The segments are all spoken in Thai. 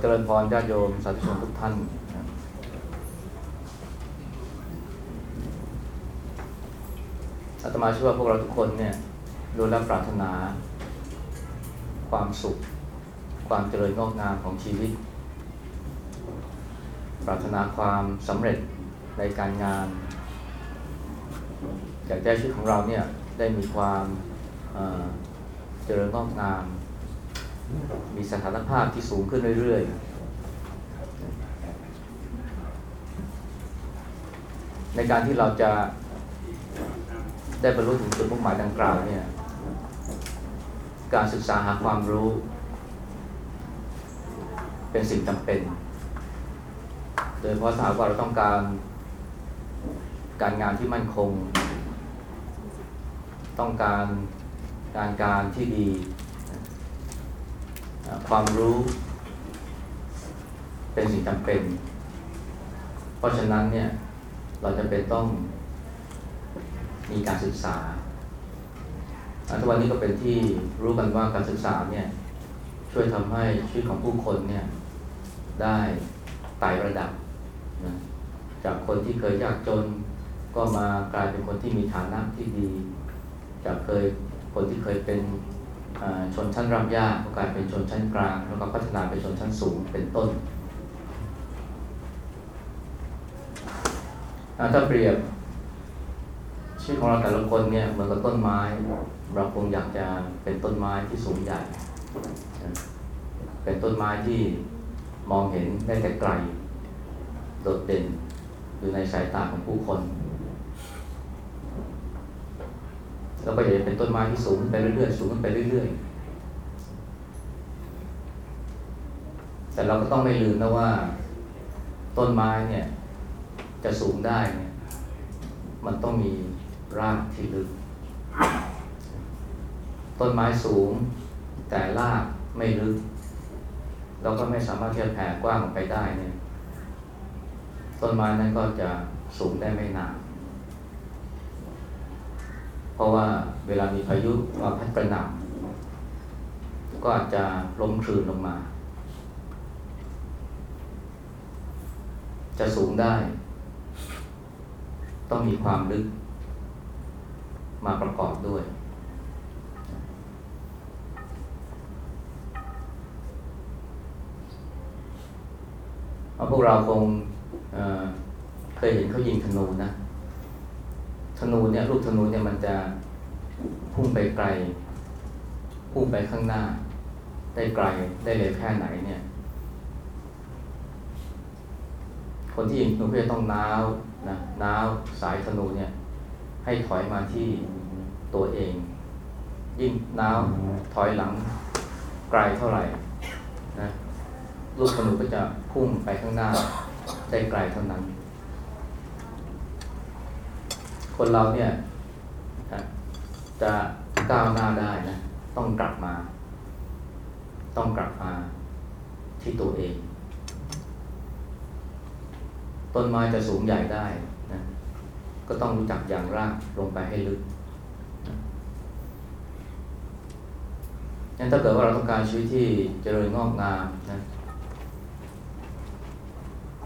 เจริญพรญาติโยมสาธุชนทุกท่านนะอาตมาเชื่อว่าพวกเราทุกคนเนี่ยล้แล้วปรารถนา ความสุข ความเจริญงอกงามของชีวิต ปรารถนาความสำเร็จในการงาน อยากให้ชีวิตของเราเนี่ยได้มีความเจริญงอกงาม มีสถานภาพที่สูงขึ้นเรื่อยๆ ในการที่เราจะได้บรรลุถึงจุดมุ่งหมายดังกล่าวเนี่ย การศึกษาหาความรู้ เป็นสิ่งจำเป็น โดยเฉพาะถ้าหากว่าเราต้องการการงานที่มั่นคง ต้องการการการที่ดี ความรู้เป็นสิ่งจำเป็น เพราะฉะนั้นเนี่ยเราจะเป็นต้องมีการศึกษาอันทุกวันนี้ก็เป็นที่รู้กันว่าการศึกษาเนี่ยช่วยทำให้ชีวิตของผู้คนเนี่ยได้ไต่ระดับนะจากคนที่เคยยากจนก็มากลายเป็นคนที่มีฐานะที่ดี จากเคยคนที่เคยเป็น ชนชั้นร่ำยากก็กลายเป็นชนชั้นกลาง แล้วก็พัฒนาเป็นชนชั้นสูงเป็นต้น ถ้าเปรียบชีวิตของเราแต่ละคนเนี่ยเหมือนกับต้นไม้ เราคงอยากจะเป็นต้นไม้ที่สูงใหญ่ เป็นต้นไม้ที่มองเห็นได้แต่ไกล โดดเด่นอยู่ในสายตาของผู้คน แล้วก็อยากจะเป็นต้นไม้ที่สูงไปเรื่อยๆ สูงขึ้นไปเรื่อยๆ แต่เราก็ต้องไม่ลืมนะว่า ต้นไม้เนี่ย จะสูงได้เนี่ยมันต้องมีรากที่ลึก ต้นไม้สูง แต่รากไม่ลึก เราก็ไม่สามารถที่จะแผ่กว้างออกไปได้เนี่ย ต้นไม้นั้นก็จะสูงได้ไม่นาน เพราะว่าเวลามีพายุมาพัดกระหน่ำก็อาจจะล้มคลืนลงมา จะสูงได้ ต้องมีความลึก มาประกอบด้วย พวกเราคงเเคยเห็นเขายิงธนูนะ ธนูเนี่ยลูกธนูเนี่ยมันจะพุ่งไปไกล พุ่งไปข้างหน้า ได้ไกลได้เร็วแค่ไหนเนี่ย คนที่ยิงธนูก็จะต้องน้าวนะน้าวสายธนูเนี่ย ให้ถอยมาที่ตัวเอง ยิ่งน้าวถอยหลังไกลเท่าไหร่นะลูกธนูก็จะพุ่งไปข้างหน้าได้ไกลเท่านั้น คนเราเนี่ยจะก้าวหน้าได้นะต้องกลับมา ต้องกลับมาที่ตัวเอง ต้นไม้จะสูงใหญ่ได้นะก็ต้องรู้จักอย่างรากลงไปให้ลึกงั้นถ้าเกิดว่าเราต้องการชีวิตที่เจริญงอกงามนะ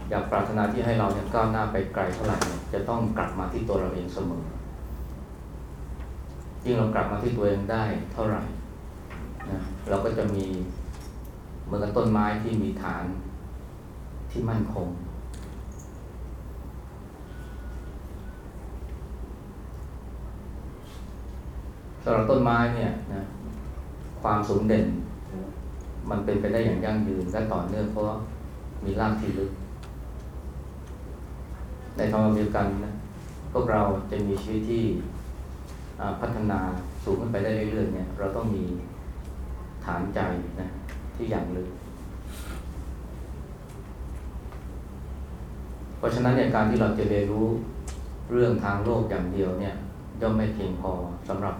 อยากปรารถนาที่ให้เราเนี่ยก้าวหน้าไปไกลเท่าไหร่ จะต้องกลับมาที่ตัวเราเองเสมอยิ่งเรากลับมาที่ตัวเองได้เท่าไหร่นะเราก็จะมีเหมือนกับต้นไม้ที่มีฐานที่มั่นคง สำหรับต้นไม้เนี่ยนะความสูงเด่น มันเป็นไปได้อย่างยั่งยืนและต่อเนื่องเพราะมีรากที่ลึก ในทางเดียวกันนะพวกเราจะมีชีวิตที่พัฒนาสูงขึ้นไปได้เรื่อยๆเนี่ยเราต้องมีฐานใจนะที่อย่างลึกเพราะฉะนั้นเนี่ยการที่เราจะเรียนรู้เรื่องทางโลกอย่างเดียวเนี่ยย่อมไม่เพียงพอสำหรับ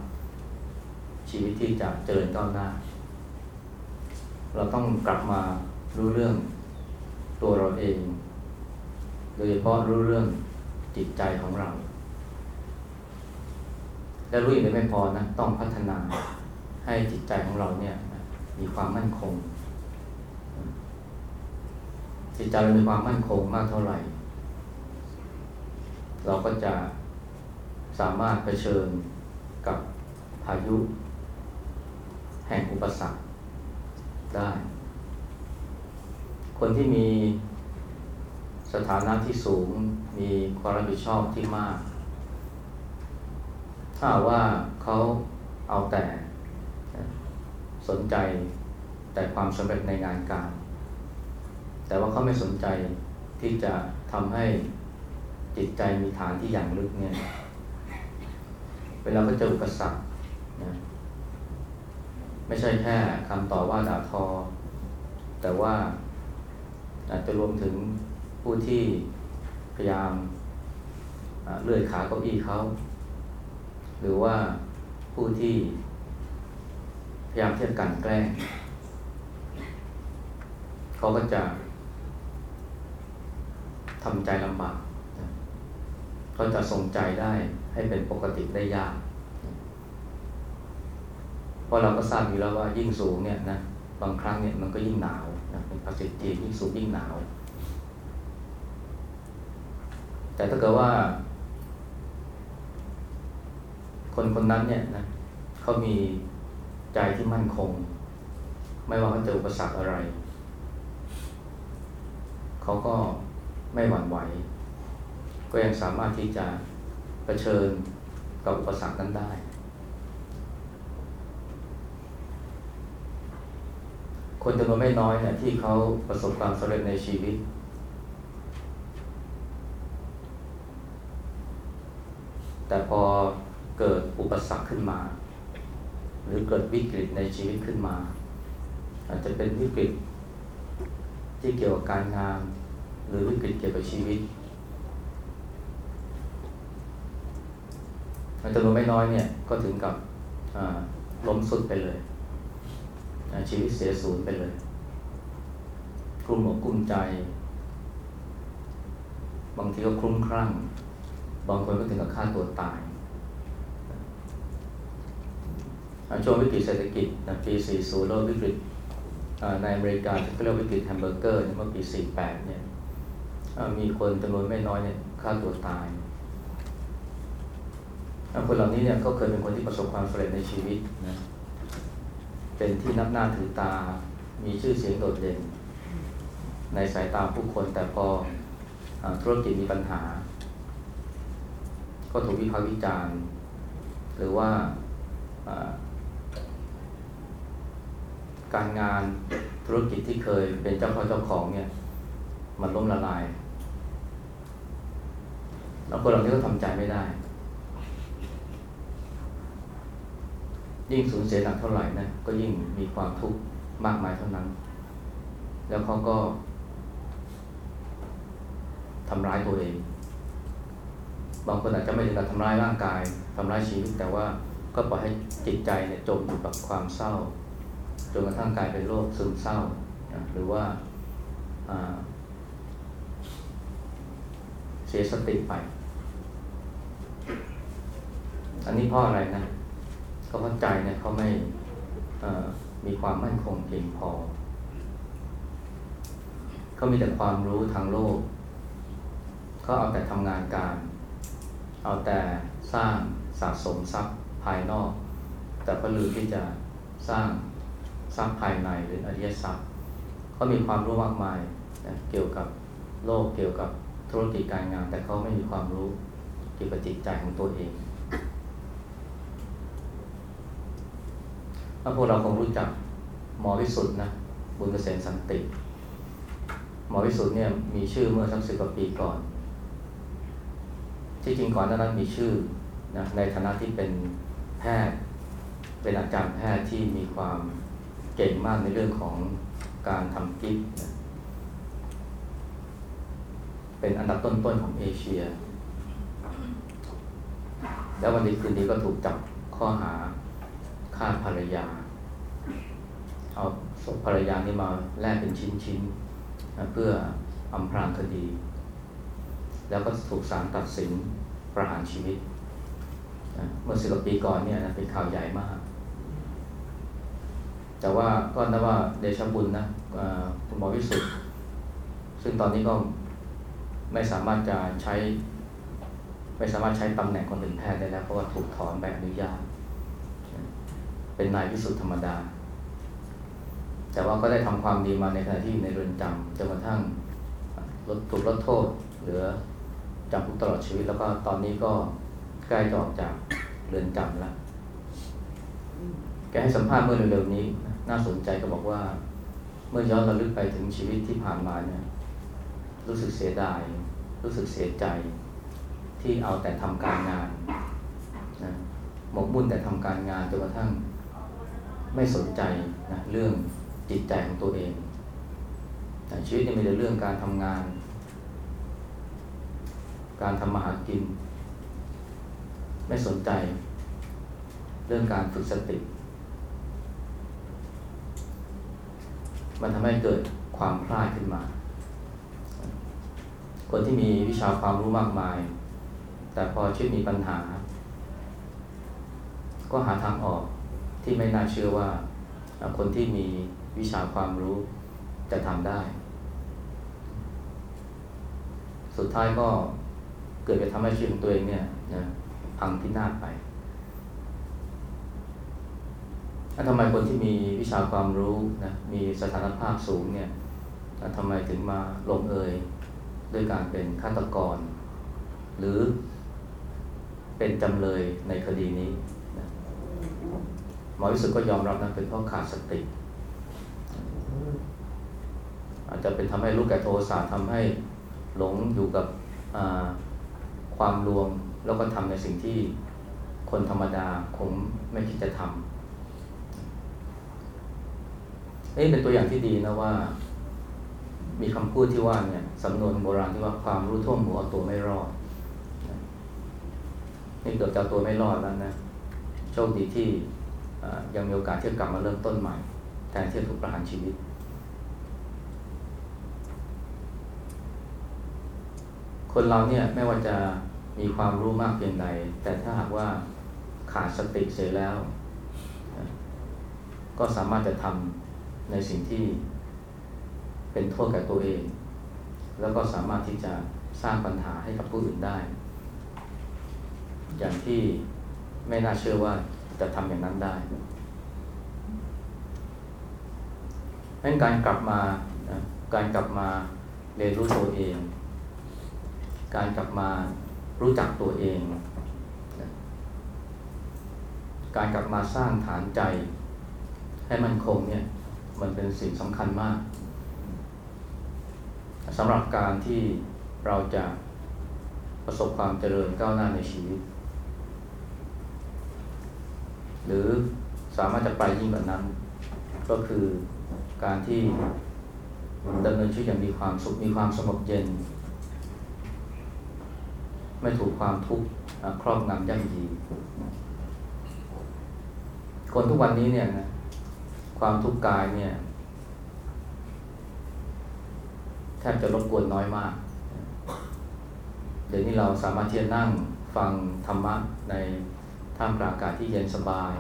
ชีวิตที่จะเจริญก้าวหน้า เราต้องกลับมารู้เรื่องตัวเราเอง โดยเฉพาะรู้เรื่องจิตใจของเรา และรู้อย่างเดียวไม่พอนะต้องพัฒนาให้จิตใจของเราเนี่ยมีความมั่นคง จิตใจเรามีความมั่นคงมากเท่าไหร่ เราก็จะสามารถเผชิญกับพายุ แห่งอุปสรรคได้ คนที่มี สถานะที่สูงมีความรับผิดชอบที่มาก ถ้าว่าเขาเอาแต่สนใจแต่ความสำเร็จในงานการ แต่ว่าเขาไม่สนใจที่จะทำให้จิตใจมีฐานที่อย่างลึกเนี่ย เวลาเขาเจออุปสรรคนะไม่ใช่แค่คำต่อว่าด่าทอ แต่ว่าอาจจะรวมถึง ผู้ที่พยายามเลื่อยขาเก้าอี้เขาหรือว่าผู้ที่พยายามเที่จะกันแกล้งเขาก็จะทำใจลำบากเขาจะทรงใจได้ให้เป็นปกติได้ยากเพราะเราก็ทราบอยู่แล้วว่ายิ่งสูงเนี่ยนะบางครั้งเนี่ยมันก็ยิ่งหนาวนะเป็นภาษาจีนยิ่งสูงยิ่งหนาว แต่ถ้าเกิดว่า คนคนนั้นเนี่ยนะเขามีใจที่มั่นคง ไม่ว่าเขาเจออุปสรรคอะไร เขาก็ไม่หวั่นไหว ก็ยังสามารถที่จะะเผชิญกับอุปสรรคนั้นได้ คนจำนวนไม่น้อยเนี่ยที่เขาประสบความสำเร็จในชีวิต แต่พอเกิดอุปสรรคขึ้นมา หรือเกิดวิกฤตในชีวิตขึ้นมา อาจจะเป็นวิกฤตที่เกี่ยวกับการงานหรือวิกฤตเกี่ยวกับชีวิตจำนวนไม่น้อยเนี่ยก็ถึงกับล้มสุดไปเลย ชีวิตเสียสูญไปเลยกลุ้มอกกลุ้มใจ บางทีก็คลุ้มคลั่ง บางคนก็ถึงกับฆ่าตัวตายช่วงวิกฤตเศรษฐกิจปี 40แล้ววิกฤตในอเมริกาที่เรียกวิกฤตแฮมเบอร์เกอร์เมื่อปี 48 เนี่ยมีคนจำนวนไม่น้อยเนี่ยฆ่าตัวตายคนเหล่านี้เนี่ยก็เคยเป็นคนที่ประสบความสำเร็จในชีวิตนะเป็นที่นับหน้าถือตา มีชื่อเสียงโดดเด่น ในสายตาผู้คนแต่พอธุรกิจมีปัญหา ก็ถูกวิพากษ์วิจารณ์ หรือว่าการงานธุรกิจที่เคยเป็นเจ้าของเจ้าของเนี่ย มันล้มละลาย แล้วคนเหล่านี้ก็ทำใจไม่ได้ ยิ่งสูญเสียหนักเท่าไหร่นะก็ยิ่งมีความทุกข์มากมายเท่านั้น แล้วเขาก็ทำร้ายตัวเอง บางคนอาจจะไม่ถึงกับทำร้ายร่างกายทำร้ายชีวิตแต่ว่าก็ปล่อยให้จิตใจเนี่ยจมอยู่กับความเศร้าจนกระทั่งกลายเป็นโรคซึมเศร้า หรือว่าเสียสติไป อันนี้เพราะอะไรนะ ก็เพราะใจเนี่ยเขาไม่มีความมั่นคงเพียงพอ เขามีแต่ความรู้ทางโลก เขาเอาแต่ทำงานการ เอาแต่สร้างสะสมทรัพย์ภายนอก แต่ก็ลืมที่จะสร้างทรัพย์ภายในหรืออริยทรัพย์เขามีความรู้มากมายนะเกี่ยวกับโลกเกี่ยวกับธุรกิจการงาน แต่เขาไม่มีความรู้เกี่ยวกับจิตใจของตัวเองถ้าพวกเราคงรู้จักหมอวิสุทธ์นะบุญเกษมสันติ หมอวิสุทธ์เนี่ยมีชื่อเมื่อสักสิบกว่าปีก่อน ที่จริงก่อนนั้นมีชื่อนะในฐานะที่เป็นแพทย์ เป็นอาจารย์แพทย์ที่มีความเก่งมากในเรื่องของการทำกิฟต์เป็นอันดับต้นๆของเอเชีย แล้ววันนี้คืนนี้ก็ถูกจับข้อหาฆ่าภรรยา เอาศพภรรยานี่มาแลกเป็นชิ้นๆนะเพื่ออำพรางคดี แล้วก็ถูกศาลตัดสินประหารชีวิตนะเมื่อสิบปีก่อนเนี่ยนะเป็นข่าวใหญ่มาก แต่ว่าก็นับว่าเดชบุญนะคุณหมอวิสุทธ์ซึ่งตอนนี้ก็ไม่สามารถจะใช้ ไม่สามารถใช้ตำแหน่งคนอื่นแทนได้แล้ว เพราะว่าถูกถอนใบอนุญาตเป็นนายพิสุทธิ์ธรรมดา แต่ว่าก็ได้ทำความดีมาในขณะที่อยู่ในเรือนจำจนกระทั่งลดถูกลดโทษเหลือ จำคุกตลอดชีวิตแล้วก็ตอนนี้ก็ใกล้จะออกจากเรือนจำแล้วแกให้สัมภาษณ์เมื่อเร็วๆนี้ น่าสนใจก็บอกว่า เมื่อย้อนระลึกไปถึงชีวิตที่ผ่านมาเนี่ยรู้สึกเสียดาย รู้สึกเสียใจที่เอาแต่ทำการงานนะหมกมุ่นแต่ทำการงานจนกระทั่งไม่สนใจนะเรื่องจิตใจของตัวเองนะชีวิตนี่มีแต่เรื่องการทำงาน การทำมาหากิน ไม่สนใจ เรื่องการฝึกสติ มันทำให้เกิดความพลาดขึ้นมา คนที่มีวิชาความรู้มากมาย แต่พอชีวิตมีปัญหา ก็หาทางออกที่ไม่น่าเชื่อว่า คนที่มีวิชาความรู้จะทำได้ สุดท้ายก็ เกิดจะทำให้ชีวิตของตัวเองเนี่ยนะพังพินาศไปแล้วทำไมคนที่มีวิชาความรู้นะมีสถานภาพสูงเนี่ยทำไมถึงมาลงเอยด้วยการเป็นฆาตกร หรือเป็นจำเลยในคดีนี้นะหมอวิสุทธ์ก็ยอมรับนะเป็นเพราะขาดสติ อาจจะเป็นทำให้ลูกแก่โทสะทำให้หลงอยู่กับ ความลวงแล้วก็ทำในสิ่งที่คนธรรมดาคงไม่คิดจะทำนี่เป็นตัวอย่างที่ดีนะว่า มีคำพูดที่ว่าเนี่ยสำนวนโบราณที่ว่าความรู้ท่วมหัวเอาตัวไม่รอด นี่เกือบจะตัวไม่รอดแล้วนะ โชคดีที่ยังมีโอกาสที่จะกลับมาเริ่มต้นใหม่แทนที่จะถูกประหารชีวิต คนเราเนี่ยไม่ว่าจะมีความรู้มากเพียงใด แต่ถ้าหากว่าขาดสติเสียแล้ว ก็สามารถจะทำในสิ่งที่เป็นโทษแก่ตัวเอง แล้วก็สามารถที่จะสร้างปัญหาให้กับผู้อื่นได้ อย่างที่ไม่น่าเชื่อว่าจะทำอย่างนั้นได้ดังการกลับมาการกลับมาเรียนรู้ตัวเอง การกลับมารู้จักตัวเอง การกลับมาสร้างฐานใจ ให้มันคงเนี่ยมันเป็นสิ่งสำคัญมากสำหรับการที่เราจะประสบความเจริญก้าวหน้าในชีวิต หรือสามารถจะไปยิ่งกว่านั้น ก็คือการที่ดำเนินชีวิตอย่างมีความสุขมีความสงบเย็น ไม่ถูกความทุกข์ครอบงำย่ำยีคนทุกวันนี้เนี่ยนะความทุกข์กายเนี่ยแทบจะรบกวนน้อยมาก เดี๋ยวนี้เราสามารถที่จะนั่งฟังธรรมะในท่ามกลางอากาศที่เย็นสบาย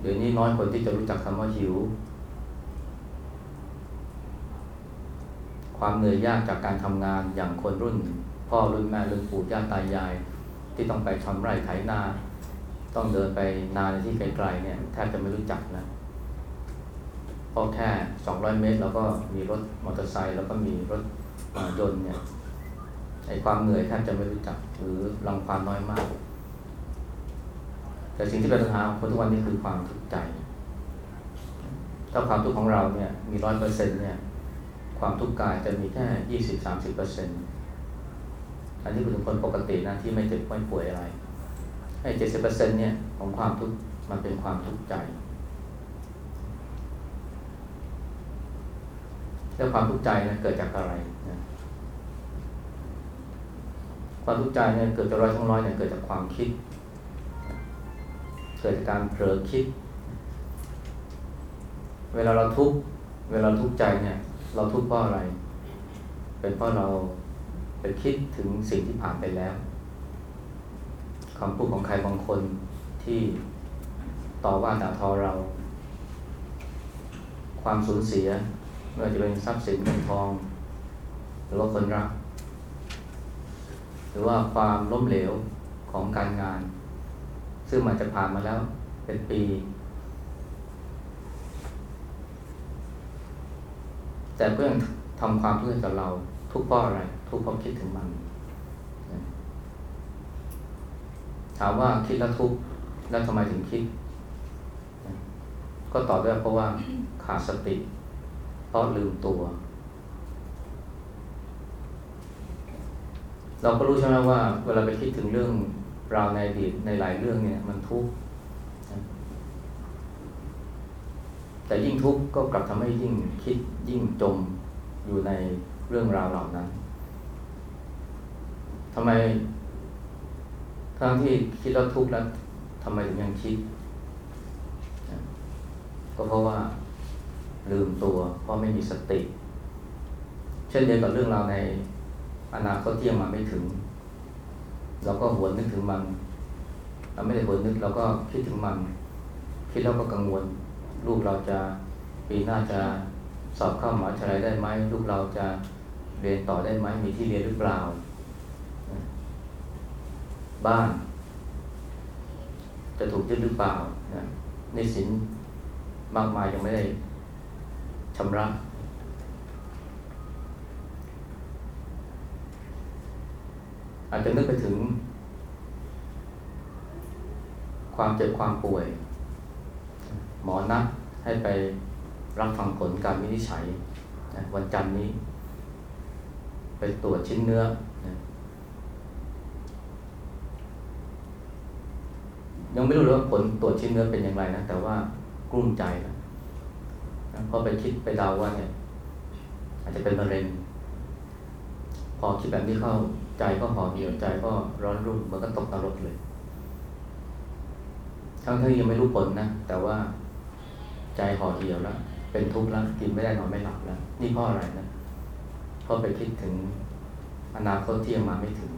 เดี๋ยวนี้น้อยคนที่จะรู้จักคำว่าหิว ความเหนื่อยยากจากการทำงานอย่างคนรุ่น พ่อรุ่นแม่รุ่นปู่ย่าตายาย ที่ต้องไปทำไร่ไถนาต้องเดินไปนาในที่ไกลๆเนี่ยแทบจะไม่รู้จักนะเพราะแค่ 200 เมตรเราก็มีรถมอเตอร์ไซค์แล้วก็มีรถยนต์เนี่ยไอความเหนื่อยแทบจะไม่รู้จักหรือรังความน้อยมาก แต่สิ่งที่เป็นปัญหาของคนทุกวันนี้คือความทุกข์ใจ ถ้าความทุกข์ของเราเนี่ยมีร้อยเปอร์เซ็นเนี่ย ความทุกข์กายจะมีแค่ยี่สิบสามสิบเปอร์เซ็นต์อันนี้เป็นคนปกตินะที่ไม่เจ็บไม่ป่วยอะไรไอ้เจ็ดสิบเปอร์เซ็นต์เนี่ยของความทุกข์มันเป็นความทุกข์ใจ แล้วความทุกข์ใจนะเกิดจากอะไรนะความทุกข์ใจเนี่ยเกิดจากร้อยทั้งร้อยเนี่ยเกิดจากความคิด เกิดจากการเผลอคิด เวลาเราทุกข์เวลาทุกข์ใจเนี่ย เราทุกข์เพราะอะไร เป็นเพราะเราไปคิดถึงสิ่งที่ผ่านไปแล้วคำพูดของใครบางคนที่ต่อว่าด่าทอเรา ความสูญเสียไม่ว่าจะเป็นทรัพย์สินเงินทอง หรือว่าคนรัก หรือว่าความล้มเหลวของการงาน ซึ่งมันจะผ่านมาแล้วเป็นปี แต่เพื่อนทำความทุกข์ให้กับเรา ทุกข์เพราะอะไร ทุกข์เพราะคิดถึงมัน ถามว่าคิดแล้วทุกข์แล้วทำไมถึงคิด ก็ตอบได้เพราะว่าขาดสติ เพราะลืมตัว เราก็รู้ใช่ไหมว่า เวลาไปคิดถึงเรื่องราวในอดีตในหลายเรื่องเนี่ย มันทุกข์ แต่ยิ่งทุกข์ก็กลับทำให้ยิ่งคิดยิ่งจมอยู่ในเรื่องราวเหล่านั้นทำไมทั้งที่คิดแล้วทุกข์แล้วทำไมถึงยังคิด ก็เพราะว่าลืมตัว เพราะไม่มีสติ เช่นเดียวกับเรื่องราวในอนาคตที่ยังมาไม่ถึง เราก็หวนนึกถึงมัน เราไม่ได้หวนนึกเราก็คิดถึงมัน คิดแล้วก็กังวล ลูกเราจะปีหน้าจะสอบเข้ามหาวิทยาลัยได้ไหมลูกเราจะเรียนต่อได้ไหมมีที่เรียนหรือเปล่า บ้าน จะถูกยึดหรือเปล่าในสินมากมายยังไม่ได้ชำระอาจจะนึกไปถึง ความเจ็บความป่วย หมอนัดให้ไปรับฟังผลการวินิจฉัยวันจันทร์นี้ ไปตรวจชิ้นเนื้อยังไม่รู้เลยว่าผลตรวจชิ้นเนื้อเป็นอย่างไรนะ แต่ว่ากลุ้มใจนะเพราะไปคิดไปเดาว่าเนี่ย อาจจะเป็นมะเร็ง พอคิดแบบนี้เข้าใจก็ห่อเหี่ยวใจก็ร้อนรุ่มมันก็ตกนรกเลย ทั้งที่ยังไม่รู้ผลนะ แต่ว่า ใจห่อเหี่ยวแล้ว เป็นทุกข์แล้วกินไม่ได้นอนไม่หลับแล้ว นี่เพราะอะไรนะเพราะไปคิดถึงอนาคตที่ยังมาไม่ถึง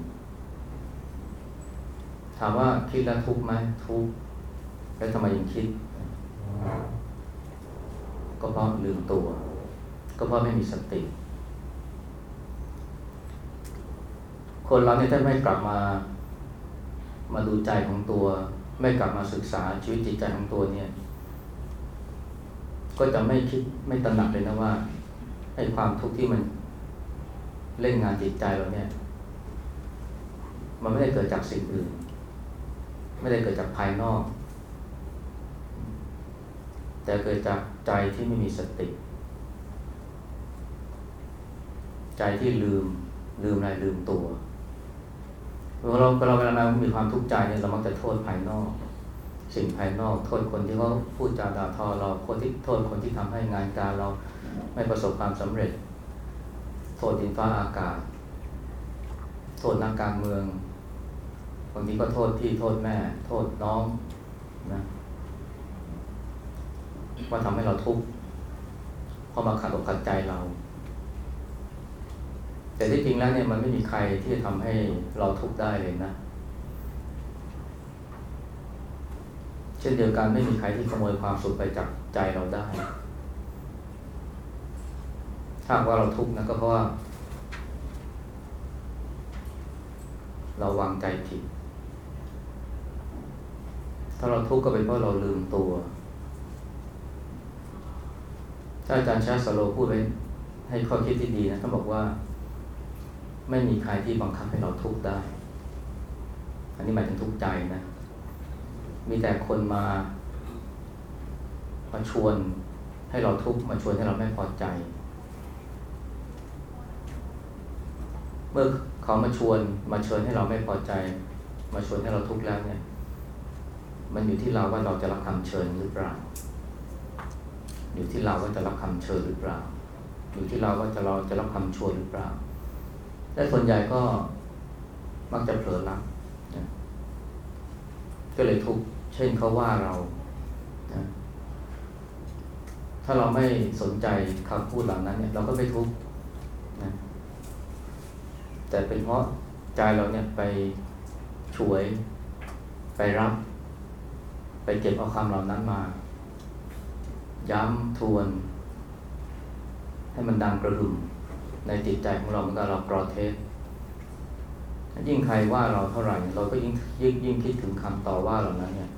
ถามว่าคิดแล้วทุกข์ไหมทุกข์แล้วทำไมยังคิด ก็เพราะลืมตัว ก็เพราะไม่มีสติ คนเราเนี่ยถ้าไม่กลับมา มาดูใจของตัว ไม่กลับมาศึกษาชีวิตจิตใจของตัวเนี่ย ก็จะไม่คิดไม่ตระหนักเลยนะว่าให้ความทุกข์ที่มันเล่นงานจิตใจเราเนี่ย มันไม่ได้เกิดจากสิ่งอื่น ไม่ได้เกิดจากภายนอก แต่เกิดจากใจที่ไม่มีสติ ใจที่ลืมลืมอะไรลืมตัวเราเราเวลาเรามีความทุกข์ใจเนี่ยเรามักจะโทษภายนอก สิ่งภายนอก โทษคนที่เขาพูดจาด่าทอเราคนที่โทษคนที่ทำให้งานการเราไม่ประสบความสำเร็จ โทษดินฟ้าอากาศ โทษนักการเมืองบางทีก็โทษพี่โทษแม่ โทษน้องนะว่าทำให้เราทุกข์เพราะมาขัดอกขัดใจเรา แต่ที่จริงแล้วเนี่ยมันไม่มีใครที่จะทำให้เราทุกข์ได้เลยนะ เช่นเดียวกันไม่มีใครที่ขโมยความสุขไปจากใจเราได้ ถ้าว่าเราทุกข์นะก็เพราะว่า เราวางใจผิด ถ้าเราทุกข์ก็เป็นเพราะเราลืมตัว ถ้าอาจารย์ชาสโลพูดไว้ให้ข้อคิดที่ดีนะท่านบอกว่า ไม่มีใครที่บังคับให้เราทุกข์ได้ อันนี้หมายถึงทุกข์ใจนะ มีแต่คนมา มาชวนให้เราทุกข์มาชวนให้เราไม่พอใจ เมื่อเขามาชวนมาเชิญให้เราไม่พอใจ มาชวนให้เราทุกข์แล้วเนี่ย มันอยู่ที่เราว่าเราจะรับคำเชิญหรือเปล่า อยู่ที่เราว่าจะรับคำเชิญหรือเปล่า อยู่ที่เราว่าจะเราจะรับคำชวนหรือเปล่าและส่วนใหญ่ก็มักจะเผลอรับนะก็เลยทุกข์ เช่นเขาว่าเรานะถ้าเราไม่สนใจคำพูดเหล่านั้นเนี่ยเราก็ไม่ทุกข์นะแต่เป็นเพราะใจเราเนี่ยไปช่วย ไปรับ ไปเก็บเอาคำเหล่านั้นมา ย้ำทวน ให้มันดังกระหึ่มในจิตใจของเราเมื่อเรากรอเทสยิ่งใครว่าเราเท่าไหร่ เราก็ยิ่งยิ่งยิ่งคิดถึงคำต่อว่าเหล่านั้นเนี่ย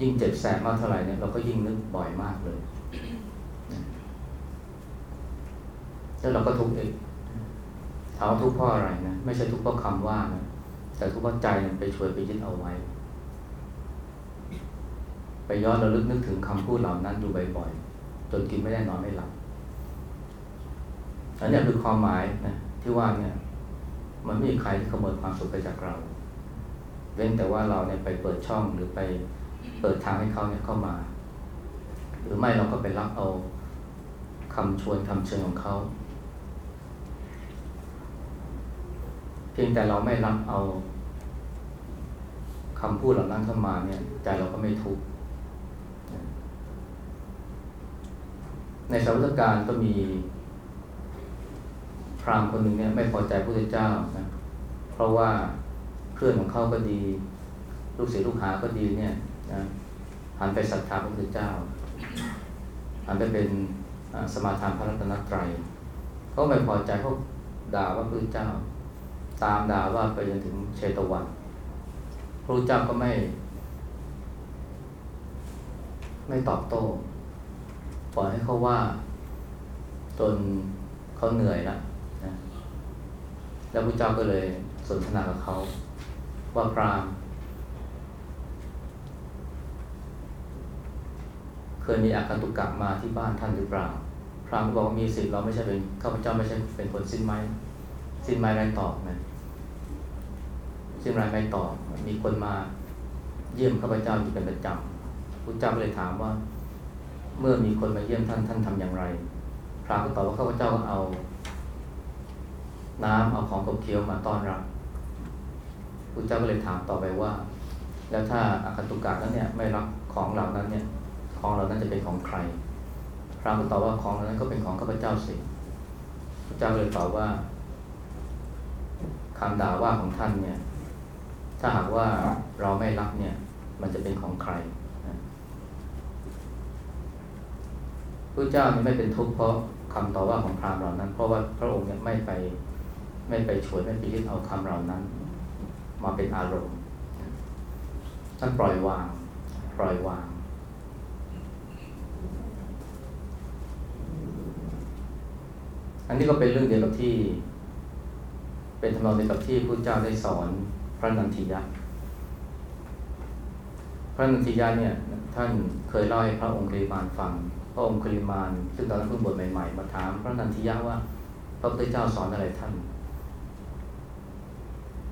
ยิ่งเจ็บแสบมากเท่าไหร่เนี่ยเราก็ยิ่งนึกบ่อยมากเลยแล้วเราก็ทุกข์อีกถามว่าทุกข์เพราะอะไรนะ ไม่ใช่ทุกข์เพราะคำว่านะ แต่ทุกข์เพราะใจมันไปช่วยไปยึดเอาไว้ ไปย้อนระลึกนึกถึงคำพูดเหล่านั้นอยู่บ่อยๆ จนกินไม่ได้นอนไม่หลับ อันนี้คือความหมายนะที่ว่าเนี่ย มันไม่มีใครที่ขโมยความสุขไปจากเรา เว้นแต่ว่าเราเนี่ยไปเปิดช่องหรือไป เปิดทางให้เขาเนี่ยเข้ามา หรือไม่เราก็ไปรับเอาคำชวนคำเชิญของเขา เพียงแต่เราไม่รับเอาคำพูดเหล่านั้นเข้ามาเนี่ยใจเราก็ไม่ทุกข์ในสาวัตการก็มี พราหมณ์คนหนึ่งเนี่ยไม่พอใจพระพุทธเจ้านะเพราะว่าเพื่อนของเขาก็ดี ลูกศิษย์ลูกหาก็ดีเนี่ย นะหันไปศรัทธาพระพุทธเจ้าหันไปเป็นสมาทานพระรัตนตรัยเขาไม่พอใจเขาด่าว่าพระพุทธเจ้า ตามด่าว่าไปจนถึงเชตวัน พระพุทธเจ้าก็ไม่ ไม่ตอบโต้ปล่อยให้เขาว่าจนเขาเหนื่อยแล้วนะแล้วพระเจ้าก็เลยสนทนากับเขาว่าพราม เคยมีอาการตุกกะมาที่บ้านท่านหรือเปล่า พรามก็บอกว่ามีสิทธิ์เราไม่ใช่เป็นข้าพเจ้าไม่ใช่เป็นคนสิ้นไม้สิ้นไม้ไร้ตอบนะสิ้นไม้ไร้ตอบมีคนมาเยี่ยมข้าพเจ้าอยู่เป็นประจำพระเจ้าก็เลยถามว่า เมื่อมีคนมาเยี่ยมท่านท่านทำอย่างไร พรามก็ตอบว่าข้าพเจ้าก็เอา น้ำเอาของกบเคี้ยวมาต้อนรับพระเจ้าก็เลยถามต่อไปว่า แล้วถ้าอาคันตุกะนั้นเนี่ยไม่รับของเหล่านั้นเนี่ย ของเหล่านั้นจะเป็นของใคร พรามก็ตอบว่าของเหล่านั้นก็เป็นของข้าพเจ้าสิพระเจ้าเลยตอบว่าคำด่าว่าของท่านเนี่ย ถ้าหากว่าเราไม่รับเนี่ย มันจะเป็นของใครพระเจ้าไม่เป็นทุกข์เพราะคำต่อว่าของพราหมณ์เหล่านั้น เพราะว่าพระองค์เนี่ยไม่ไปไม่ไปช่วยไม่ไปยึดเอาคำเหล่านั้น มาเป็นอารมณ์ท่านปล่อยวาง ปล่อยวาง อันนี้ก็เป็นเรื่องเดียวกับที่ เป็นทำนองเดียวกับที่พระเจ้าได้สอนพระนันทิยะ พระนันทิยะเนี่ยท่านเคยเล่าให้พระองค์คริมานฟัง พระองค์คริมานซึ่งตอนนั้นเพิ่งบวชใหม่ๆ มาถามพระนันทิยะว่า พระพุทธเจ้าสอนอะไรท่าน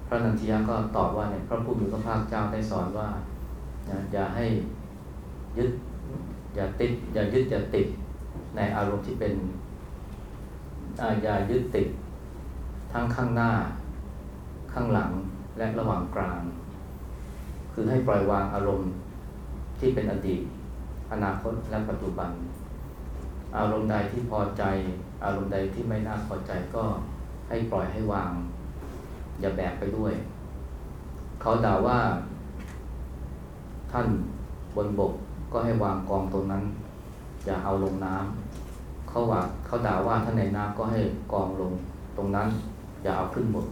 พระนันทิยะก็ตอบว่าเนี่ยพระผู้มีพระภาคเจ้าได้สอนว่าอย่าให้ยึดอย่าติดอย่ายึดอย่าติดในอารมณ์ที่เป็น อย่ายึดติดทั้งข้างหน้า ข้างหลังและระหว่างกลาง คือให้ปล่อยวางอารมณ์ที่เป็นอดีต อนาคตและปัจจุบัน อารมณ์ใดที่พอใจ อารมณ์ใดที่ไม่น่าพอใจก็ให้ปล่อยให้วาง อย่าแบกไปด้วย เขาด่าว่า ท่านบนบกก็ให้วางกองตรงนั้น อย่าเอาลงน้ำ เขาว่าเขาด่าว่าท่านในน้ำก็ให้กองลงตรงนั้น อย่าเอาขึ้นบก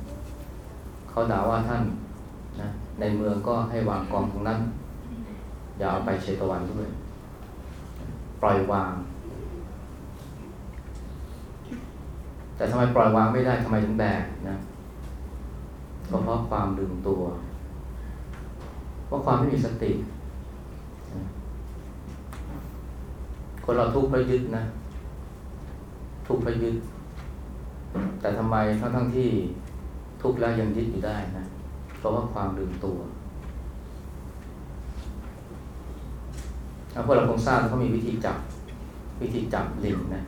เขาด่าว่าท่านนะในเมืองก็ให้วางกองตรงนั้น อย่าเอาไปเชตวันด้วย ปล่อยวาง แต่ทำไมปล่อยวางไม่ได้ทำไมถึงแบกนะก็เพราะความลืมตัวเพราะความไม่มีสติ คนเราทุกข์เพราะยึดนะ ทุกข์เพราะยึด แต่ทำไมทั้งทั้งที่ทุกข์แล้วยังยึดอยู่ได้นะ เพราะว่าความลืมตัวพวกเราคงทราบเขามีวิธีจับวิธีจับลิงนะ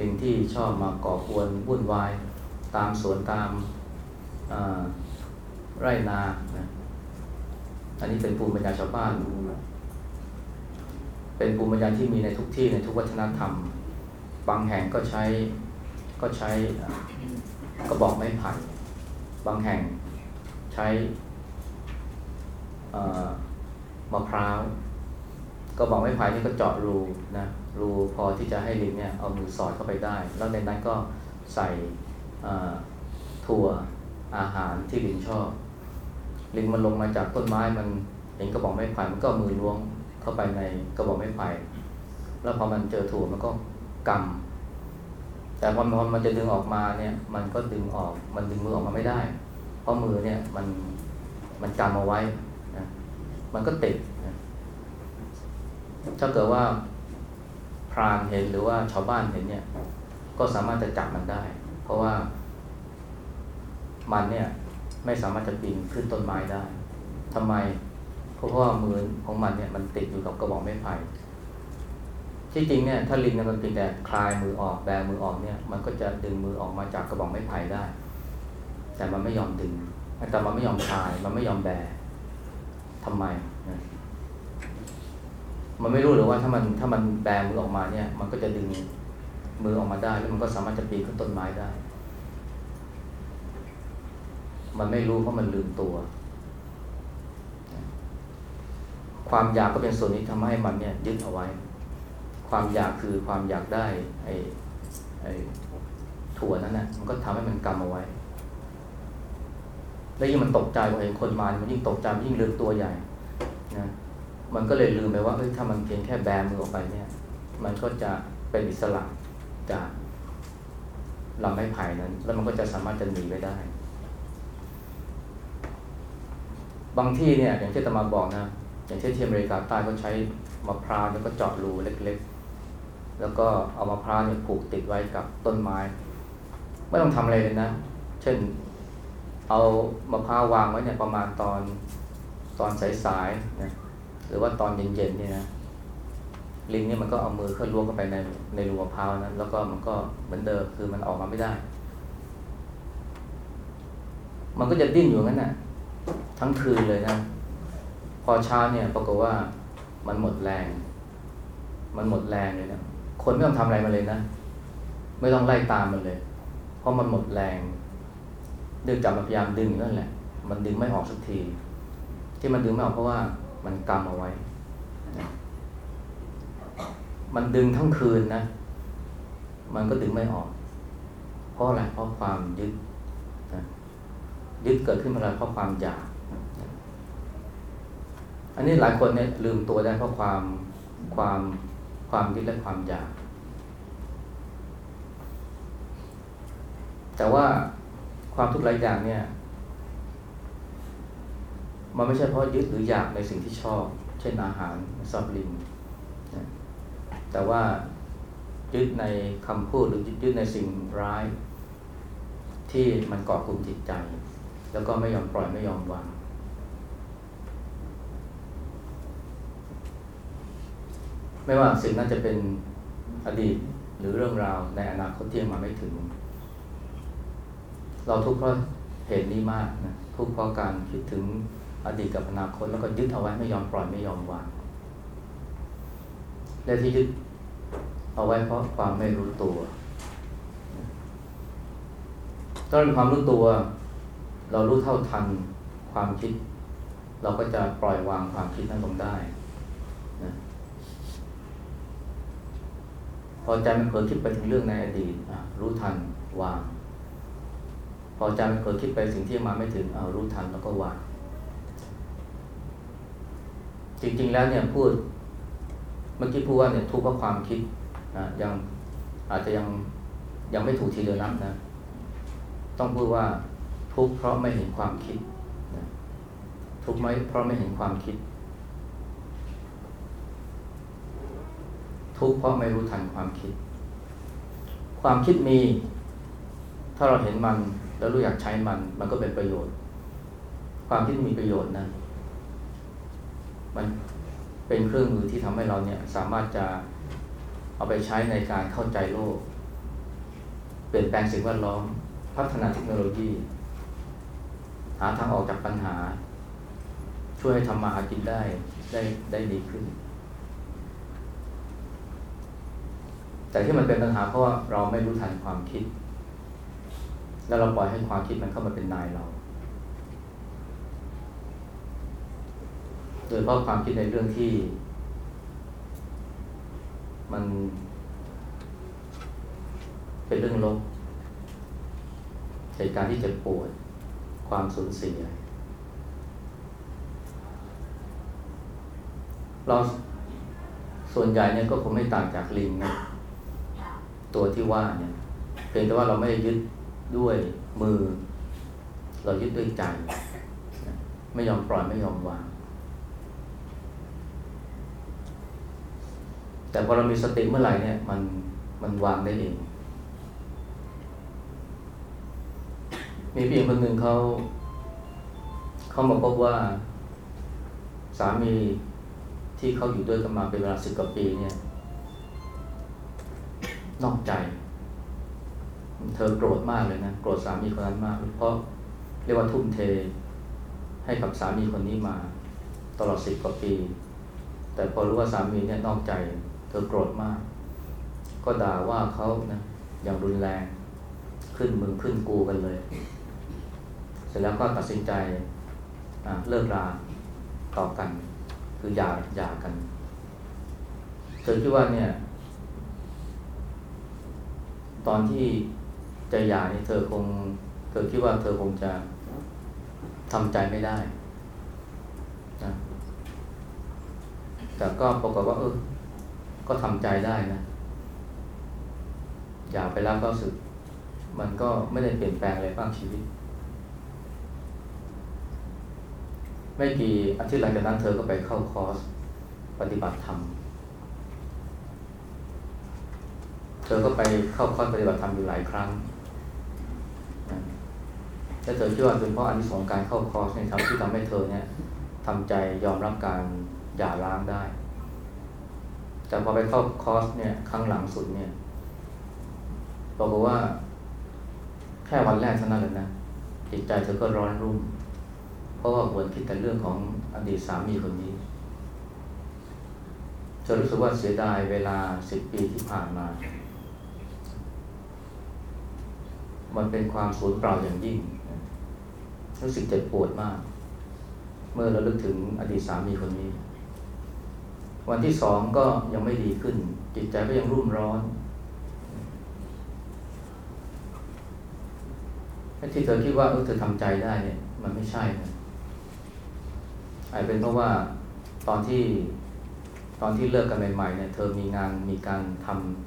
ลิงที่ชอบมาก่อกวนวุ่นวาย ตามสวนตามไร่นานะอันนี้เป็นภูมิปัญญาชาวบ้าน เป็นภูมิปัญญาที่มีในทุกที่ในทุกวัฒนธรรม บางแห่งก็ใช้ก็ใช้ก็บอกไม้ไผ่บางแห่งใช้มะพร้าวกระบอกไม้ไผ่นี่ก็เจาะรูนะรูพอที่จะให้ลิงเนี่ยเอามือสอดเข้าไปได้ แล้วในนั้นก็ใส่ถั่วอาหารที่ลิงชอบ ลิงมันลงมาจากต้นไม้มันเห็นกระบอกไม้ไผ่มันก็มือล้วงเข้าไปในกระบอกไม้ไผ่แล้วพอมันเจอถั่วมันก็ กำแต่พอมันจะดึงออกมาเนี่ย มันก็ดึงออก มันดึงมือออกมาไม่ได้ เพราะมือเนี่ยมันมันกำเอาไว้นะมันก็ติดนะถ้าเกิดว่าพรานเห็นหรือว่าชาวบ้านเห็นเนี่ย ก็สามารถจะจับมันได้ เพราะว่ามันเนี่ยไม่สามารถจะปีนขึ้นต้นไม้ได้ทำไม เพราะว่ามือของมันเนี่ยมันติดอยู่กับกระบอกไม้ไผ่ ที่จริงเนี่ยถ้าลิงเนี่ยมันเพียงแต่คลายมือออกแบมือออกเนี่ย มันก็จะดึงมือออกมาจากกระบอกไม้ไผ่ได้ แต่มันไม่ยอมดึงแต่มันไม่ยอมคลาย มันไม่ยอมแบทำไมนะมันไม่รู้หรือว่าถ้ามันถ้ามันแบมือออกมาเนี่ย มันก็จะดึงมือออกมาได้ แล้วมันก็สามารถจะปีนขึ้นต้นไม้ได้ มันไม่รู้เพราะมันลืมตัว ความอยากก็เป็นส่วนนี้ทำให้มันเนี่ยยึดเอาไว้ ความอยากคือความอยากได้ไอ้ไอ้ถั่วนั้นนะ่ะมันก็ทำให้มันกำเอาไว้ แล้วยิ่งมันตกใจพอเห็นคนมา มันยิ่งตกใจมันยิ่งลืมตัวใหญ่นะมันก็เลยลืมไปว่าเอ้ยถ้ามันเพียงแค่แบมือออกไปเนี่ย มันก็จะเป็นอิสระจากลำไม้ไผ่นั้น แล้วมันก็จะสามารถจะหนีไปได้ บางที่เนี่ยอย่างที่ตมาบอกนะ อย่างเช่นที่อเมริกาใต้เขาใช้มะพร้าวแล้วก็เจาะรูเล็กๆ แล้วก็เอามะพร้าวเนี่ยผูกติดไว้กับต้นไม้ ไม่ต้องทำอะไรเลยนะ เช่นเอามะพร้าววางไว้เนี่ยประมาณตอนตอนสายๆนะหรือว่าตอนเย็นๆเนี่ยนะลิงเนี่ยมันก็เอามือเข้าล้วงเข้าไปในในรูมะพร้าวนั้นแล้วก็มันก็เหมือนเดิมคือมันออกมาไม่ได้ มันก็จะดิ้นอยู่งั้นน่ะทั้งคืนเลยนะ พอเช้าเนี่ยปรากฏว่ามันหมดแรง มันหมดแรงเลยนะ คนไม่ต้องทำอะไรมาเลยนะ ไม่ต้องไล่ตามมันเลย เพราะมันหมดแรงเนื่องจากมันพยายามดึงนั่นแหละ มันดึงไม่ออกสักที ที่มันดึงไม่ออกเพราะว่ามันกำเอาไว้ มันดึงทั้งคืนนะ มันก็ดึงไม่ออก เพราะอะไร เพราะความยึดยึดเกิดขึ้นมาแล้วเพราะความอยาก อันนี้หลายคนเนี่ยลืมตัวได้เพราะความความ ความยึดและความอยาก แต่ว่าความทุกข์หลายอย่างเนี่ย มันไม่ใช่เพราะยึดหรืออยากในสิ่งที่ชอบ เช่นอาหารซอบลิงนแต่ว่ายึดในคำพูดหรือยึดในสิ่งร้าย ที่มันก่อกลุ่มจิตใจ แล้วก็ไม่ยอมปล่อยไม่ยอมวาง ไม่ว่าสิ่งนั้นจะเป็นอดีตหรือเรื่องราวในอนาคตที่ยังมาไม่ถึง เราทุกข์เพราะเหตุนี้มากนะทุกข์เพราะการคิดถึงอดีตกับอนาคตแล้วก็ยึดเอาไว้ไม่ยอมปล่อยไม่ยอมวางและที่ยึดเอาไว้เพราะความไม่รู้ตัวถ้าเรามีความรู้ตัว เรารู้เท่าทันความคิด เราก็จะปล่อยวางความคิดนั้นลงได้นะ พอใจมันเผลอคิดไปถึงเรื่องในอดีตรู้ทันวาง พอใจมันเผลอคิดไปสิ่งที่มาไม่ถึงเอารู้ทันแล้วก็วาง จริงๆแล้วเนี่ยพูดเมื่อกี้พูดว่าเนี่ยทุกข์เพราะความคิดนะยังอาจจะยังยังไม่ถูกทีเดียวนับนะ ต้องพูดว่าทุกข์เพราะไม่เห็นความคิดนะทุกข์ไหมเพราะไม่เห็นความคิด ทุกข์เพราะไม่รู้ทันความคิด ความคิดมี ถ้าเราเห็นมัน แล้วรู้อยากใช้มัน มันก็เป็นประโยชน์ ความคิดมีประโยชน์นะมันเป็นเครื่องมือที่ทำให้เราเนี่ย สามารถจะเอาไปใช้ในการเข้าใจโลก เปลี่ยนแปลงสิ่งแวดล้อม พัฒนาเทคโนโลยี หาทางออกจากปัญหา ช่วยให้ทำมาหากินได้ได้ได้ดีขึ้น แต่ที่มันเป็นปัญหาเพราะว่าเราไม่รู้ทันความคิด แล้วเราปล่อยให้ความคิดมันเข้ามาเป็นนายเรา โดยเพราะความคิดในเรื่องที่ มัน เป็นเรื่องลบเหตุการณ์ที่เจ็บปวดความสูญเสีย เราส่วนใหญ่เนี่ยก็คงไม่ต่างจากลิงนะ ตัวที่ว่าเนี่ยเพียงแต่ว่าเราไม่ได้ยึดด้วยมือ เรายึดด้วยใจ ไม่ยอมปล่อยไม่ยอมวาง แต่พอเรามีสติเมื่อไหร่เนี่ยมันมันวางได้เอง มีผู้หญิงคนหนึ่งเขาเขามาพบว่าสามีที่เขาอยู่ด้วยกันมาเป็นเวลาสิบกว่าปีเนี่ย นอกใจ เธอโกรธมากเลยนะ โกรธสามีคนนั้นมาก เพราะเรียกว่าทุ่มเทให้กับสามีคนนี้มา ตลอดสิบกว่าปี แต่พอรู้ว่าสามีเนี่ยนอกใจ เธอโกรธมาก ก็ด่าว่าเขานะอย่างรุนแรง ขึ้นมึงขึ้นกูกันเลย เสร็จแล้วก็ตัดสินใจเลิกราต่อกัน คือหย่าหย่ากัน เธอคิดว่าเนี่ย ตอนที่จะหย่าเนี่ยเธอคง เธอคิดว่าเธอคงจะทำใจไม่ได้นะแต่ก็ปรากฏว่าเออก็ทำใจได้นะหย่าไปแล้วก็สึก มันก็ไม่ได้เปลี่ยนแปลงอะไรบ้างชีวิต ไม่กี่อาทิตย์หลังจากนั้นเธอก็ไปเข้าคอร์สปฏิบัติธรรม เธอก็ไปเข้าคอร์สปฏิบัติธรรมอยู่หลายครั้งและเธอเชื่อว่าเป็นเพราะอันที่สองการเข้าคอร์สเนี่ยทำที่ทำให้เธอเนี่ยทำใจยอมรับการหย่าร้างได้ แต่พอไปเข้าคอร์สเนี่ยครั้งหลังสุดเนี่ยบอกว่า แค่วันแรกเท่านั้นเลยนะจิตใจเธอก็ร้อนรุ่ม เพราะว่าหวนคิดแต่เรื่องของอดีตสามีคนนี้เธอรู้สึกว่าเสียดายเวลาสิบปีที่ผ่านมา มันเป็นความสูญเปล่าอย่างยิ่งรู้สึกเจ็บปวดมาก เมื่อเราลึกถึงอดีตสามีคนนี้ วันที่สองก็ยังไม่ดีขึ้น จิตใจก็ยังรุ่มร้อนที่เธอคิดว่าเธอทำใจได้เนี่ยมันไม่ใช่นะอาจเป็นเพราะว่าตอนที่ตอนที่เลิกกันใหม่ๆเนี่ยเธอมีงานมีการทำ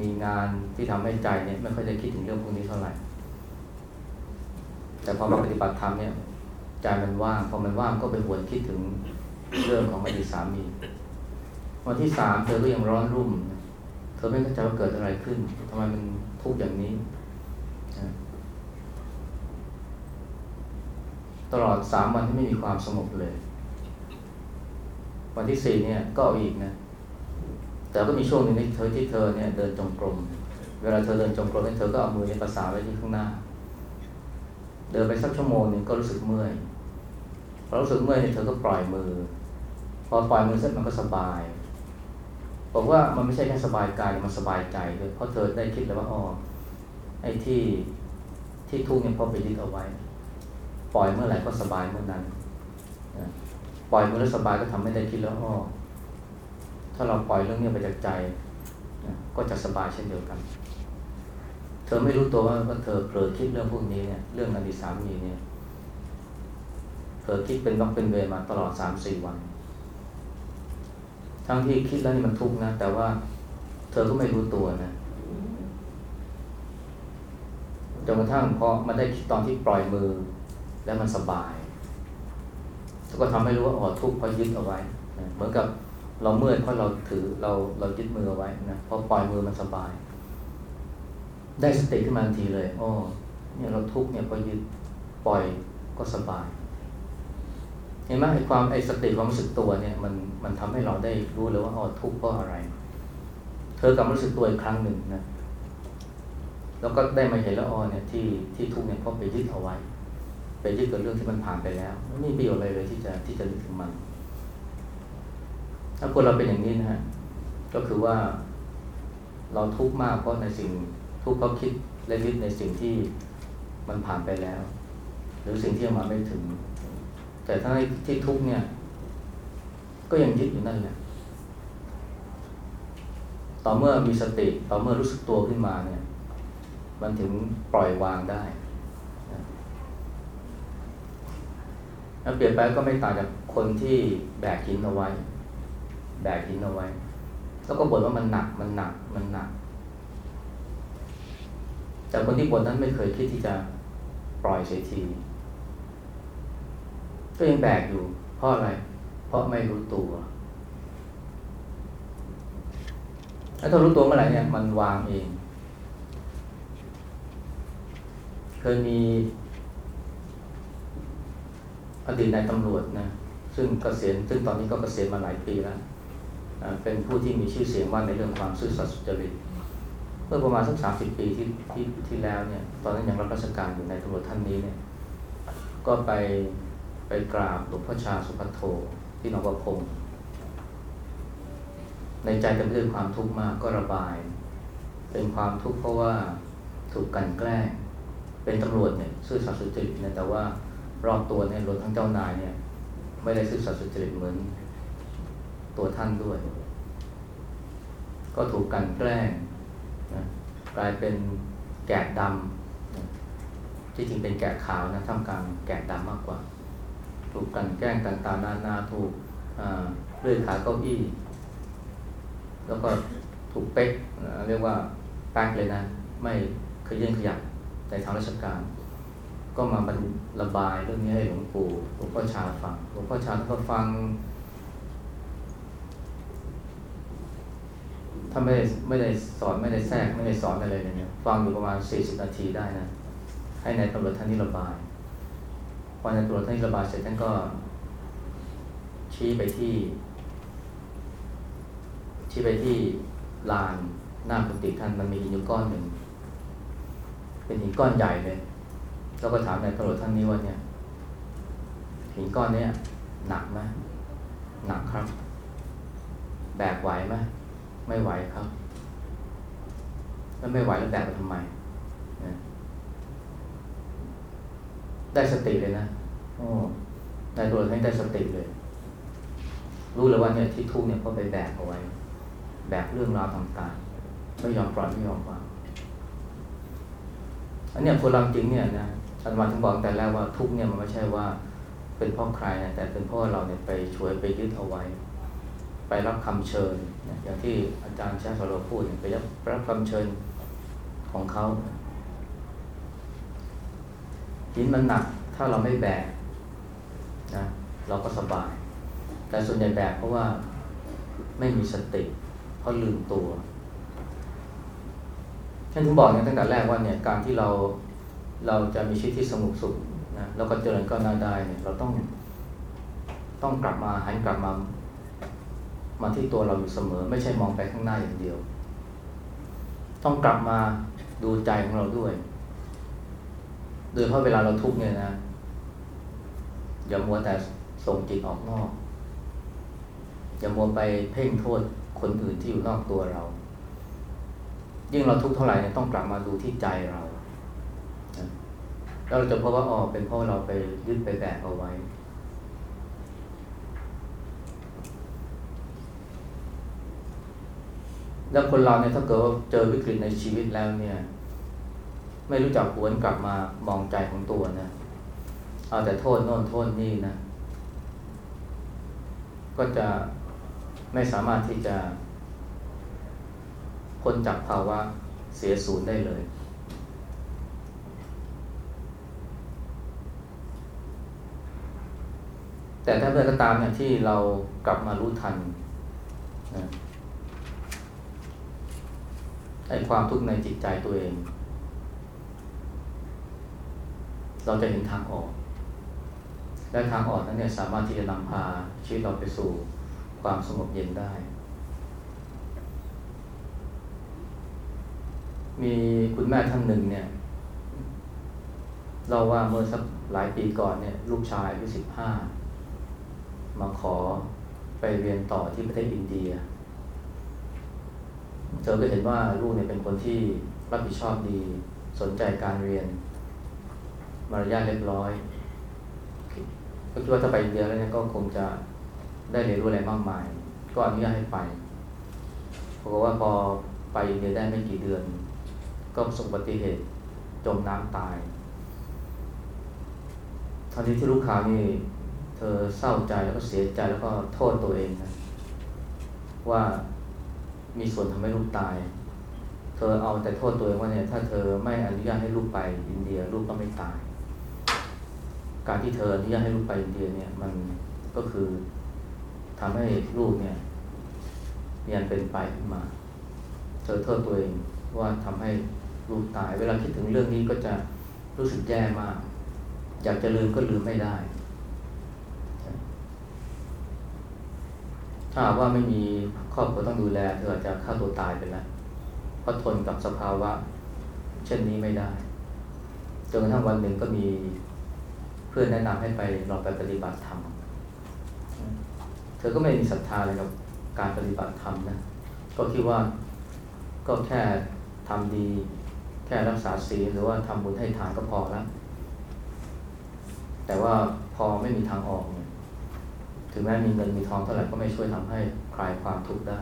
มีงานที่ทำให้ใจเนี่ยไม่ค่อยได้คิดถึงเรื่องพวกนี้เท่าไหร่ แต่พอมาปฏิบัติธรรมเนี่ยใจมันว่างพอมันว่างก็ไปหวนคิดถึงเรื่องของอดีตสามีวันที่สามเธอก็ยังร้อนรุ่ม เธอไม่เข้าใจว่าเกิดอะไรขึ้นทำไมมันทุกข์อย่างนี้ ตลอดสามวันที่ไม่มีความสงบเลย วันที่สี่เนี่ยก็ออีกนะ แต่ก็มีช่วงหนึ่งที่เธอที่เธอเนี่ยเดินจงกรม เวลาเธอเดินจงกรมเธอก็เอามือในภาษาไว้ที่ข้างหน้า เดินไปสักชั่วโมงหนึ่งก็รู้สึกเมื่อยพอรู้สึกเมื่อยเนี่ยเธอก็ปล่อยมือ พอปล่อยมือเสร็จมันก็สบายบอกว่ามันไม่ใช่แค่สบายกายมันสบายใจด้วยเพราะเธอได้คิดแล้วว่าอ๋อไอ้ที่ที่ทุกข์เนี่ยเพราไปยึดเอาไว้ ปล่อยเมื่อไหร่ก็สบายเมื่อนั้นปล่อยเมื่อไรสบายก็ทำให้ได้คิดแล้วอ๋อ ถ้าเราปล่อยเรื่องนี้ไปจากใจก็จะสบายเช่นเดียวกัน เธอไม่รู้ตัวว่าเธอเผลอคิดเรื่องพวกนี้เนี่ยเรื่องอดีตสามีเนี่ยเผลอคิดเป็นวันเป็นเวรมาตลอดสามสี่วัน ทั้งที่คิดแล้วนี่มันทุกข์นะ แต่ว่าเธอก็ไม่รู้ตัวนะจนกระทั่งพอมันได้คิดตอนที่ปล่อยมือ แล้วมันสบายก็ทำให้รู้ว่าอ๋อทุกข์เพราะยึดเอาไว้ เหมือนกับ เราเมื่อยเพราะเราถือเราเรายึดมือไว้นะพอปล่อยมือมันสบาย ได้สติขึ้นมาทันทีเลยอ๋อเนี่ยเราทุกเนี่ยพราะยึดปล่อยก็สบายเห็นไหมไอ้ความไอ้สติความรู้สึกตัวเนี่ยมันมันทำให้เราได้รู้เลยว่าอ๋อทุกข์เพราะอะไร เธอกลับรู้สึกตัวอีกครั้งหนึ่งนะแล้วก็ได้มาเห็นล้วอ๋อเนี่ยที่ที่ทุกเนี่ยเพราะไปยึดเอาไว้ ไปยึดกับเรื่องที่มันผ่านไปแล้วไม่มีประโยชน์อะไรเลยที่จะที่จะนึกถึงมัน ถ้าคนเราเป็นอย่างนี้นะฮะก็คือว่า เราทุกข์มากเพราะในสิ่งทุกข์เพราะคิดและยึดในสิ่งที่มันผ่านไปแล้ว หรือสิ่งที่ยังมาไม่ถึง แต่ถ้าที่ทุกข์เนี่ย ก็ยังยึดอยู่นั่นแหละต่อเมื่อมีสติต่อเมื่อรู้สึกตัวขึ้นมาเนี่ย มันถึงปล่อยวางได้แล้วเปลี่ยนไปก็ไม่ต่างจากคนที่แบกหินเอาไว้ แบกหินเอาไว้ แล้วก็บ่นว่ามันหนักมันหนักมันหนัก แต่คนที่บ่นนั้นไม่เคยคิดที่จะปล่อยเสียที ก็ยังแบกอยู่ เพราะอะไร เพราะไม่รู้ตัวแล้วถ้ารู้ตัวเมื่อไหร่เนี่ยมันวางเอง เคยมีอดีตนายตำรวจนะ ซึ่งเกษียณซึ่งตอนนี้ก็เกษียณมาหลายปีแล้ว เป็นผู้ที่มีชื่อเสียงว่าในเรื่องความซื่อสัตย์สุจริตเมื่อประมาณสักสามสิบปีที่ที่ที่แล้วเนี่ยตอนนั้นยังรับราชการอยู่ในตำรวจท่านนี้เนี่ยก็ไปไปกราบหลวงพ่อชาสุภัทโทที่หนองประพงในใจเต็มไปด้วยความทุกข์มากก็ระบาย เป็นความทุกข์เพราะว่าถูกกันแกล้ง เป็นตำรวจเนี่ยซื่อสัตย์สุจริตนะแต่ว่ารอบตัวเนี่ยรวมทั้งเจ้านายเนี่ยไม่ได้ซื่อสัตย์สุจริตเหมือน ตัวท่านด้วย ก็ถูกกันแกล้งนะกลายเป็นแกะดำนะที่จริงเป็นแกะขาวนะท่ามกลางแกะดำมากกว่า ถูกกันแกล้งต่างๆนานาถูกเลื่อยขาเก้าอี้ แล้วก็ถูกเป๊กเรียกว่าแป๊กเลยนะ ไม่เคยเยื่นขยับในทางราชการ ก็มาบรรระบายเรื่องนี้ให้หลวงปู่หลวงพ่อชาฟังหลวงพ่อชาก็ฟัง ถ้าไม่ได้ไม่ได้สอนไม่ได้แทรกไม่ได้สอนอะไรเลยเนี่ยฟังอยู่ประมาณสี่สิบนาทีได้นะ ให้ในายตำรวจท่านนี้ระบายพอนายตำรวจท่านนี้ระบายเสร็จท่านก็ชี้ไปที่ ชี้ไปที่ลานหน้ากุฏิท่านมันมีหินอยู่ก้อนหนึ่ง เป็นหินก้อนใหญ่เลย แล้วก็ถามนายตำรวจท่านนี้ว่าเนี่ยหินก้อนเนี้ยหนักไหมหนักครับ แบกไหวไหม ไม่ไหวครับแล้วไม่ไหวแล้วแบกไปทำไมนะได้สติเลยนะโอ้นายตำรวจท่านได้สติเลย รู้เลยว่าเนี่ยที่ทุกข์เนี่ยเพราะไปแบกเอาไว้ แบกเรื่องราวต่างๆ ไม่ยอมปล่อยไม่ยอมวางอันเนี้ยคนเราจริงเนี่ยนะอาจารย์ถึงบอกตั้งแต่แรกว่าทุกข์เนี่ยมันไม่ใช่ว่าเป็นเพราะใครนะแต่เป็นเพราะเราเนี่ยไปช่วยไปยึดเอาไว้ ไปรับคำเชิญ อย่างที่อาจารย์ชาสโรพูดไปรับรับคำเชิญของเขาหินมันหนักถ้าเราไม่แบกนะเราก็สบาย แต่ส่วนใหญ่แบกเพราะว่าไม่มีสติ เพราะลืมตัวฉันถึงบอกเนี่ยตั้งแต่แรกว่าเนี่ยการที่เราเราจะมีชีวิตที่สงบสุขนะแล้วก็เจริญก้าวหน้าได้เนี่ยเราต้องต้องกลับมาหันกลับมา มาที่ตัวเราอยู่เสมอ ไม่ใช่มองไปข้างหน้าอย่างเดียว ต้องกลับมาดูใจของเราด้วย โดยเพราะเวลาเราทุกข์เนี่ยนะ อย่ามัวแต่ส่งจิตออกนอก อย่ามัวไปเพ่งโทษคนอื่นที่อยู่นอกตัวเรา ยิ่งเราทุกข์เท่าไหร่เนี่ยต้องกลับมาดูที่ใจเราแล้วเราจะพบว่าอ๋อเป็นเพราะเราไปยึดไปแบกเอาไว้ แล้วคนเราเนี่ยถ้าเกิดว่าเจอวิกฤตในชีวิตแล้วเนี่ย ไม่รู้จักหวนกลับมามองใจของตัวนะเอาแต่โทษโน่นโทษนี่นะ ก็จะไม่สามารถที่จะพ้นจากภาวะเสียศูนย์ได้เลย แต่ถ้าเมื่อก็ตามเนี่ยที่เรากลับมารู้ทันนะ ไอ้ความทุกข์ในจิตใจตัวเอง เราจะเห็นทางออก และทางออกนั้นเนี่ยสามารถที่จะนำพาชีวิตเราไปสู่ความสงบเย็นได้ มีคุณแม่ท่านหนึ่งเนี่ยเราว่าเมื่อสักหลายปีก่อนเนี่ยลูกชายอายุสิบห้ามาขอไปเรียนต่อที่ประเทศอินเดีย เธอก็เห็นว่าลูกเนี่ยเป็นคนที่รับผิดชอบดี สนใจการเรียน มารยาทเรียบร้อย ก็คิดว่าถ้าไปอินเดียแล้วเนี่ยก็คงจะได้เรียนรู้อะไรมากมาย ก็อนุญาตให้ไปปรากฏว่าพอไปอินเดียได้ไม่กี่เดือน ก็ประสบอุบัติเหตุจมน้ำตายทันทีที่รู้ข่านี่เธอเศร้าใจแล้วก็เสียใจแล้วก็โทษตัวเองนะว่า มีส่วนทำให้ลูกตาย เธอเอาแต่โทษตัวเองว่าเนี่ย ถ้าเธอไม่อนุญาตให้ลูกไปอินเดียลูกก็ไม่ตาย การที่เธออนุญาตให้ลูกไปอินเดียเนี่ยมันก็คือทำให้ลูกเนี่ยมีอันเป็นไปขึ้นมา เธอโทษตัวเองว่าทำให้ลูกตาย เวลาคิดถึงเรื่องนี้ก็จะรู้สึกแย่มาก อยากจะลืมก็ลืมไม่ได้ ถ้าว่าไม่มีครอบครัวต้องดูแลเธออาจจะฆ่าตัวตายไปแล้วเพราะทนกับสภาวะ เช่นนี้ไม่ได้จนกระทั่งวันหนึ่งก็มีเพื่อนแนะนำให้ไปลองไปปฏิบัติธรรม เธอก็ไม่มีศรัทธาอะไรกับการปฏิบัติธรรมนะ ก็คิดว่าก็แค่ทำดี แค่รักษาศีลหรือว่าทำบุญให้ทานก็พอแล้ว แต่ว่าพอไม่มีทางออก ถึงแม้มีเงินมีทองเท่าไหร่ก็ไม่ช่วยทำให้คลายความทุกข์ได้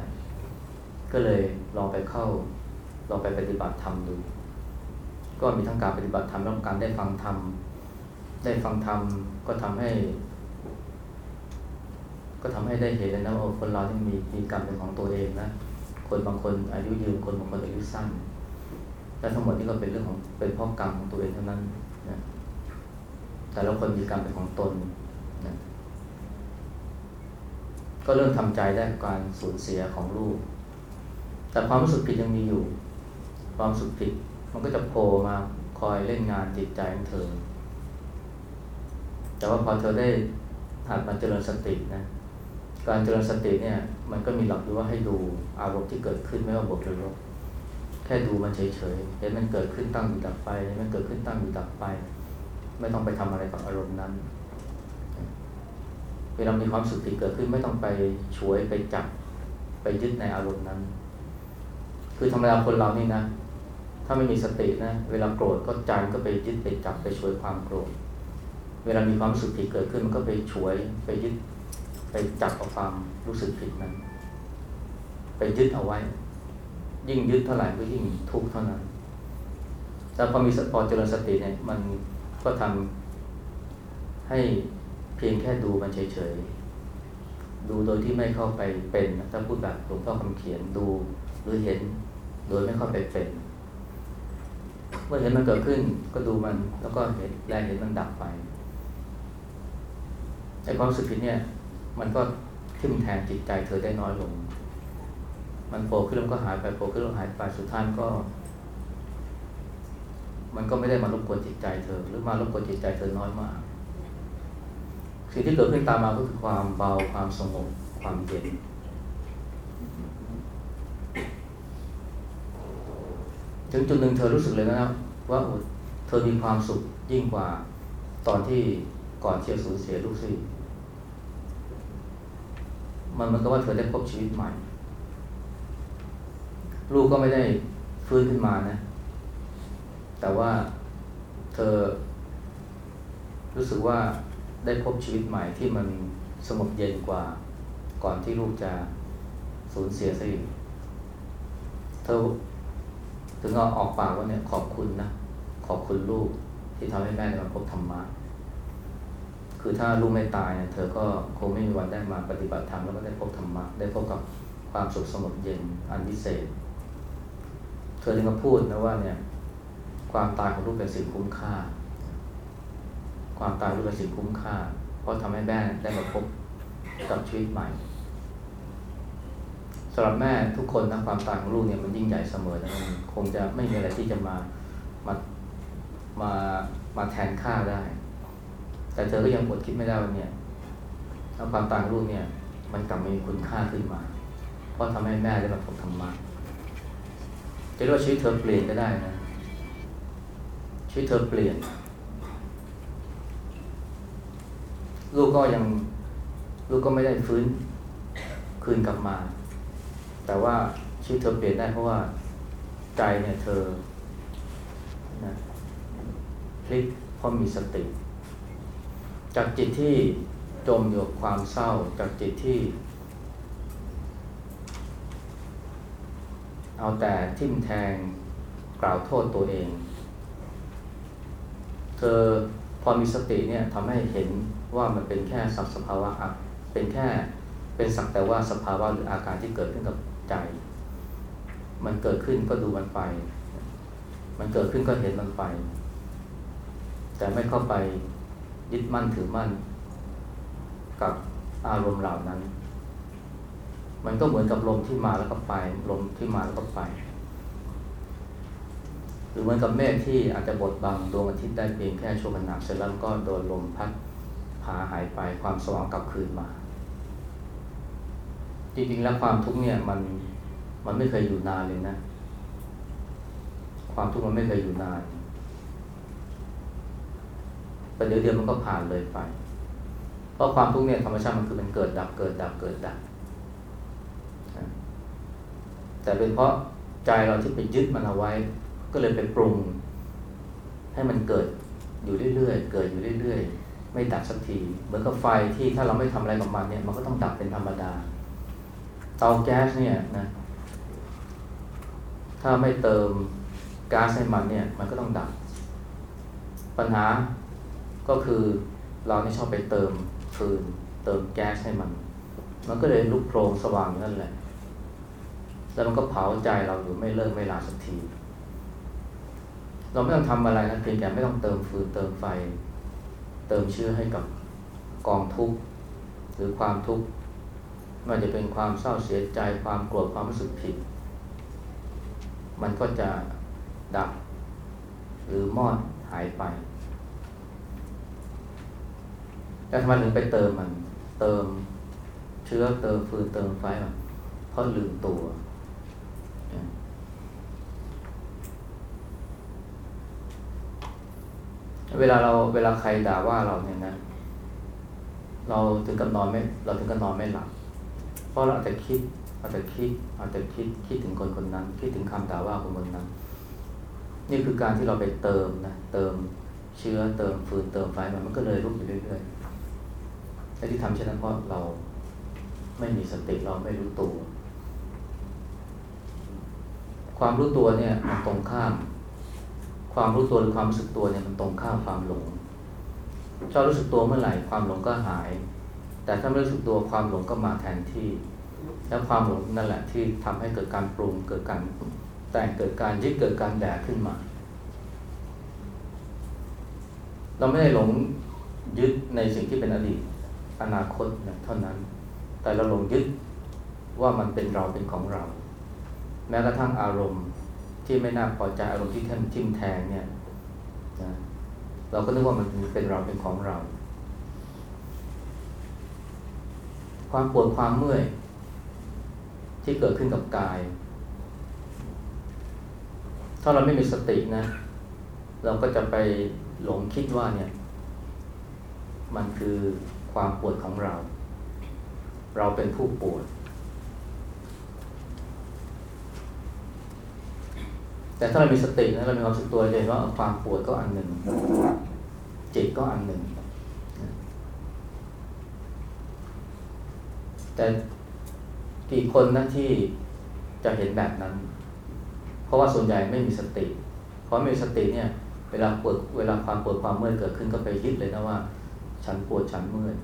ก็เลยลองไปเข้าลองไปปฏิบัติธรรมดู ก็มีทั้งการปฏิบัติธรรมและการได้ฟังธรรมได้ฟังธรรมก็ทำให้ ก็ทำให้ได้เห็นนะว่าคนเราที่มีมีกรรมเป็นของตัวเองนะคนบางคนอายุยืนคนบางคนอายุสั้นและทั้งหมดนี่ก็เป็นเรื่องของเป็นเพราะกรรมของตัวเองเท่านั้นนะแต่ละคนมีกรรมเป็นของตนนะ ก็เริ่มทำใจได้กับการสูญเสียของลูก แต่ความรู้สึกผิดยังมีอยู่ ความรู้สึกผิดมันก็จะโผล่มาคอยเล่นงานจิตใจของเธอ แต่ว่าพอเธอได้หัดมาเจริญสตินะ การเจริญสติเนี่ย มันก็มีหลักอยู่ว่าให้ดูอารมณ์ที่เกิดขึ้นไม่ว่าบวกหรือลบ แค่ดูมันเฉยๆเห็นมันเกิดขึ้นตั้งอยู่ดับไปเห็นมันเกิดขึ้นตั้งอยู่ดับไป ไม่ต้องไปทำอะไรกับอารมณ์นั้น เวลามีความสุขผิดเกิดขึ้นไม่ต้องไปช่วยไปจับไปยึดในอารมณ์นั้น คือธรรมดาคนเรานี่นะ ถ้าไม่มีสตินะ เวลาโกรธก็ใจมันก็ไปยึดไปจับไปช่วยความโกรธ เวลามีความสึกผิดเกิดขึ้นมันก็ไปช่วยไปยึดไปจับเอาความรู้สึกผิดนั้น ไปยึดเอาไว้ ยิ่งยึดเท่าไหร่ก็ยิ่งทุกข์เท่านั้น แต่พอมีพอเจริญสติเนี่ยมันก็ทำให้ เพียงแค่ดูมันเฉยๆ ดูโดยที่ไม่เข้าไปเป็นถ้าพูดแบบหลวงพ่อคำเขียนดูหรือเห็นโดยไม่เข้าไปเป็น เมื่อเห็นมันเกิดขึ้นก็ดูมันแล้วก็เห็นแลเห็นมันดับไปไอ้ความสึกผิดเนี่ยมันก็ทิ่มแทงจิตใจเธอได้น้อยลง มันโผล่ขึ้นแล้วก็หายไปโผล่ขึ้นแล้วหายไปสุดท้ายก็ มันก็ไม่ได้มารบกวนจิตใจเธอ หรือมารบกวนจิตใจเธอน้อยมาก สิ่งที่เกิดขึ้นตามมาก็คือความเบาความสงบความเย็น ถึงจุดหนึ่งเธอรู้สึกเลยนะครับว่าเธอมีความสุขยิ่งกว่าตอนที่ก่อนที่จะสูญเสียลูกสิมันมือนกับว่าเธอได้พบชีวิตใหม่ ลูกก็ไม่ได้ฟื้นขึ้นมานะ แต่ว่าเธอรู้สึกว่า ได้พบชีวิตใหม่ที่มันสงบเย็นกว่าก่อนที่ลูกจะสูญเสียซะอีกเธอถึงเอาออกปากว่าเนี่ยขอบคุณนะ ขอบคุณลูกที่ทำให้แม่ได้มาพบธรรมะคือถ้าลูกไม่ตายเนี่ยเธอก็คงไม่มีวันได้มาปฏิบัติธรรมแล้วก็ได้พบธรรมะได้พบกับความสุขสงบเย็นอันพิเศษ เธอจึงมาพูดนะว่าเนี่ย ความตายของลูกเป็นสิ่งคุ้มค่า ความตายของลูกเป็นสิ่งคุ้มค่า เพราะทำให้แม่ได้มาพบกับชีวิตใหม่สำหรับแม่ทุกคนนะความตายของลูกเนี่ยมันยิ่งใหญ่เสมอนะมันคงจะไม่มีอะไรที่จะมามามามาแทนค่าได้ แต่เธอก็ยังอดคิดไม่ได้ว่าเนี่ยถ้าความตายของลูกเนี่ย มันกลับมามีคุณค่าขึ้นมา เพราะทำให้แม่ได้มาพบธรรมะจะเรียกว่าชีวิตเธอเปลี่ยนก็ได้นะชีวิตเธอเปลี่ยน ลูกก็ยังลูกก็ไม่ได้ฟื้นคืนกลับมา แต่ว่าชีวิตเธอเปลี่ยนได้เพราะว่าใจเนี่ยเธอนะพลิกเพราะมีสติ จากจิตที่จมอยู่กับความเศร้า จากจิตที่ เอาแต่ทิ่มแทงกล่าวโทษตัวเอง เธอพอมีสติเนี่ยทำให้เห็น ว่ามันเป็นแค่สักสภาวะอะเป็นแค่เป็นสักแต่ว่าสภาวะหรืออาการที่เกิดขึ้นกับใจ มันเกิดขึ้นก็ดูมันไป มันเกิดขึ้นก็เห็นมันไป แต่ไม่เข้าไปยึดมั่นถือมั่น กับอารมณ์เหล่านั้น มันก็เหมือนกับลมที่มาแล้วก็ไป ลมที่มาแล้วก็ไป หรือเหมือนกับเมฆที่อาจจะบดบังดวงอาทิตย์ได้เพียงแค่ชั่วขณะเสร็จแล้วก็โดนลมพัด พาหายไปความสว่างกลับคืนมา จริงๆแล้วความทุกข์เนี่ยมันมันไม่เคยอยู่นานเลยนะ ความทุกข์มันไม่เคยอยู่นานแต่เดี๋ยวเดียวมันก็ผ่านเลยไป เพราะความทุกข์เนี่ยธรรมชาติมันคือมันเกิดดับเกิดดับเกิดดับ แต่เป็นเพราะใจเราที่ไปยึดมันเอาไว้ ก็เลยไปปรุง ให้มันเกิดอยู่เรื่อยๆ เกิดอยู่เรื่อยๆ ไม่ดับสักที เหมือนกับไฟที่ถ้าเราไม่ทำอะไรกับมันเนี่ยมันก็ต้องดับเป็นธรรมดา เตาแก๊สเนี่ยนะถ้าไม่เติมก๊าซให้มันเนี่ยมันก็ต้องดับ ปัญหาก็คือเราไม่ชอบไปเติมฟืนเติมแก๊สให้มัน มันก็เลยลุกโพลงสว่างนั่นแหละ แล้วมันก็เผาใจเราอยู่ไม่เลิกไม่ลาสักที เราไม่ต้องทำอะไรนะเพียงแต่ไม่ต้องเติมฟืนเติมไฟ เติมเชื้อให้กับกองทุกข์หรือความทุกข์ไม่ว่าจะเป็นความเศร้าเสียใจความโกรธความรู้สึกผิด มันก็จะดับหรือมอดหายไปแล้วทำไมถึงไปเติมมัน เติมเชื้อเติมฟืนเติมไฟมันเพราะลืมตัว เวลาเราเวลาใครด่าว่าเราเนี่ยนะ เราถึงกับนอนไม่ เราถึงกับนอนไม่หลับ เพราะเราอาจจะคิดอาจจะคิดอาจจะคิดคิดถึงคนคนนั้น คิดถึงคำด่าว่าคนคนนั้น นี่คือการที่เราไปเติมนะเติมเชื้อเติมฟืนเติมไฟมันมันก็เลยลุกอยู่เรื่อยๆไอ้ที่ทำเช่นนั้นเพราะเราไม่มีสติเราไม่รู้ตัว ความรู้ตัวเนี่ยมันตรงข้าม ความรู้ตัวหรือความรู้สึกตัวเนี่ยมันตรงข้ามความหลงชอบรู้สึกตัวเมื่อไหร่ความหลงก็หาย แต่ถ้าไม่รู้สึกตัวความหลงก็มาแทนที่ แล้วความหลงนั่นแหละที่ทำให้เกิดการปรุงเกิดการแต่งเกิดการยึดเกิดการแดกขึ้นมา เราไม่ได้หลงยึดในสิ่งที่เป็นอดีตอนาคตนะเท่านั้น แต่เราหลงยึดว่ามันเป็นเราเป็นของเรา แม้กระทั่งอารมณ์ ที่ไม่น่าพอใจอารมณ์ที่ท่านทิมแทงเนี่ยนะเราก็นึกว่ามันเป็นเราเป็นของเรา ความปวดความเมื่อย ที่เกิดขึ้นกับกาย ถ้าเราไม่มีสตินะ เราก็จะไปหลงคิดว่าเนี่ย มันคือความปวดของเรา เราเป็นผู้ปวด แต่ถ้าเรามีสตินะเรามีความสึกตัวจะเห็นว่าความปวดก็อันหนึ่งจิตก็อันหนึ่งแต่กี่คนนะที่จะเห็นแบบนั้น เพราะว่าส่วนใหญ่ไม่มีสติ เพราะไม่มีสติเนี่ย เวลาปวดเวลาความปวดความเมื่อยเกิดขึ้นก็ไปยึดเลยนะว่า ฉันปวดฉันเมื่อย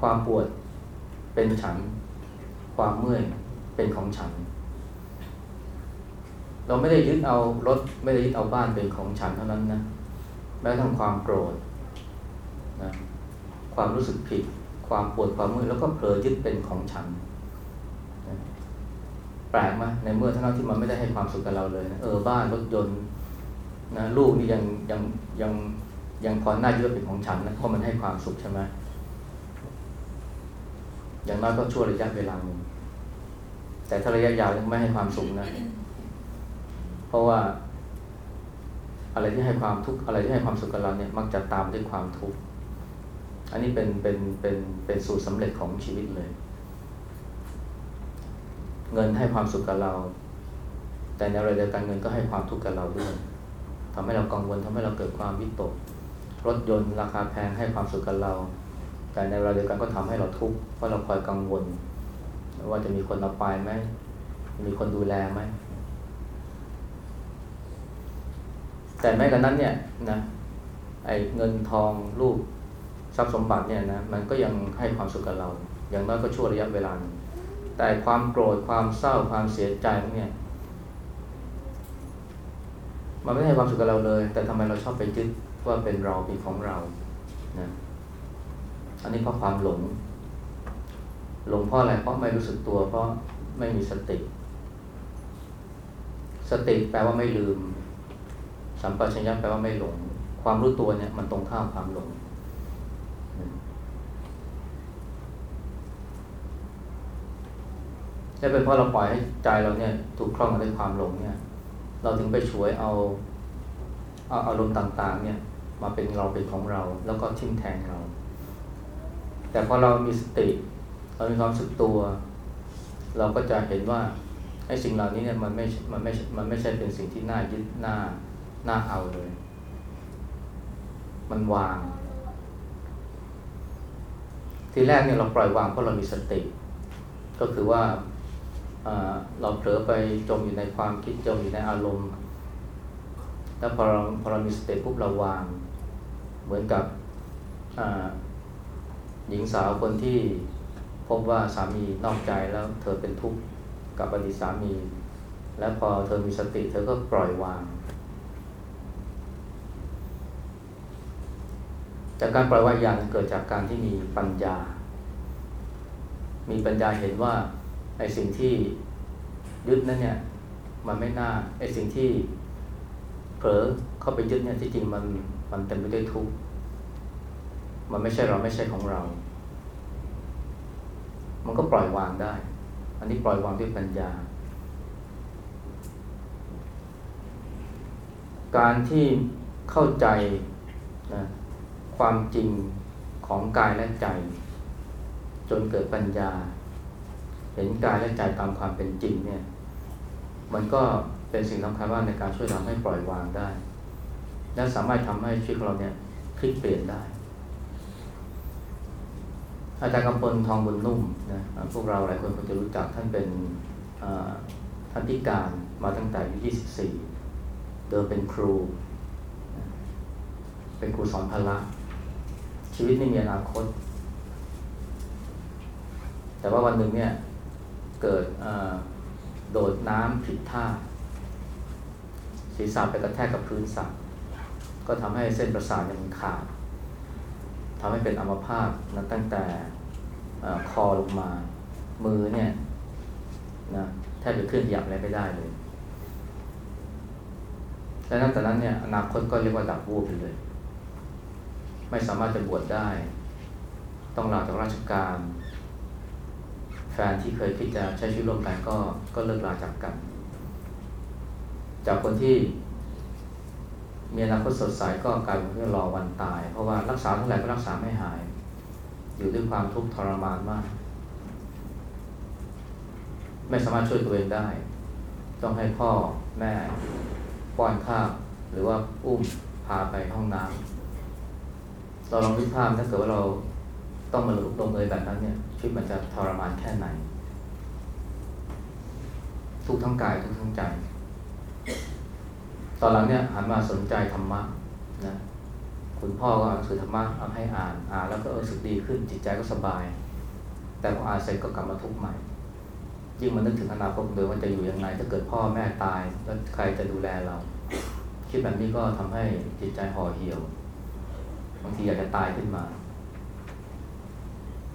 ความปวดเป็นฉัน ความเมื่อย เป็นของฉัน เราไม่ได้ยึดเอารถไม่ได้ยึดเอาบ้านเป็นของฉันเท่านั้นนะแม้ทั้งความโกรธนะความรู้สึกผิด ความปวดความเมื่อยแล้วก็เผลอยึดเป็นของฉันนะแปลกไหมในเมื่อทั้งที่มันไม่ได้ให้ความสุขกับเราเลยนะเออบ้านรถยนต์นะลูกนี่ยังยังยังยังพอหน้ายึดเป็นของฉันนะเพราะมันให้ความสุขใช่ไหมอย่างน้อยก็ชั่วระยะเวลาหนึ่ง แต่ถ้าระยะยาวไม่ให้ความสุขนะ เพราะว่า อะไรที่ให้ความทุกข์อะไรที่ให้ความสุขกับเราเนี่ยมักจะตามด้วยความทุกข์อันนี้เป็นเป็นเป็นเป็นสูตรสำเร็จของชีวิตเลย เงินให้ความสุขกับเรา แต่ในเวลาเดียวกันเงินก็ให้ความทุกข์กับเราด้วยทำให้เรากังวลทำให้เราเกิดความวิตกรถยนต์ราคาแพงให้ความสุขกับเรา แต่ในเวลาเดียวกันก็ทำให้เราทุกข์เพราะเราคอยกังวล ว่าจะมีคนเอาไปไหม มีคนดูแลไหม แต่แม้กระนั้นเนี่ยนะไอ้เงินทองลูกทรัพย์สมบัติเนี่ยนะมันก็ยังให้ความสุขกับเรา อย่างน้อยก็ชั่วระยะเวลานึงแต่ความโกรธความเศร้าความเสียใจเนี่ยมันไม่ให้ความสุขกับเราเลย แต่ทำไมเราชอบไปยึดว่าเป็นเราเป็นของเรานะอันนี้เพราะความหลง หลงเพราะอะไรเพราะไม่รู้สึกตัว เพราะไม่มีสติ สติแปลว่าไม่ลืม สัมปชัญญะแปลว่าไม่หลง ความรู้ตัวเนี่ยมันตรงข้ามความหลง และเป็นเพราะเราปล่อยให้ใจเราเนี่ยถูกคล่องไปด้วยความหลงเนี่ย เราถึงไปช่วยเอาเอาอารมณ์ต่างๆ เนี่ย มาเป็นเราเป็นของเรา แล้วก็ทิ่มแทงเรา แต่พอเรามีสติ เรามีความรู้สึกตัว เราก็จะเห็นว่าไอ้สิ่งเหล่านี้เนี่ยมันไม่ มันไม่ มันไม่ใช่เป็นสิ่งที่น่ายึดน่า น่าเอาเลย มันวาง ทีแรกเนี่ยเราปล่อยวางเพราะเรามีสติ ก็คือว่าเราเผลอไปจมอยู่ในความคิดจมอยู่ในอารมณ์ แล้วพอเราพอเรามีสติปุ๊บเราวาง เหมือนกับหญิงสาวคนที่ บว่าสามีนอกใจแล้วเธอเป็นทุกข์กับอดีตสามี แล้วพอเธอมีสติเธอก็ปล่อยวาง จากการปล่อยวางอย่างเกิดจากการที่มีปัญญา มีปัญญาเห็นว่าไอ้สิ่งที่ยึดนั่นเนี่ยมันไม่น่าไอ้สิ่งที่เผลอเข้าไปยึดเนี่ยที่จริงมันมันเต็มไปด้วยทุกข์มันไม่ใช่เราไม่ใช่ของเรา มันก็ปล่อยวางได้ อันนี้ปล่อยวางด้วยปัญญา การที่เข้าใจนะความจริงของกายและใจ จนเกิดปัญญา เห็นกายและใจตามความเป็นจริงเนี่ย มันก็เป็นสิ่งสำคัญว่าในการช่วยทำให้ปล่อยวางได้ และสามารถทำให้ชีวิตของเราเนี่ยพลิกเปลี่ยนได้ อาจารย์กำพลทองบุญนุ่มนะพวกเราหลายคนคงจะรู้จักท่านเป็นท่านพิการมาตั้งแต่อายุ24 เดิมเป็นครู เป็นครูสอนพละชีวิตไม่มีอนาคต แต่ว่าวันหนึ่งเนี่ย เกิดโดดน้ำผิดท่า ศีรษะไปกระแทกกับพื้นสระก็ทำให้เส้นประสาทมันขาด ทำให้เป็นอัมพาตนะตั้งแต่คอลงมา มือเนี่ยนะแทบจะเคลื่อนหยับอะไรไม่ได้เลยและตั้งแต่นั้นเนี่ยอนาคตก็เรียกว่าดับวูบไปเลย ไม่สามารถจะบวชได้ ต้องลาจากราชการ แฟนที่เคยคิดจะใช้ชีวิตร่วมกันก็ก็เลิกลาจากกัน จากคนที่ มีอนาคตสดใสก็กลายเป็นที่อรอวันตาย เพราะว่ารักษาเท่าไหร่ก็รักษาไม่หาย อยู่ด้วยความทุกข์ทรมานมาก ไม่สามารถช่วยตัวเองได้ ต้องให้พ่อแม่ป้อนข้าวหรือว่าอุ้มพาไปห้องน้ำเราลองวิพากษ์ถ้าเกิดว่าเราต้องมาลงเอยแบบนั้นเนี่ยชีวิตมันจะทรมานแค่ไหน ทุกทั้งกายทุกทั้งใจ ตอนหลังเนี่ยหันมาสนใจธรรมะนะคุณพ่อก็อ่านหนังสือธรรมะเอาให้อ่านอ่านแล้วก็รู้สึกดีขึ้นจิตใจก็สบาย แต่พออ่านเสร็จก็กลับมาทุกข์ใหม่ยิ่งมันนึกถึงอนาคตเลยว่าจะอยู่ยังไงถ้าเกิดพ่อแม่ตายแล้วใครจะดูแลเรา คิดแบบนี้ก็ทำให้จิตใจห่อเหี่ยวบางทีอยากจะตายขึ้นมา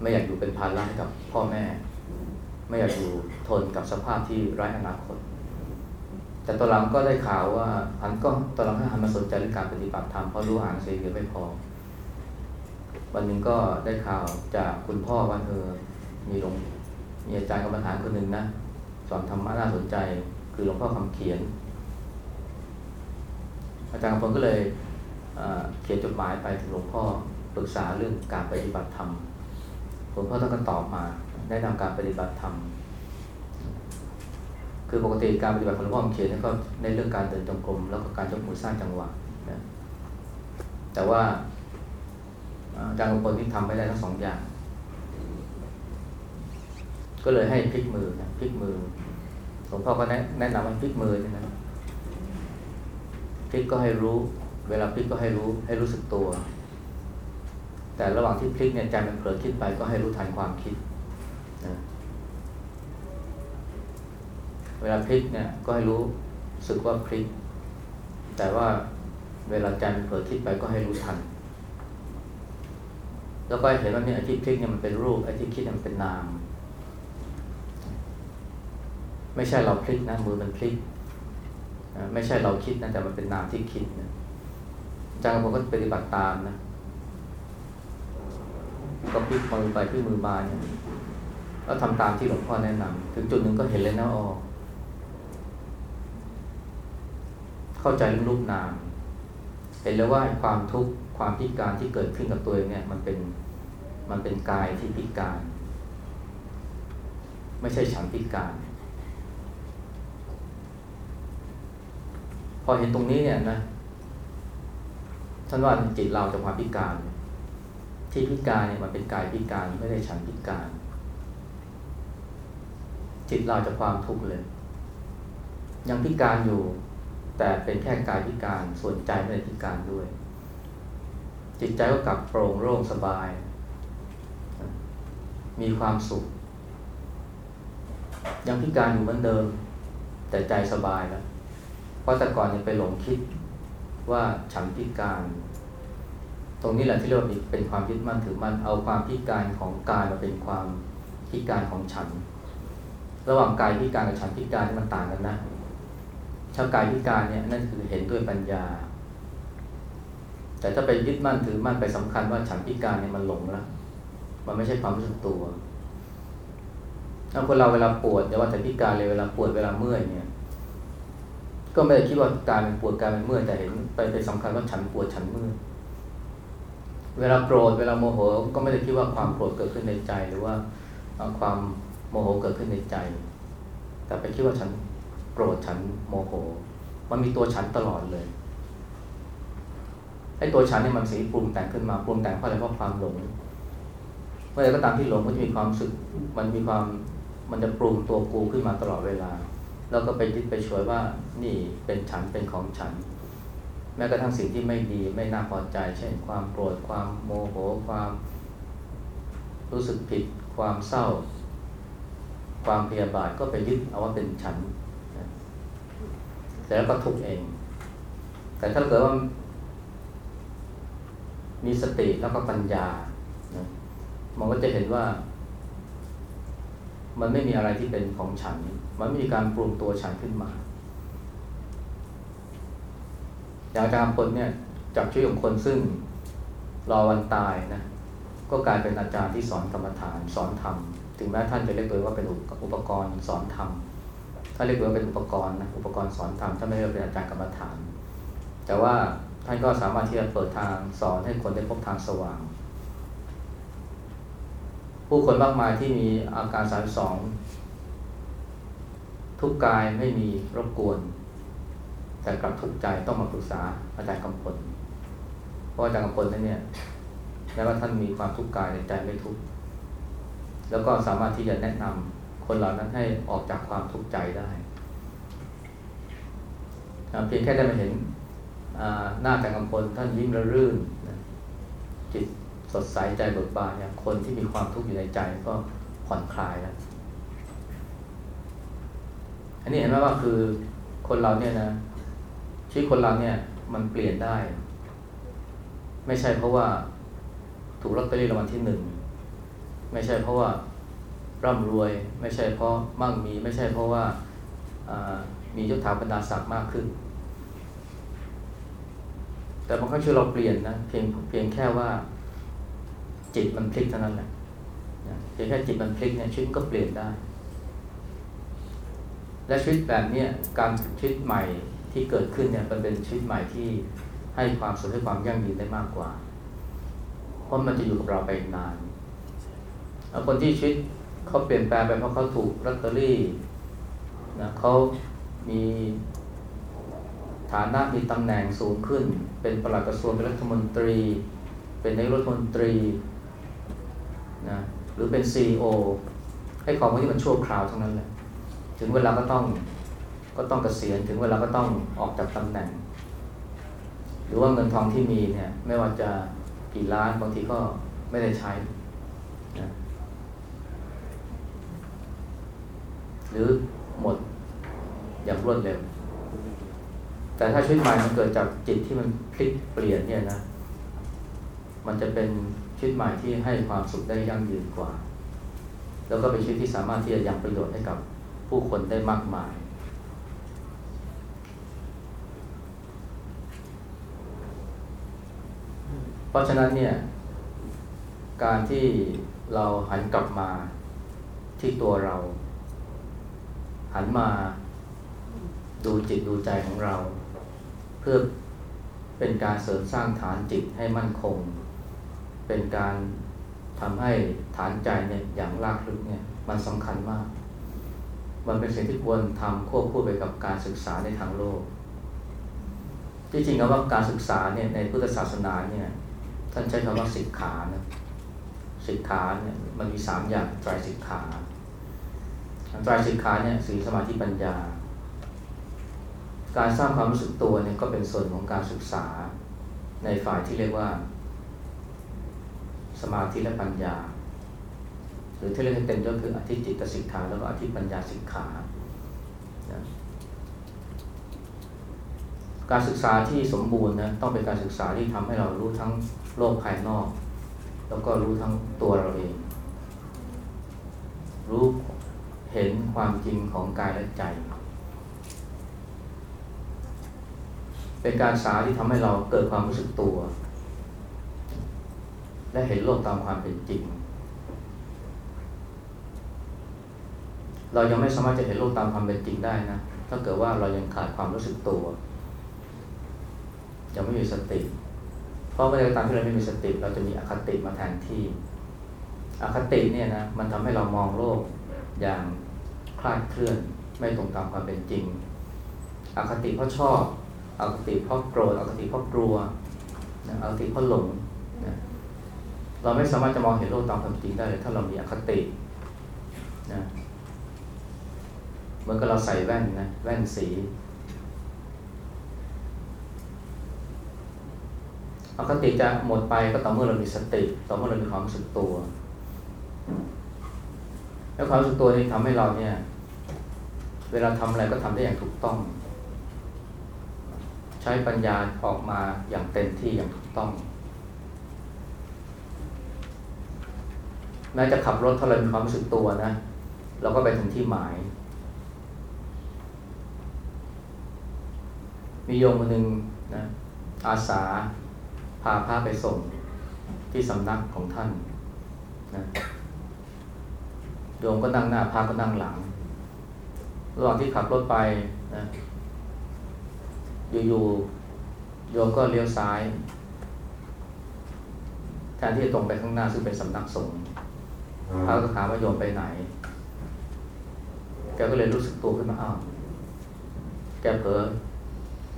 ไม่อยากอยู่เป็นภาระให้กับพ่อแม่ ไม่อยากอยู่ทนกับสภาพที่ไร้อนาคต แต่ตอนหลังก็ได้ข่าวว่าหันก็ตอนหลังให้หันมาสนใจเรื่องการปฏิบัติธรรมเพราะรู้อ่านเสียไม่พอ วันหนึ่งก็ได้ข่าวจากคุณพ่อว่าเออมีหลวงมีอาจารย์กรรมฐานคนหนึ่งนะสอนธรรมะน่าสนใจ คือหลวงพ่อคำเขียน อาจารย์กำพลก็เลยเขียนจดหมายไปถึงหลวงพ่อปรึกษาเรื่องการปฏิบัติธรรมหลวงพ่อท่านก็ตอบมา แนะนำการปฏิบัติธรรม คือปกติการปฏิบัติของหลวงพ่อเขียนก็ในเรื่องการเดินจงกรมแล้วก็การยกมือสร้างจังหวะนะแต่ว่าอาจารย์กำพลที่ทำไม่ได้ทั้งสองอย่าง ก็เลยให้พลิกมือนะพลิกมือหลวงพ่อก็แนะแนะนำให้พลิกมือนี่นะพลิกก็ให้รู้ เวลาพลิกก็ให้รู้ ให้รู้สึกตัว แต่ระหว่างที่พลิกเนี่ยใจมันเผลอคิดไปก็ให้รู้ทันความคิด เวลาพลิกเนี่ยก็ให้รู้สึกว่าพลิก แต่ว่าเวลาใจมันเผลอคิดไปก็ให้รู้ทัน แล้วก็ให้เห็นว่าเนี่ยไอ้ที่พลิกเนี่ยมันเป็นรูปไอ้ที่คิดมันเป็นนาม ไม่ใช่เราพลิกนะมือมันพลิก ไม่ใช่เราคิดนะแต่มันเป็นนามที่คิดนะจารย์ผมก็ปฏิบัติตามนะก็พลิกมือไปพลิกมือมาเนี่ยแล้วทำตามที่หลวงพ่อแนะนำถึงจุดหนึ่งก็เห็นเลยนะอ๋อ เข้าใจเรื่องรูปนาม เห็นเลยว่าความทุกข์ความพิการที่เกิดขึ้นกับตัวเองเนี่ยมันเป็นมันเป็นกายที่พิการ ไม่ใช่ฉันพิการ พอเห็นตรงนี้เนี่ยนะท่านว่าจิตเราจะความพิการ ที่พิการเนี่ยมันเป็นกายพิการไม่ได้ฉันพิการ จิตเราจะความทุกข์เลย ยังพิการอยู่ แต่เป็นแค่กายพิการส่วนใจไม่ได้พิการด้วย จิตใจก็กลับโปร่งโล่งสบาย มีความสุข ยังพิการอยู่เหมือนเดิม แต่ใจสบายแล้ว เพราะแต่ก่อนเนี่ยไปหลงคิดว่าฉันพิการ ตรงนี้แหละที่เรียกว่าเป็นความยึดมั่นถือมั่นเอาความพิการของกายมาเป็นความพิการของฉัน ระหว่างกายพิการกับฉันพิการมันต่างกันนะ ถ้ากายพิการเนี่ยนั่นคือเห็นด้วยปัญญา แต่ถ้าไปยึดมั่นถือมั่นไปสำคัญว่าฉันพิการเนี่ยมันหลงแล้วมันไม่ใช่ความรู้สึกตัวถ้าคนเราเวลาปวดอย่ว่าแต่พิการเลยเวลาปวดเวลาเมื่อยเนี่ย ก็ไม่ได้คิดว่าการเป็นปวดการเป็นเมื่อยแต่เห็นไปไปสำคัญว่าฉันปวดฉันเมื่อยเวลาโกรธเวลาโมโหก็ไม่ได้คิดว่าความโกรธเกิดขึ้นในใจ หรือว่าความโมโหเกิดขึ้นในใจ แต่ไปคิดว่าฉัน โกรธฉันโมโห มันมีตัวฉันตลอดเลยไอ้ตัวฉันเนี่ยมันสีปรุงแต่งขึ้นมาปรุงแต่งเพราะอะไรเพราะความหลงเมื่อไรก็ตามที่หลงก็จะมีความสึกมันมีความมันจะปรุงตัวกูขึ้นมาตลอดเวลา แล้วก็ไปยึดไปช่วยว่านี่เป็นฉันเป็นของฉัน แม้กระทั่งสิ่งที่ไม่ดีไม่น่าพอใจ เช่น ความโกรธความโมโหความ รู้สึกผิด ความเศร้า ความพยาบาทก็ไปยึดเอาว่าเป็นฉัน แต่แล้วก็ทุกเอง แต่ถ้าเกิดว่า มีสติแล้วก็ปัญญานะมันก็จะเห็นว่า มันไม่มีอะไรที่เป็นของฉัน มันไม่มีการปรุงตัวฉันขึ้นมาอย่างอาจารย์พลเนี่ยจากชีวิตของคนซึ่งรอวันตายนะก็กลายเป็นอาจารย์ที่สอนกรรมฐานสอนธรรม ถึงแม้ท่านจะเรียกตัวว่าเป็นอุปกรณ์สอนธรรม ถ้าเรียกว่าเป็นอุปกรณ์นะอุปกรณ์สอนธรรมถ้าไม่เรียกเป็นอาจารย์กรรมฐาน แต่ว่าท่านก็สามารถที่จะเปิดทางสอนให้คนได้พบทางสว่าง ผู้คนมากมายที่มีอาการสามสองทุกกายไม่มีรบกวน แต่กลับทุกใจต้องมาปรึกษาอาจารย์กำพลเพราะอาจารย์กำพลนั้นเนี่ยแม้ว่าท่านมีความทุกข์กายในใจไม่ทุกข์แล้วก็สามารถที่จะแนะนำ คนเหล่านั้นให้ออกจากความทุกข์ใจได้เพียงแค่ได้มาเห็นหน้าแต่กำพลท่านยิ้มระรื่นจิตสดใสใจเบิกบานเนี่ยคนที่มีความทุกข์อยู่ในใจก็ผ่อนคลายแล้วอันนี้เห็นไหมว่าคือคนเราเนี่ยนะชีวิตคนเราเนี่ยมันเปลี่ยนได้ ไม่ใช่เพราะว่าถูกลอตเตอรี่รางวัลที่หนึ่งไม่ใช่เพราะว่า ร่ำรวยไม่ใช่เพราะมั่งมีไม่ใช่เพราะว่ามียศถาบรรดาศักดิ์มากขึ้น แต่บางครั้งชีวิตเราเปลี่ยนนะเพียงเพียงแค่ว่า จิตมันพลิกเท่านั้นแหละเพียงแค่จิตมันพลิกเนี่ยชีวิตก็เปลี่ยนได้ และชีวิตแบบนี้การชีวิตใหม่ที่เกิดขึ้นเนี่ยมันเป็นชีวิตใหม่ที่ให้ความสุขให้ความยั่งยืนได้มากกว่า เพราะมันจะอยู่กับเราไปนานคนที่ชีวิต เขาเปลี่ยนแปลงไปเพราะเขาถูกลอตเตอรี่นะเขามีฐานะมีตำแหน่งสูงขึ้น เป็นปลัดกระทรวงเป็นรัฐมนตรี เป็นนายรัฐมนตรีนะหรือเป็นซีอไอ้ให้ของพวกนี้มันชั่วคราวทั้งนั้นแหละถึงเวลาก็ต้องก็ต้องเกษียณถึงเวลาก็ต้องออกจากตำแหน่ง หรือว่าเงินทองที่มีเนี่ยไม่ว่าจะกี่ล้านบางทีก็ไม่ได้ใช้นะ หรือหมดอย่างรวดเร็ว แต่ถ้าชีวิตใหม่มันเกิดจากจิตที่มันพลิกเปลี่ยนเนี่ยนะ มันจะเป็นชีวิตใหม่ที่ให้ความสุขได้ยั่งยืนกว่า แล้วก็เป็นชีวิตที่สามารถที่จะยังประโยชน์ให้กับผู้คนได้มากมาย เพราะฉะนั้นเนี่ย การที่เราหันกลับมาที่ตัวเรา หันมาดูจิตดูใจของเรา เพื่อเป็นการเสริมสร้างฐานจิตให้มั่นคง เป็นการทำให้ฐานใจเนี่ยอย่างลากลึกเนี่ยมันสำคัญมาก มันเป็นสิ่งที่ควรทำควบคู่ไปกับการศึกษาในทางโลก ที่จริงแล้วว่าการศึกษาเนี่ยในพุทธศาสนาเนี่ยท่านใช้คำว่าสิกขานะสิกขาเนี่ยมันมีสามอย่างไตรสิกขา ไตรสิกขาเนี่ยสีสมาธิปัญญา การสร้างความรู้สึกตัวเนี่ยก็เป็นส่วนของการศึกษาในฝ่ายที่เรียกว่า สมาธิและปัญญา หรือที่เรียกเต็มก็คืออธิจิตสิกขาแล้วก็อธิปัญญาสิกขาการศึกษาที่สมบูรณ์นะต้องเป็นการศึกษาที่ทำให้เรารู้ทั้งโลกภายนอก แล้วก็รู้ทั้งตัวเราเอง รู้ เห็นความจริงของกายและใจ เป็นการศึกษาที่ทำให้เราเกิดความรู้สึกตัว และเห็นโลกตามความเป็นจริง เรายังไม่สามารถจะเห็นโลกตามความเป็นจริงได้นะ ถ้าเกิดว่าเรายังขาดความรู้สึกตัวยังไม่มีสติ เพราะเมื่อใดก็ตามที่เราไม่มีสติ เราจะมีอคติมาแทนที่ อคติเนี่ยนะมันทำให้เรามองโลก อย่างคลาดเคลื่อนไม่ตรงตามความเป็นจริง อคติเพราะชอบ อคติเพราะโกรธ อคติเพราะกลัวนะอคติเพราะหลงนะเราไม่สามารถจะมองเห็นโลกตามความจริงได้เลยถ้าเรามีอคตินะเหมือนกับเราใส่แว่นนะแว่นสี อคติจะหมดไปก็ต่อเมื่อเรามีสติ ต่อเมื่อเรามีความรู้สึกตัว แล้วความรู้สึกตัวนี้ทำให้เราเนี่ย เวลาทำอะไรก็ทำได้อย่างถูกต้อง ใช้ปัญญาออกมาอย่างเต็มที่อย่างถูกต้องแม้จะขับรถถ้าเรามีความรู้สึกตัวนะ เราก็ไปถึงที่หมาย มีโยมคนหนึ่งนะอาสาพาพระไปส่งที่สำนักของท่านนะ โยมก็นั่งหน้าพระก็นั่งหลัง ระหว่างที่ขับรถไปนะอยู่ๆโยมก็เลี้ยวซ้ายแทนที่จะตรงไปข้างหน้าซึ่งเป็นสำนักสงฆ์พระก็ถามว่าโยมไปไหน แกก็เลยรู้สึกตัวขึ้นมาอ้าวแกเผลอ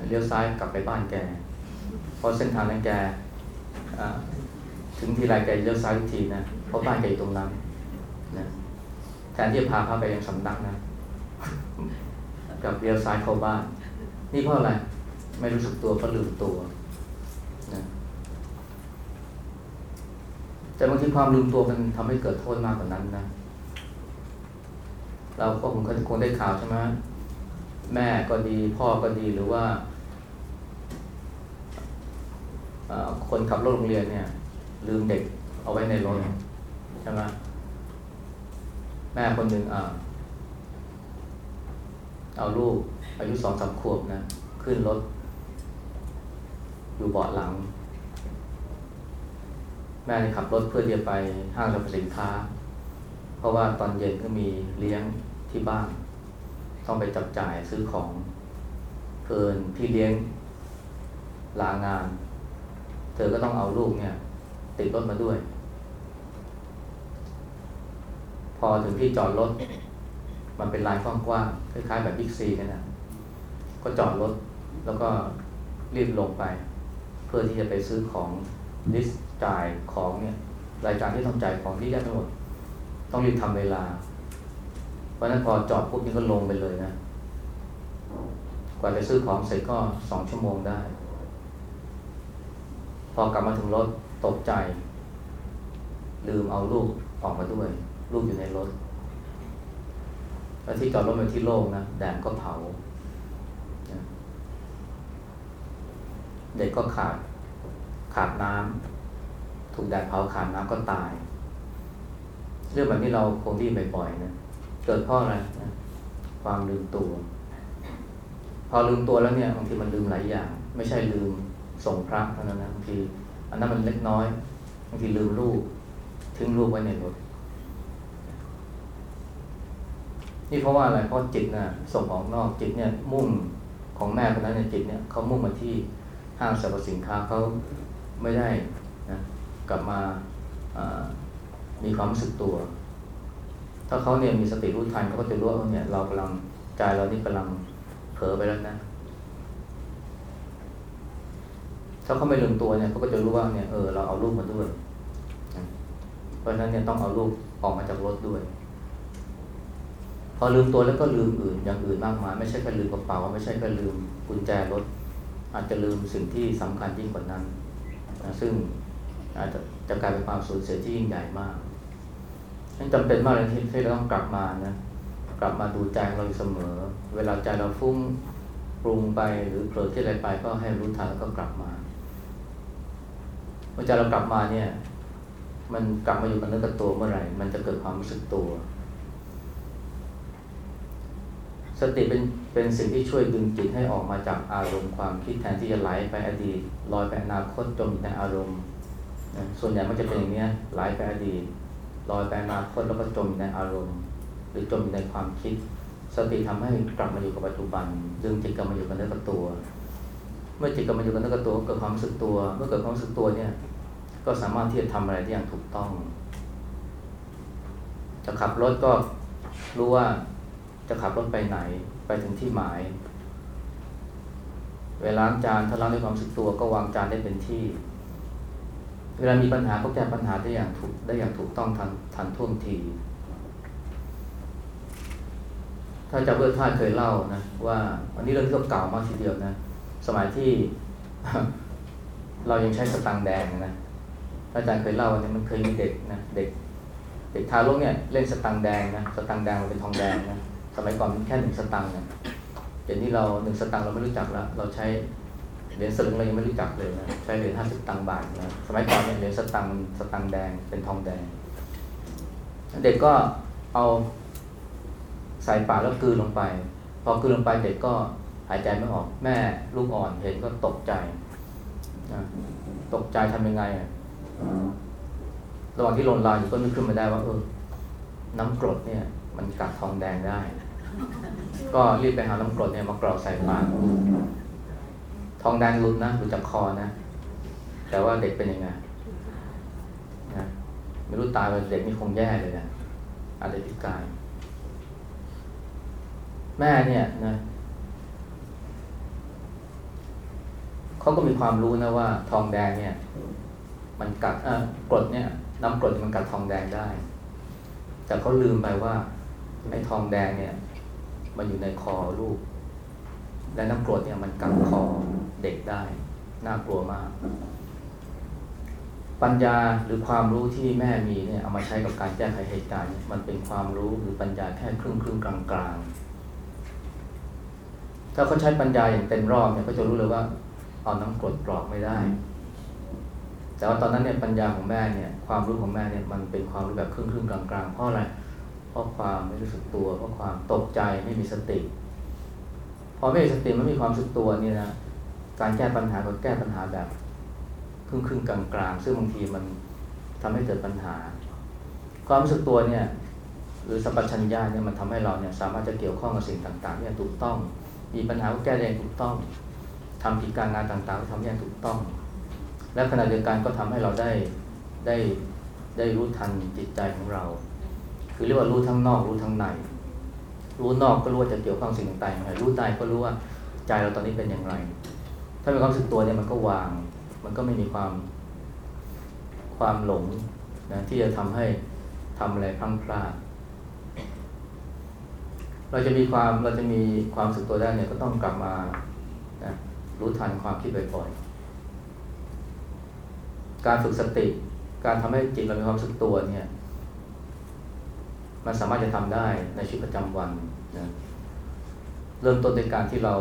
เลี้ยวซ้ายกลับไปบ้านแกเพราะเส้นทางนั้นแกถึงทีไรแกเลี้ยวซ้ายทุกทีนะเพราะบ้านแกอยู่ตรงนั้นนะ ทนที่จะพาพาไปยังสำนักนะกับเลี้ยวซ้ายเข้าบ้าน นี่เพราะอะไรไม่รู้สึกตัวเพราะลืมตัวนะแต่บางทีความลืมตัวมันทำให้เกิดโทษมากกว่านั้นนะ เราก็คงเคยคงได้ข่าวใช่ไหมแม่ก็ดีพ่อก็ดีหรือว่าคนขับรถโรงเรียนเนี่ย ลืมเด็กเอาไว้ในรถใช่ไหม แม่คนหนึ่งอ่าเอาลูกอายุสองสามขวบนะ ขึ้นรถ อยู่เบาะหลัง แม่ขับรถเพื่อที่จะไปห้างสรรพสินค้า เพราะว่าตอนเย็นก็มีเลี้ยงที่บ้าน ต้องไปจับจ่ายซื้อของเกินพี่เลี้ยงลางาน เธอก็ต้องเอาลูกเนี่ย ติดรถมาด้วย พอถึงที่จอดรถ มันเป็นลายกว้างๆคล้ายๆแบบบิ๊กซีกันนะก็จอดรถแล้วก็รีบลงไป เพื่อที่จะไปซื้อของลิสจ่ายของเนี่ยรายการที่ต้องจ่ายของที่แยกทั้งหมด ต้องรีบทำเวลา เพราะฉะนั้นพอจอดปุ๊บนี่ก็ลงไปเลยนะ กว่าจะซื้อของเสร็จก็สองชั่วโมงได้ พอกลับมาถึงรถตกใจ ลืมเอาลูกออกมาด้วย ลูกอยู่ในรถแล้วที่จอดรถเป็นที่โล่งนะแดดก็เผา เด็กก็ขาดขาดน้ำถูกแดดเผาขาดน้ำก็ตาย เรื่องแบบนี้เราคงได้ยินบ่อยๆนะเกิดเพราะอะไรนะความลืมตัว พอลืมตัวแล้วเนี่ยบางทีมันลืมหลายอย่าง ไม่ใช่ลืมส่งพระเท่านั้นนะบางทีอันนั้นมันเล็กน้อยบางทีลืมลูกทิ้งลูกไว้ในรถ นี่เพราะว่าอะไรเพราะจิตนะ่ะส่งออกนอกจิตเนี่ยมุ่งของแม่คนนั้นเนี่ยจิตเนี่ยเขามุ่งมาที่ห้างสรรพสินค้าเขาไม่ได้นะกลับมามีความรู้สึกตัว ถ้าเขาเนี่ยมีสติรู้ทันเขาก็จะรู้ว่าเนี่ยเรากำลังใจเรานี่กำลังเผลอไปแล้วนะถ้าเขาไม่ลืมตัวเนี่ยเขาก็จะรู้ว่าเนี่ยเออเราเอาลูกมาด้วย เพราะฉะนั้นเนี่ยต้องเอาลูกออกมาจากรถด้วย พอลืมตัวแล้วก็ลืมอื่นอย่างอื่นมากมายไม่ใช่แค่ลืมกระเป๋าไม่ใช่แค่ลืมกุญแจรถ อาจจะลืมสิ่งที่สำคัญยิ่งกว่านั้นนะซึ่งอาจจะจะกลายเป็นความสูญเสียที่ยิ่งใหญ่มากฉันจำเป็นมากเลยที่ที่เราต้องกลับมานะกลับมาดูใจเราอยู่เสมอ เวลาใจเราฟุ้งปรุงไปหรือเผลอที่อะไรไปก็ให้รู้ทันแล้วก็กลับมาเมื่อใจเรากลับมาเนี่ย มันกลับมาอยู่กับเนื้อกับตัวเมื่อไหร่ มันจะเกิดความรู้สึกตัว สติเป็นเป็นสิ่งที่ช่วยดึงจิตให้ออกมาจากอารมณ์ความคิดแทนที่จะไหลไปอดีตลอยไปอนาคตจมในอารมณ์ส่วนใหญ่มันจะเป็นอย่างนี้ไหลไปอดีตลอยไปอนาคตแล้วก็จมในอารมณ์ หรือจมในความคิด สติทำให้กลับมาอยู่กับปัจจุบันดึงจิตกลับมาอยู่กับเนื้อกับตัว เมื่อจิตกลับมาอยู่กับเนื้อกับตัวเกิดความรู้สึกตัว เมื่อเกิดความรู้สึกตัวเนี่ยก็สามารถที่จะทำอะไรได้อย่างถูกต้องจะขับรถก็รู้ว่า จะขับรถไปไหนไปถึงที่หมาย เวลาล้างจานถ้าล้างด้วยความสึกตัวก็วางจานได้เป็นที่ เวลามีปัญหาก็แก้ปัญหาได้อย่างถูกได้อย่างถูกต้องทันทันท่วงที ถ้าจะเพื่อท่านเคยเล่านะว่าอันนี้เรื่องที่เก่ามากทีเดียวนะสมัยที่เรายังใช้สตังแดงนะอาจารย์เคยเล่าเนี่ยมันเคยมีเด็กนะเด็กเด็กทารกเนี่ยเล่นสตังแดงนะสตังแดงมันเป็นทองแดงนะ สมัยก่อนมันแค่หนึ่งสตังเนี่ยเดี๋ยวนี้เราหนึ่งสตังเราไม่รู้จักแล้ว เราใช้เหรียญสลึงเรายังไม่รู้จักเลยนะใช้เหรียญห้าสิบตังค์บาทนะสมัยก่อนเนี่ยเหรียญสตังค์สตังค์แดงเป็นทองแดง เด็กก็เอาใส่ปากแล้วกืนลงไป พอกืนลงไปเด็กก็หายใจไม่ออกแม่ลูกอ่อนเห็นก็ตกใจนะตกใจทำยังไงอะระหว่างที่หล่นลายอยู่ก็นึกขึ้นมาได้ว่าเออน้ำกรดเนี่ย มันกัดทองแดงได้ ก็รีบไปหาน้ำกรดเนี่ยมากรอกใส่ปากทองแดงหลุดนะหลุดจากคอนะ แต่ว่าเด็กเป็นยังไงนะไม่รู้ตายไปเด็กนี่คงแย่เลยนะอาจจะพิการ แม่เนี่ยนะเขาก็มีความรู้นะว่า ทองแดงเนี่ย มันกัดเออกรดเนี่ย น้ำกรดมันกัดทองแดงได้ แต่เขาลืมไปว่าไอ้ทองแดงเนี่ย มันอยู่ในคอลูก และน้ำกรดเนี่ยมันกัดคอเด็กได้ น่ากลัวมาก ปัญญาหรือความรู้ที่แม่มีเนี่ยเอามาใช้กับการแก้ไขเหตุการณ์มันเป็นความรู้หรือปัญญาแค่ครึ่งครึ่งกลางกลางถ้าเขาใช้ปัญญาอย่างเต็มรอบเนี่ยก็จะรู้เลยว่าเอาน้ำกรดกรอกไม่ได้ แต่ว่าตอนนั้นเนี่ยปัญญาของแม่เนี่ย ความรู้ของแม่เนี่ยมันเป็นความรู้แบบครึ่งครึ่งกลางกลางเพราะอะไรเเพราะความไม่รู้สึกตัว เพราะความตกใจไม่มีสติ พอไม่มีสติไม่มีความสึกตัวนี่นะการแก้ปัญหาก็แก้ปัญหาแบบครึ่งครึ่งกลางกลางซึ่งบางทีมันทำให้เกิดปัญหา ความรู้สึกตัวเนี่ยหรือสัพพัญญาเนี่ยมันทำให้เราเนี่ยสามารถจะเกี่ยวข้องกับสิ่งต่างๆเนี่ยถูกต้อง มีปัญหาก็แก้ได้ถูกต้องทำกิจการงานต่างๆก็ทำอย่างถูกต้อง และขณะเดียวกันก็ทำให้เราได้ได้ได้รู้ทันจิตใจของเรา คือเรียกว่ารู้ทั้งนอกรู้ทั้งใน รู้นอกก็รู้ว่าจะเกี่ยวข้องสิ่งต่างๆอย่างไรรู้ใจก็รู้ว่าใจเราตอนนี้เป็นอย่างไร ถ้ามีความสึกตัวเนี่ยมันก็วาง มันก็ไม่มีความความหลงนะที่จะทำให้ทำอะไรพลั้งพลาดเราจะมีความเราจะมีความสึกตัวได้เนี่ยก็ต้องกลับมานะรู้ทันความคิดบ่อยๆการฝึกสติ การทำให้จิตเรามีความสึกตัวเนี่ย มันสามารถจะทำได้ในชีวิตประจำวันนะเริ่มต้นในการที่เรา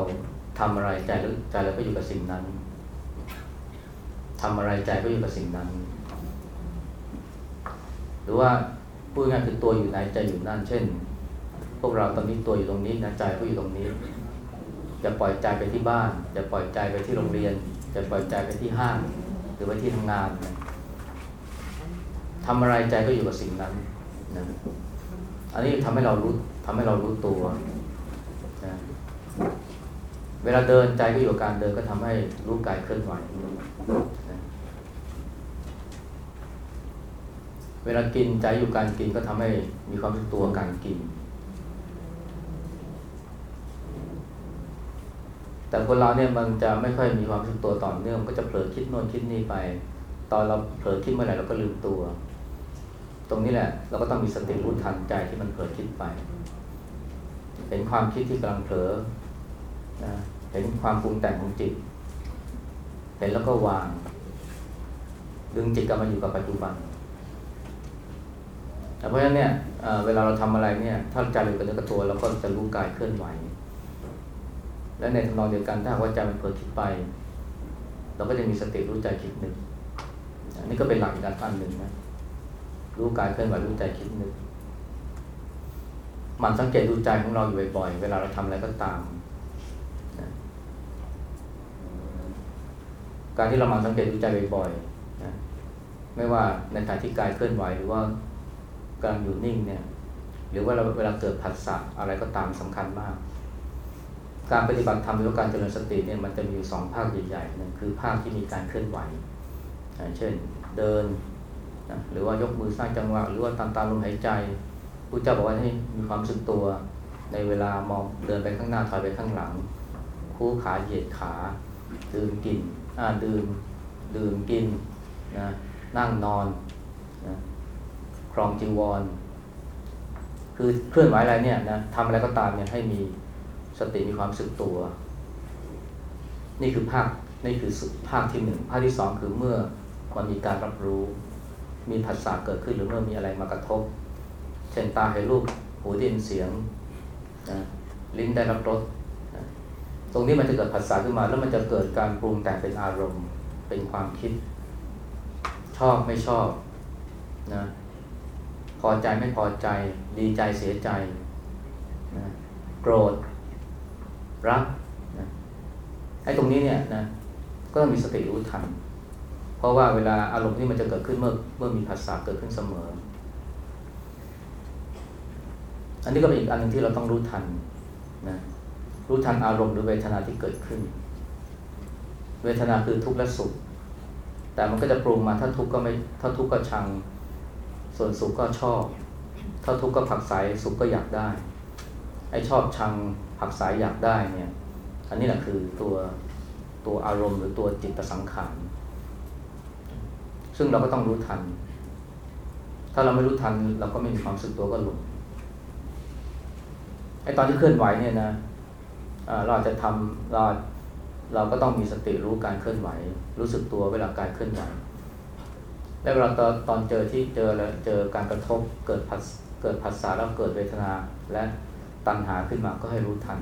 ทำอะไรใจแล้วใจเราก็อยู่กับสิ่งนั้นทำอะไรใจก็อยู่กับสิ่งนั้น หรือว่าพูดง่ายคือตัวอยู่ไหนใจอยู่นั่น เช่น พวกเราตอนนี้ตัวอยู่ตรงนี้นะใจก็อยู่ตรงนี้อย่าปล่อยใจไปที่บ้านอย่าปล่อยใจไปที่โรงเรียนอย่าปล่อยใจไปที่ห้าง หรือไปที่ทำงานนะทำอะไรใจก็อยู่กับสิ่งนั้นนะ อันนี้ทำให้เรารู้ทำให้เรารู้ตัวนะเวลาเดินใจก็อยู่กับการเดินก็ทำให้รู้กายเคลื่อนไหวนะเวลากินใจอยู่การกินก็ทำให้มีความรู้ตัวการกิน แต่คนเราเนี่ยมันจะไม่ค่อยมีความรู้ตัวต่อเนื่องก็จะเผลอคิดโน่นคิดนี่ไป ตอนเราเผลอคิดเมื่อไหร่เราก็ลืมตัว ตรงนี้แหละ เราก็ต้องมีสติรู้ทันใจที่มันเผลอคิดไป เห็นความคิดที่กำลังเผลอนะเห็นความปรุงแต่งของจิต เห็นแล้วก็วาง ดึงจิตกลับมาอยู่กับปัจจุบันเพราะฉะนั้นเนี่ยเวลาเราทำอะไรเนี่ย ถ้าใจเราอยู่กับเนื้อกับตัวเราก็จะรู้กายเคลื่อนไหว และในทำนองเดียวกันถ้าว่าใจมันเผลอคิดไป เราก็จะมีสติรู้ใจคิดหนึกอันนี้ก็เป็นหลักอีกอันหนึ่งนะ รู้กายเคลื่อนไหวรู้ใจคิดนึกมันสังเกตดูใจของเราอยู่บ่อยๆ เวลาเราทำอะไรก็ตาม การที่เรามันสังเกตดูใจบ่อยๆนะไม่ว่าในขณะที่กายเคลื่อนไหวหรือว่ากำลังอยู่นิ่งเนี่ย หรือว่าเราเวลาเกิดผัสสะอะไรก็ตามสำคัญมาก การปฏิบัติธรรมหรือการเจริญสติเนี่ยมันจะมีอยู่สองภาคใหญ่ๆหนึ่งคือภาคที่มีการเคลื่อนไหว เช่น เดิน นะหรือว่ายกมือสร้างจังหวะ หรือว่าตามตามลมหายใจพระเจ้าบอกว่าให้มีความสึกตัว ในเวลามองเดินไปข้างหน้าถอยไปข้างหลัง คู่ขาเหยียดขา ดื่มกินอ่าดื่มดื่มกินนะนั่งนอนนะครองจีวร คือเคลื่อนไหวอะไรเนี่ยนะทำอะไรก็ตามเนี่ยให้มีสติมีความสึกตัว นี่คือภาคนี่คือภาคที่หนึ่งภาคที่สองคือเมื่อมันมีการรับรู้ มีผัสสะเกิดขึ้นหรือเมื่อมีอะไรมากระทบ เช่นตาเห็นรูปหูได้ยินเสียงนะลิ้นได้รับรสนะตรงนี้มันจะเกิดผัสสะขึ้นมา แล้วมันจะเกิดการปรุงแต่งเป็นอารมณ์เป็นความคิด ชอบไม่ชอบนะพอใจไม่พอใจ ดีใจเสียใจนะโกรธ รักนะไอ้ตรงนี้เนี่ยนะก็ต้องมีสติรู้ทัน เพราะว่าเวลาอารมณ์ที่มันจะเกิดขึ้นเมื่อเมื่อมีภาษาเกิดขึ้นเสมอ อันนี้ก็เป็นอีกอันหนึ่งที่เราต้องรู้ทันนะรู้ทันอารมณ์หรือเวทนาที่เกิดขึ้น เวทนาคือทุกข์และสุข แต่มันก็จะปรุงมาถ้าทุกข์ก็ไม่ถ้าทุกข์ก็ชัง ส่วนสุขก็ชอบ ถ้าทุกข์ก็ผักใสสุขก็อยากได้ ไอ้ชอบชังผักสายอยากได้เนี่ย อันนี้แหละคือตัวตัวอารมณ์หรือตัวจิตสังขาร ซึ่งเราก็ต้องรู้ทัน ถ้าเราไม่รู้ทันเราก็ไม่มีความรู้สึกตัวก็หลุดไอ้ตอนที่เคลื่อนไหวเนี่ยนะเราอาจจะทำเราเราก็ต้องมีสติรู้การเคลื่อนไหว รู้สึกตัวเวลาการเคลื่อนไหวและเวลาตอนตอนเจอที่เจอแล้วเจอการกระทบเกิดผัสเกิดผัสสะแล้วเกิดเวทนาและตัณหาขึ้นมาก็ให้รู้ทัน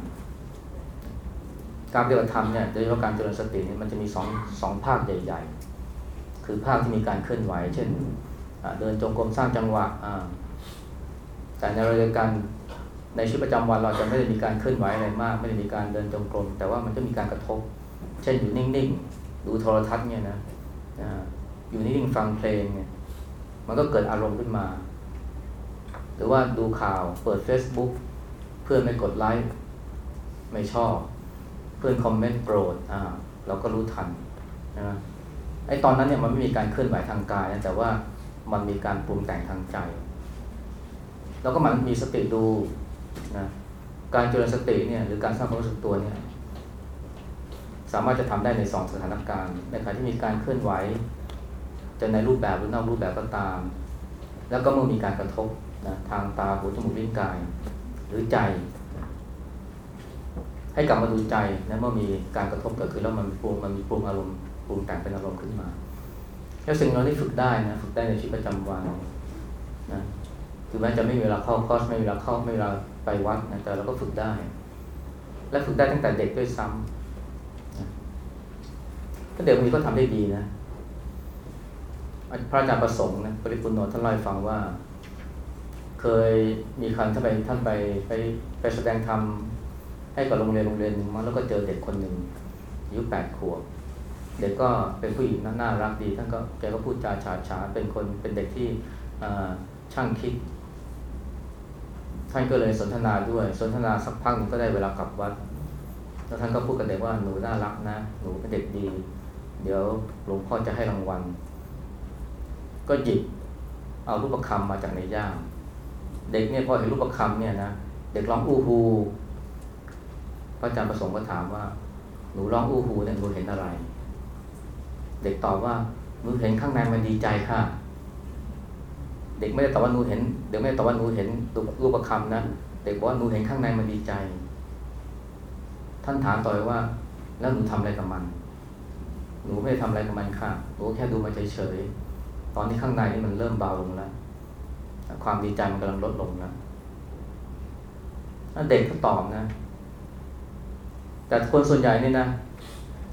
การปฏิบัติธรรมเนี่ยโดยเฉพาะการเจริญสติเนี่ยมันจะมีสองสองภาคใหญ่ๆ คือภาคที่มีการเคลื่อนไหว เช่นเดินจงกรมสร้างจังหวะแต่ในรื่องการในชีวิตประจำวันเราจะไม่ได้มีการเคลื่อนไหวอะไรมาก ไม่ได้มีการเดินจงกรม แต่ว่ามันจะมีการกระทบ เช่นอยู่นิ่งๆ ดูโทรทัศน์เนี่ยนะอยู่นิ่งๆฟังเพลงเนี่ยมันก็เกิดอารมณ์ขึ้นมา หรือว่าดูข่าวเปิด Facebook เพื่อนไม่กดไลค์ไม่ชอบ เพื่อนคอมเมนต์โกรธอ่าเราก็รู้ทันนะ ไอ้ตอนนั้นเนี่ยมันไม่มีการเคลื่อนไหวทางกายนะแต่ว่ามันมีการปรุงแต่งทางใจ แล้วก็มันมีสติดูนะการเจริญสติเนี่ยหรือการสร้างความรู้สึกตัวเนี่ยสามารถจะทำได้ในสองสถานการณ์ในขณะที่มีการเคลื่อนไหว จะในรูปแบบหรือนอกรูปแบบก็ตาม แล้วก็เมื่อมีการกระทบนะทางตาหูจมูกลิ้นกาย หรือใจ ให้กลับมาดูใจนะเมื่อมีการกระทบเกิดขึ้นแล้วมันปรุงมันมีปรุงอารมณ์ ปรุงแต่งเป็นอารมณ์ขึ้นมา แล้วสิ่งเราที่ฝึกได้นะฝึกได้ในชีวิตประจำวันนะถึงแม้จะไม่มีเวลาเข้าคอร์สไม่มีเวลาเข้าไม่มีเวลาไปวัดนะแต่เราก็ฝึกได้ และฝึกได้ตั้งแต่เด็กด้วยซ้ำนะถ้าเด็กคนนี้ก็ทำได้ดีนะพระอาจารย์ประสงค์นะปริปุณโนท่านเล่าให้ฟังว่า เคยมีครั้งท่านไปท่านไปไปไปแสดงธรรมให้กับโรงเรียนโรงเรียนหนึ่งมาแล้วก็เจอเด็กคนหนึ่งอายุแปดขวบ เด็กก็เป็นผู้หญิงน่ารักดี ท่านก็แกก็พูดจาฉาฉาเป็นคนเป็นเด็กที่ช่างคิด ท่านก็เลยสนทนาด้วย สนทนาสักพักนึงก็ได้เวลากลับวัด แล้วท่านก็พูดกับเด็กว่าหนูน่ารักนะ หนูเป็นเด็กดี เดี๋ยวหลวงพ่อจะให้รางวัล ก็หยิบเอารูปประคำมาจากในย่าม เด็กเนี่ยพอเห็นรูปประคำเนี่ยนะ เด็กร้องอู้ฮูพระอาจารย์ประสงค์ก็ถามว่า หนูร้องอู้ฮูเนี่ยหนูเห็นอะไร เด็กตอบว่าหนูเห็นข้างในมันดีใจค่ะ เด็กไม่ได้ตอบว่าหนูเห็น เด็กไม่ได้ตอบว่าหนูเห็นรูปประคำนะเด็กบอกว่าหนูเห็นข้างในมันดีใจ ท่านถามต่อไปว่า แล้วหนูทำอะไรกับมัน หนูไม่ได้ทำอะไรกับมันค่ะหนูแค่ดูมันเฉยๆตอนที่ข้างในนี่มันเริ่มเบาลงแล้วความดีใจมันกำลังลดลงแล้วเด็กก็ตอบนะ แต่คนส่วนใหญ่นี่นะ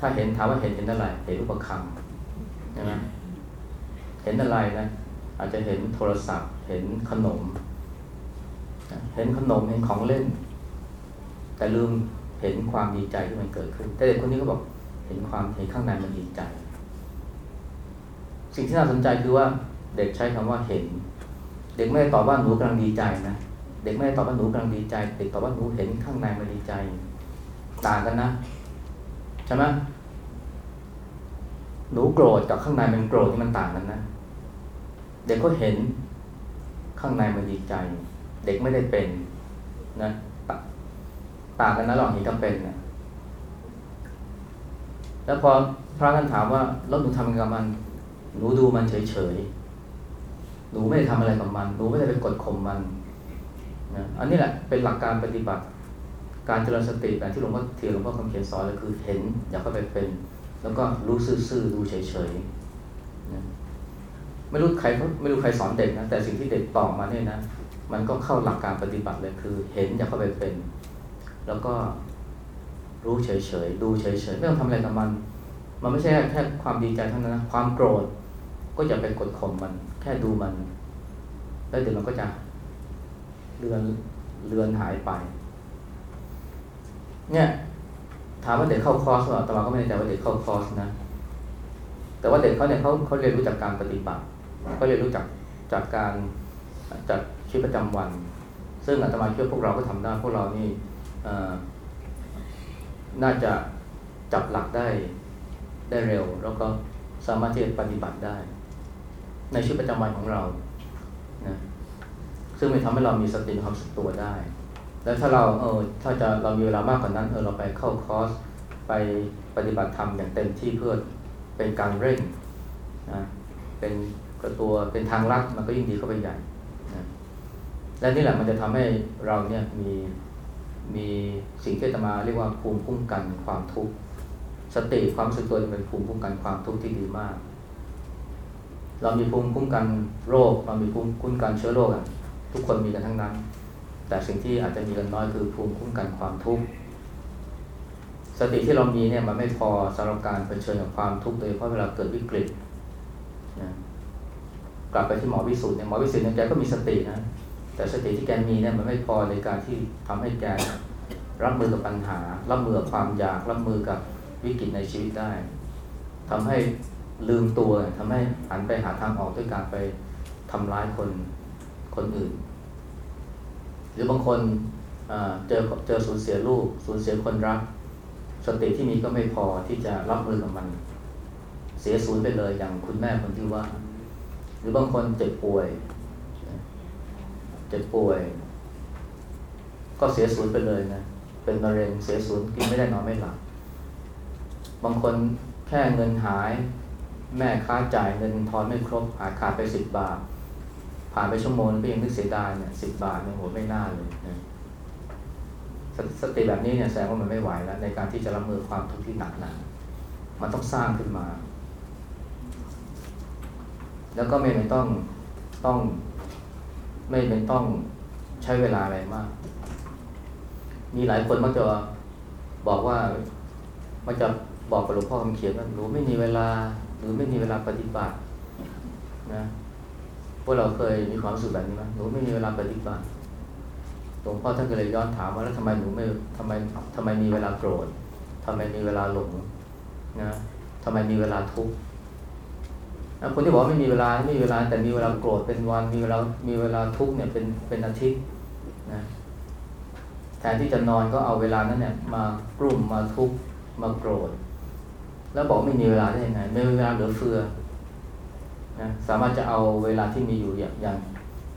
ถ้าเห็นถามว่าเห็นเห็นอะไรเห็นรูปคำ ใช่ไหมเห็นอะไรนะ อาจจะเห็นโทรศัพท์ เห็นขนม เห็นขนมเห็นของเล่น แต่ลืมเห็นความดีใจที่มันเกิดขึ้น แต่เด็กคนนี้ก็บอกเห็นความเห็นข้างในมันดีใจ สิ่งที่น่าสนใจคือว่าเด็กใช้คำว่าเห็น เด็กไม่ได้ตอบว่าหนูกำลังดีใจนะเด็กไม่ได้ตอบว่าหนูกำลังดีใจ เด็กตอบว่าหนูเห็นข้างในมันดีใจ ต่างกันนะใช่ไหม หนูโกรธกับข้างในมันโกรธที่มันต่างกันนะ เด็กก็เห็นข้างในมันดีใจ เด็กไม่ได้เป็นนะต่างกันนะลองเห็นกับเป็นนะแล้วพอพระท่านถามว่าแล้วหนูทำยังไงกับมัน หนูดูมันเฉยๆหนูไม่ได้ทำอะไรกับมัน หนูไม่ได้ไปกดข่มมันนะอันนี้แหละเป็นหลักการปฏิบัติ การเจริญสติแบบที่หลวงพ่อเทียนหลวงพ่อคำเขียนสอนเลยคือเห็นอย่าเข้าไปเป็น แล้วก็รู้ซื่อๆดูเฉยๆนะไม่รู้ใครไม่รู้ใครสอนเด็กนะแต่สิ่งที่เด็กตอบมาเนี่ยนะมันก็เข้าหลักการปฏิบัติเลยคือ เห็นอย่าเข้าไปเป็น แล้วก็รู้เฉยๆดูเฉยๆไม่ต้องทำอะไรกับมัน มันไม่ใช่แค่ความดีใจเท่านั้นนะความโกรธ ก็อย่าไปกดข่มมัน แค่ดูมัน แล้วเดี๋ยวมันก็จะเลือนเลือนหายไป เนี่ย ถามว่าเด็กเข้าคอร์สหรอแต่มาก็ไม่แน่ใจว่าเด็กเข้าคอร์สนะ แต่ว่าเด็กเขาเนี่ยเขาเขาเรียนรู้จากการปฏิบัติเขาเรียนรู้จากจากการจากชีวิตประจำวัน ซึ่งอาตมาเชื่อพวกเราก็ทำได้พวกเรานี่น่าจะจับหลักได้ได้เร็ว แล้วก็สามารถที่จะปฏิบัติได้ ในชีวิตประจำวันของเรานะซึ่งมันทำให้เรามีสติความสึกตัวได้ แล้วถ้าเราเออถ้าจะเรามีเวลามากกว่านั้นเออเราไปเข้าคอร์สไปปฏิบัติธรรมอย่างเต็มที่เพื่อเป็นการเร่งนะเป็นกระตัวเป็นทางลัดมันก็ยิ่งดีเข้าไปใหญ่นะและนี่แหละมันจะทำให้เราเนี่ยมีมีสิ่งที่จะมาเรียกว่าภูมิคุ้มกันความทุกข์สติความสึกตัวเป็นภูมิคุ้มกันความทุกข์ที่ดีมาก เรามีภูมิคุ้มกันโรค เรามีภูมิคุ้มกันเชื้อโรคอะทุกคนมีกันทั้งนั้น แต่สิ่งที่อาจจะมีกันน้อยคือภูมิคุ้มกันความทุกข์สติที่เรามีเนี่ยมันไม่พอสำหรับการเผชิญกับความทุกข์โดยเฉพาะเวลาเกิดวิกฤตนะกลับไปที่หมอวิสุทธ์เนี่ยหมอวิสุทธ์เนี่ยแกก็มีสตินะแต่สติที่แกมีเนี่ยมันไม่พอในการที่ทำให้แกรับมือกับปัญหา รับมือกับความอยาก รับมือกับวิกฤตในชีวิตได้ทำให้ลืมตัวทำให้หันไปหาทางออกด้วยการไปทำร้ายคนคนอื่น หรือบางคนเจอเจอสูญเสียลูกสูญเสียคนรัก สติที่มีก็ไม่พอที่จะรับมือกับมัน เสียสูญไปเลยอย่างคุณแม่คนที่ว่า หรือบางคนเจ็บป่วย เจ็บป่วย ก็เสียสูญไปเลยนะเป็นมะเร็งเสียสูญกินไม่ได้นอนไม่หลับบางคนแค่เงินหาย แม่ค้าจ่ายเงินทอนไม่ครบหาขาดไปสิบบาท ผ่านไปชั่วโมงก็ยังนึกเสียดายเนี่ยสิบบาทเนี่ยโหไม่น่าเลยนะสสติแบบนี้เนี่ยแสดงว่ามันไม่ไหวแล้ว ในการที่จะรับมือความทุกข์ที่หนักหนามันต้องสร้างขึ้นมา แล้วก็ไม่เป็นต้องต้อง ไม่เป็นต้องใช้เวลาอะไรมาก มีหลายคนมักจะบอกว่ามักจะบอกกับหลวงพ่อคำเขียนว่าหนูไม่มีเวลา หรือไม่มีเวลาปฏิบัติ นะ พวกเราเคยมีความรู้สึกแบบนี้ไหมหนูไม่มีเวลาปฏิบัติหลวงพ่อท่านก็เลยย้อนถามว่าแล้วทำไมหนูไม่ทำไมทำไมมีเวลาโกรธทำไมมีเวลาหลงนะทำไมมีเวลาทุกข์คนที่บอกว่าไม่มีเวลาไม่มีเวลาแต่มีเวลาโกรธเป็นวันมีเวลามีเวลาทุกข์เนี่ยเป็นเป็นอาทิตย์นะแทนที่จะนอนก็เอาเวลานั้นเนี่ยมากลุ่มมาทุกข์มาโกรธ แล้วบอกไม่มีเวลาได้ยังไงไม่มีเวลาเหลือเฟือ นะสามารถจะเอาเวลาที่มีอยู่อย่างาง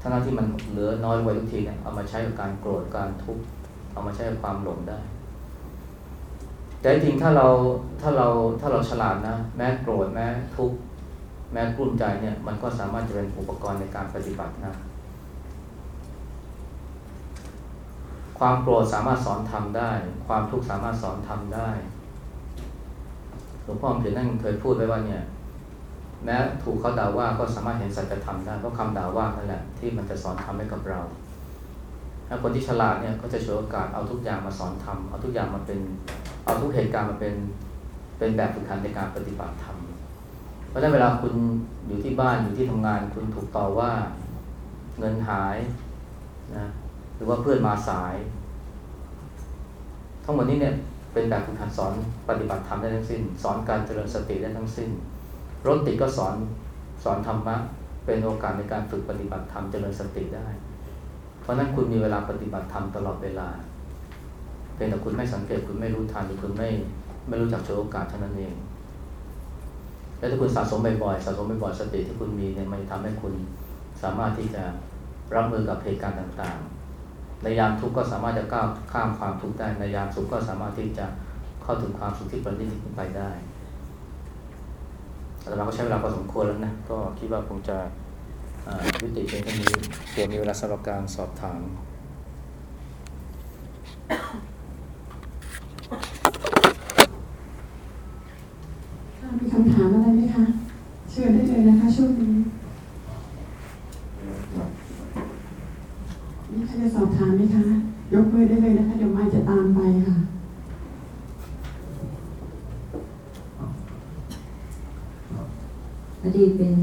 ทั้งที่มันเหลือน้อยลงไปทุกทีเนี่ยเอามาใช้กับการโกรธการทุกข์เอามาใช้กับความหลงได้ แต่จริงถ้าเราถ้าเราถ้าเราฉลาดนะ แม้โกรธแม้ทุกข์แม้กลุ้มใจเนี่ย มันก็สามารถจะเป็นอุปกรณ์ในการปฏิบัตินะความโกรธสามารถสอนทำได้ ความทุกข์สามารถสอนทำได้หลวงพ่อเขียนนั่นเคยพูดไว้ว่าเนี่ย แม้ถูกเขาด่าว่าก็สามารถเห็นสัจธรรมได้เพราะคำด่าว่านั่นแหละที่มันจะสอนทำให้กับเราถ้าคนที่ฉลาดเนี่ยก็จะฉวยโอกาสเอาทุกอย่างมาสอนทำเอาทุกอย่างมาเป็นเอาทุกเหตุการณ์มาเป็นเป็นแบบฝึกหัดในการปฏิบัติธรรมเพราะฉะนั้นเวลาคุณอยู่ที่บ้านอยู่ที่ทำงาน คุณถูกต่อว่าเงินหายนะหรือว่าเพื่อนมาสาย ทั้งหมดนี้เนี่ยเป็นแบบฝึกหัดสอนปฏิบัติธรรมได้ทั้งสิ้น สอนการเจริญสติได้ทั้งสิ้น รถติดก็สอนสอนธรรมะเป็นโอกาสในการฝึกปฏิบัติธรรมเจริญสติได้ เพราะนั้นคุณมีเวลาปฏิบัติธรรมตลอดเวลาเป็นแต่คุณไม่สังเกตคุณไม่รู้ทันหรือคุณไม่ไม่รู้จักโชว์โอกาสเท่านั้นเอง แล้วถ้าคุณสะสมบ่อยๆสะสมบ่อยๆสติที่คุณมีเนี่ยมันจะทำให้คุณสามารถที่จะรับมือกับเหตุการณ์ต่างๆ ในยามทุกข์ก็สามารถจะก้าวข้ามความทุกข์ได้ในยามสุขก็สามารถที่จะเข้าถึงความสุขที่ประณีตขึ้นไปได้ อาตมาก็ใช้เวลาพอสมควรแล้วนะ ก็คิดว่าคงจะอ่ายุติเพียงเท่านี้เดี๋ยวมีเวลาสำหรับการสอบถามมีคำถามอะไรไหมคะ เชิญได้เลยนะคะช่วงนี้มีใครจะสอบถามไหมคะ ยกมือได้เลยนะคะ เดี๋ยวไม่จะตามไปค่ะ พอดีเป็น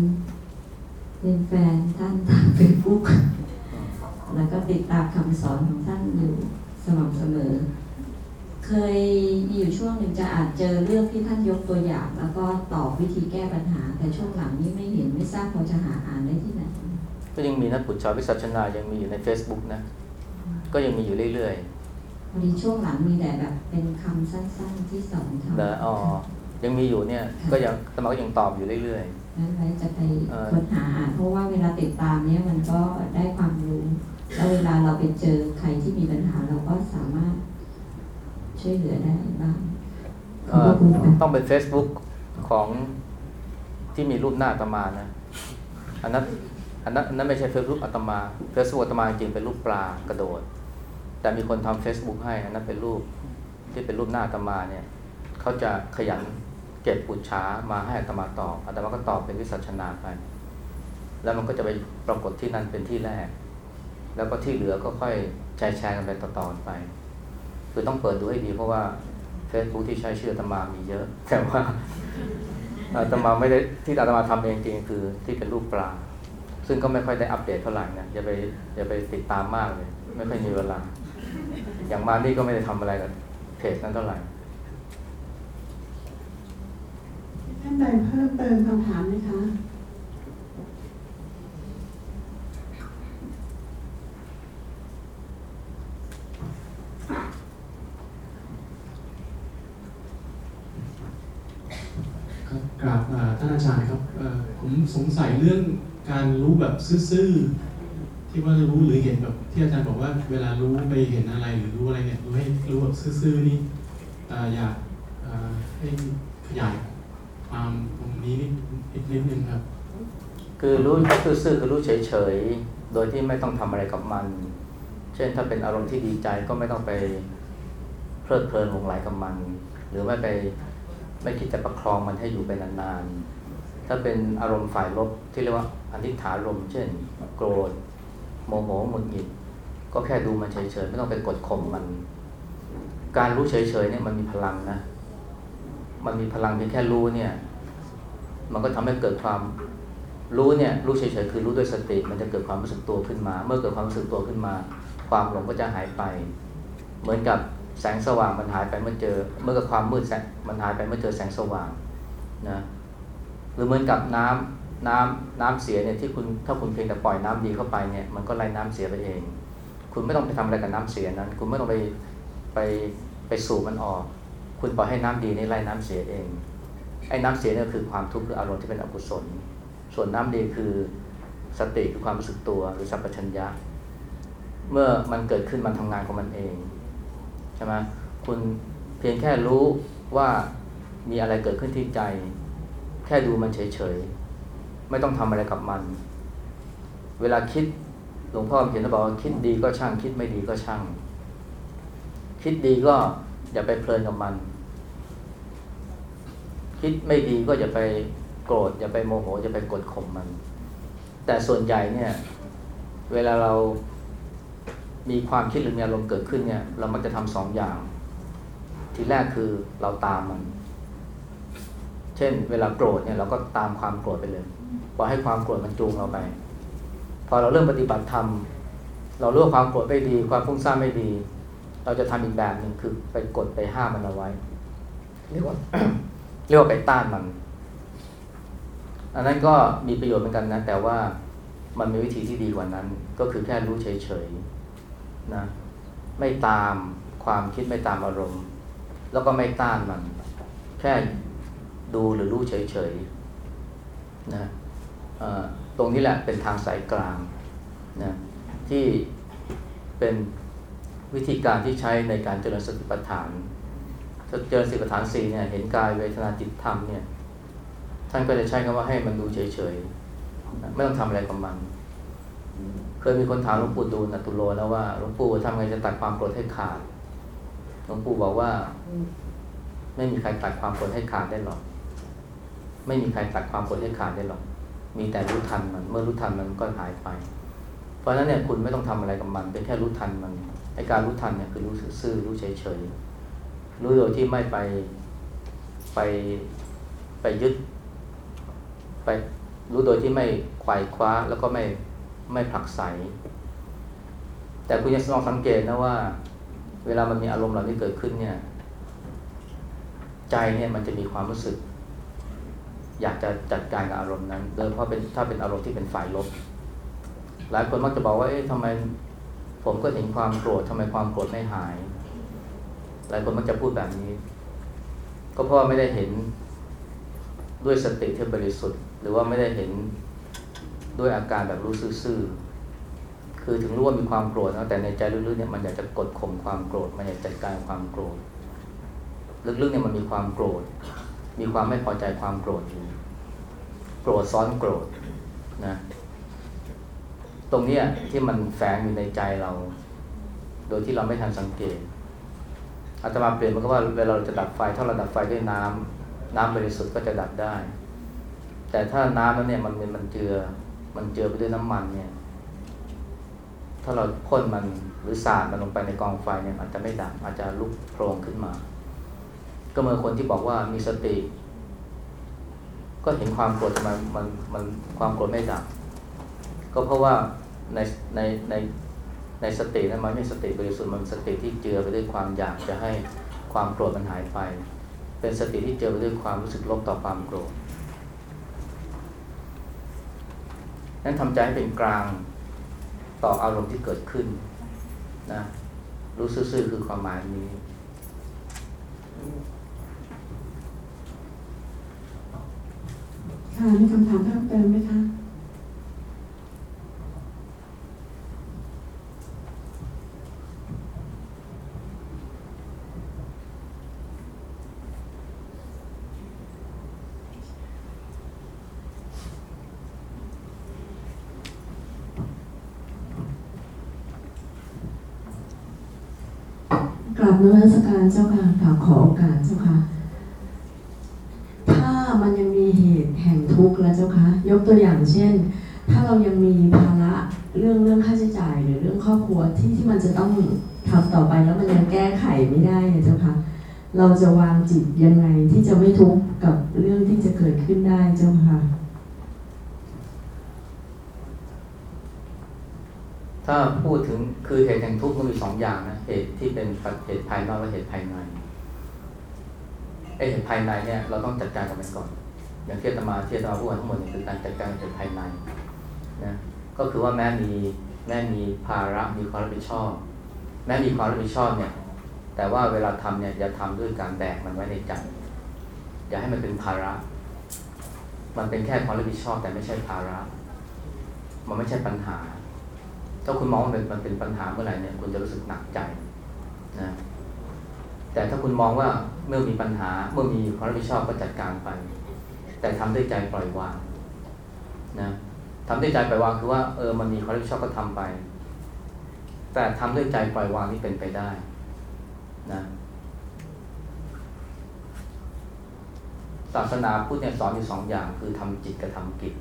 เป็นแฟนท่านทางเฟซบุ๊กแล้วก็ติดตามคำสอนของท่านอยู่สม่ำเสมอ เคยมีอยู่ช่วงหนึ่งจะอาจเจอเรื่องที่ท่านยกตัวอย่าง แล้วก็ตอบวิธีแก้ปัญหา แต่ช่วงหลังนี้ไม่เห็นไม่ทราบพอจะหาอ่านได้ที่ไหนก็ยังมีนะปุจฉาวิสัชนายังมีอยู่ใน Facebook นะ ก็ยังมีอยู่เรื่อยพอดีช่วงหลังมีแต่แบบเป็นคำสั้นๆที่สอนๆทำแต่อ๋อยังมีอยู่เนี่ยก็ยังแต่มาก็ยังตอบอยู่เรื่อย นั้นไว้จะไปเออค้นหาอ่านเพราะว่าเวลาติดตามเนี้ยมันก็ได้ความรู้แล้วเวลาเราไปเจอใครที่มีปัญหาเราก็สามารถช่วยเหลือได้บ้างๆขอบพระคุณค่ะต้องเป็น Facebook ของที่มีรูปหน้าอาตมานะอันนั้นอันนั้นอันนั้นไม่ใช่ Facebook อาตมา Facebook อาตมาจริงๆเป็นรูปปลากระโดด แต่มีคนทำ Facebook ให้อันนั้นเป็นรูปที่เป็นรูปหน้าอาตมาเนี่ยเขาจะขยัน เก็บปุจฉามาให้อาตมาตอบอาตมาก็ตอบเป็นวิสัชนาไป แล้วมันก็จะไปปรากฏที่นั่นเป็นที่แรก แล้วก็ที่เหลือก็ค่อยแชร์แชร์กันไปต่อๆไป คือต้องเปิดดูให้ดีเพราะว่า Facebook ที่ใช้ชื่ออาตมามีเยอะ แต่ว่าอาตมาไม่ได้ที่อาตมาทำเองจริงคือที่เป็นรูปปลา ซึ่งก็ไม่ค่อยได้อัปเดตเท่าไหร่นะอย่าไปอย่าไปติดตามมากเลย ไม่ค่อยมีเวลา อย่างมานี่ก็ไม่ได้ทำอะไรกับเพจนั้นเท่าไหร่ ท่านใดเพิ่มเติมคำถามไหมคะครับกราบท่านอาจารย์ครับผมสงสัยเรื่องการรู้แบบซื่อๆที่ว่ารู้หรือเห็นแบบที่อาจารย์บอกว่า เวลารู้ไปเห็นอะไรหรือรู้อะไรเนี่ยรู้ให้รู้แบบซื่อๆนี่อยากให้ขยาย ความตรงนี้นิดนิดนึงครับ คือรู้ซื่อคือรู้เฉยๆ โดยที่ไม่ต้องทำอะไรกับมัน เช่นถ้าเป็นอารมณ์ที่ดีใจก็ไม่ต้องไปเพลิดเพลินหลงไหลกับมัน หรือไม่ไปไม่คิดจะประคองมันให้อยู่ไปนานๆ ถ้าเป็นอารมณ์ฝ่ายลบที่เรียกว่าอนิจฐารมเช่น โกรธโมโหหงุดหงิดก็แค่ดูมันเฉยๆ ไม่ต้องไปกดข่มมัน การรู้เฉยๆเนี่ยมันมีพลังนะ มันมีพลังเพียงแค่รู้เนี่ย มันก็ทำให้เกิดความรู้เนี่ยรู้เฉยๆคือรู้ด้วยสติ มันจะเกิดความรู้สึกตัวขึ้นมา เมื่อเกิดความรู้สึกตัวขึ้นมา ความหลงก็จะหายไป เหมือนกับแสงสว่างมันหายไปเมื่อเจอ เมื่อกับความมืดแสงมันหายไปเมื่อเจอแสงสว่างนะหรือเหมือนกับน้ำน้ำน้ำเสียเนี่ยที่คุณถ้าคุณเพียงแต่ปล่อยน้ำดีเข้าไปเนี่ยมันก็ไล่น้ำเสียไปเอง คุณไม่ต้องไปทำอะไรกับน้ำเสียนั้น คุณไม่ต้องไปไปไปสูบมันออก คุณปล่อยให้น้ำดีนี่ไล่น้ำเสียเอง ไอ้น้ำเสียเนี่ยคือความทุกข์คืออารมณ์ที่เป็นอกุศล ส่วนน้ำดีคือสติคือความรู้สึกตัวหรือสัพพัญญะ เมื่อมันเกิดขึ้นมันทำงานของมันเองใช่ไหมคุณเพียงแค่รู้ว่ามีอะไรเกิดขึ้นที่ใจ แค่ดูมันเฉยๆ ไม่ต้องทำอะไรกับมัน เวลาคิดหลวงพ่อเขียนแล้วบอกว่าคิดดีก็ช่างคิดไม่ดีก็ช่าง คิดดีก็ อย่าไปเพลินกับมัน คิดไม่ดีก็อย่าไปโกรธอย่าไปโมโหอย่าไปกดข่มมัน แต่ส่วนใหญ่เนี่ย เวลาเรามีความคิดหรือมีอารมณ์เกิดขึ้นเนี่ย เรามักจะทำสองอย่าง ทีแรกคือเราตามมัน เช่น เวลาโกรธเนี่ยเราก็ตามความโกรธไปเลยปล่อยให้ความโกรธมันจูงเราไป พอเราเริ่มปฏิบัติธรรมเรารู้ว่าความโกรธไม่ดี ความฟุ้งซ่านไม่ดี เราจะทำอีกแบบหนึ่งคือไปกดไปห้ามมันเอาไว้เรียกว่าเรียกว่าไปต้านมัน อันนั้นก็มีประโยชน์เหมือนกันนะ แต่ว่ามันมีวิธีที่ดีกว่านั้น ก็คือแค่รู้เฉยๆนะ ไม่ตามความคิดไม่ตามอารมณ์ แล้วก็ไม่ต้านมัน แค่ดูหรือรู้เฉยๆนะเอ่อตรงนี้แหละเป็นทางสายกลางนะที่เป็น วิธีการที่ใช้ในการเจริญสติปัฏฐานเจริญสติปัฏฐานสี่เนี่ยเห็นกายเวทนาจิตธรรมเนี่ยท่านก็จะใช้คำว่าให้มันดูเฉยๆไม่ต้องทำอะไรกับมัน เคยมีคนถามหลวงปู่ดูลย์นตุโลนะว่าหลวงปู่ทำไงจะตัดความโกรธให้ขาดหลวงปู่บอกว่า ไม่มีใครตัดความโกรธให้ขาดได้หรอก ไม่มีใครตัดความโกรธให้ขาดได้หรอก มีแต่รู้ทันมัน เมื่อรู้ทันมันก็หายไป เพราะฉะนั้นเนี่ยคุณไม่ต้องทำอะไรกับมันเป็นแค่รู้ทันมัน ไอการรู้ทันเนี่ยคือรู้ซื่อรู้เฉยๆรู้โดยที่ไม่ไปไปไปยึด ไปรู้โดยที่ไม่ไขว่คว้าแล้วก็ไม่ไม่ผลักไสแต่คุณยังลองสังเกตนะว่า เวลามันมีอารมณ์เหล่านี้เกิดขึ้นเนี่ย ใจเนี่ยมันจะมีความรู้สึก อยากจะจัดการกับอารมณ์นั้นโดยเฉพาะเป็นถ้าเป็นอารมณ์ที่เป็นฝ่ายลบ หลายคนมักจะบอกว่าเอ๊ะทำไม ผมก็เห็นความโกรธทำไมความโกรธไม่หาย หลายคนมักจะพูดแบบนี้ ก็เพราะาไม่ได้เห็นด้วยสติที่บริสุทธิ์ หรือว่าไม่ได้เห็นด้วยอาการแบบรู้ซื่อๆคือถึงรู้ว่ามีความโกรธนะแต่ในใจลึกๆเนี่ยมันอยากจะกดข่มความโกรธ มันอยากจัดการความโกรธ ลึกๆเนี่ยมันมีความโกรธ มีความไม่พอใจความโกรธอยู่ โกรธซ้อนโกรธนะ ตรงเนี้ยที่มันแฝงอยู่ในใจเรา โดยที่เราไม่ทันสังเกตอาตมาเปลี่ยนมันก็ว่าเวลาเราจะดับไฟถ้าเราดับไฟด้วยน้ำน้ำบริสุทธิ์ก็จะดับได้ แต่ถ้าน้ำนั้นเนี่ยมันมันเจือมันเจือไปด้วยน้ำมันเนี่ย ถ้าเราพ่นมันหรือสาดมันลงไปในกองไฟเนี่ยอาจจะไม่ดับอาจจะลุกโพลงขึ้นมา ก็เหมื่อนคนที่บอกว่ามีสติ ก็เห็นความโกรธทำไมมันมันความโกรธไม่ดับ ก็เพราะว่าในในในในสตินั้นมันไม่สติบริสุทธิ์มันสติที่เจือไปด้วยความอยากจะให้ความโกรธมันหายไป เป็นสติที่เจือไปด้วยความรู้สึกลบต่อความโกรธนั้นทำใจให้เป็นกลางต่ออารมณ์ที่เกิดขึ้นนะรู้ซื่อๆคือความหมายนี้ค่ะมีคำถามเพิ่มเติมไหมคะก ราบ นมัสการเจ้าค่ะกราบขอโอกาสเจ้าค่ะ ถ้ามันยังมีเหตุแห่งทุกข์แล้วเจ้าค่ะ ยกตัวอย่างเช่น ถ้าเรายังมีภาระเรื่องเรื่องค่าใช้จ่าย หรือเรื่องครอบครัวที่ที่มันจะต้องทำต่อไปแล้วมันยังแก้ไขไม่ได้เจ้าค่ะ เราจะวางจิตยังไงที่จะไม่ทุกข์กับเรื่องที่จะเกิดขึ้นได้เจ้าค่ะ ถ้าพูดถึงคือเหตุแห่งทุกข์มันมีสองอย่างนะเหตุที่เป็นเหตุภายนอกและเหตุภายในไอเหตุภายในเนี่ยเราต้องจัดการกับมันก่อน อย่างที่ตมาที่ตมาพูดทั้งหมดเนี่ยคือการจัดการกับเหตุภายในนะก็คือว่าแม้มีแม้มีภาระมีความรับผิดชอบ แม้มีความรับผิดชอบเนี่ย แต่ว่าเวลาทำเนี่ยอย่าทำด้วยการแบกมันไว้ในใจอย่าให้มันเป็นภาระ มันเป็นแค่ความรับผิดชอบแต่ไม่ใช่ภาระ มันไม่ใช่ปัญหา ถ้าคุณมองว่ามันเป็นมันเป็นปัญหาเมื่อไหร่เนี่ยคุณจะรู้สึกหนักใจนะแต่ถ้าคุณมองว่าเมื่อมีปัญหาเมื่อมีความรับผิดชอบก็จัดการไป แต่ทำด้วยใจปล่อยวางนะทำด้วยใจปล่อยวางคือว่าเออมันมีความรับผิดชอบก็ทำไป แต่ทำด้วยใจปล่อยวางนี่เป็นไปได้นะศาสนาพุทธเนี่ยสอนอยู่สองอย่างคือทำจิตกับทำกิจ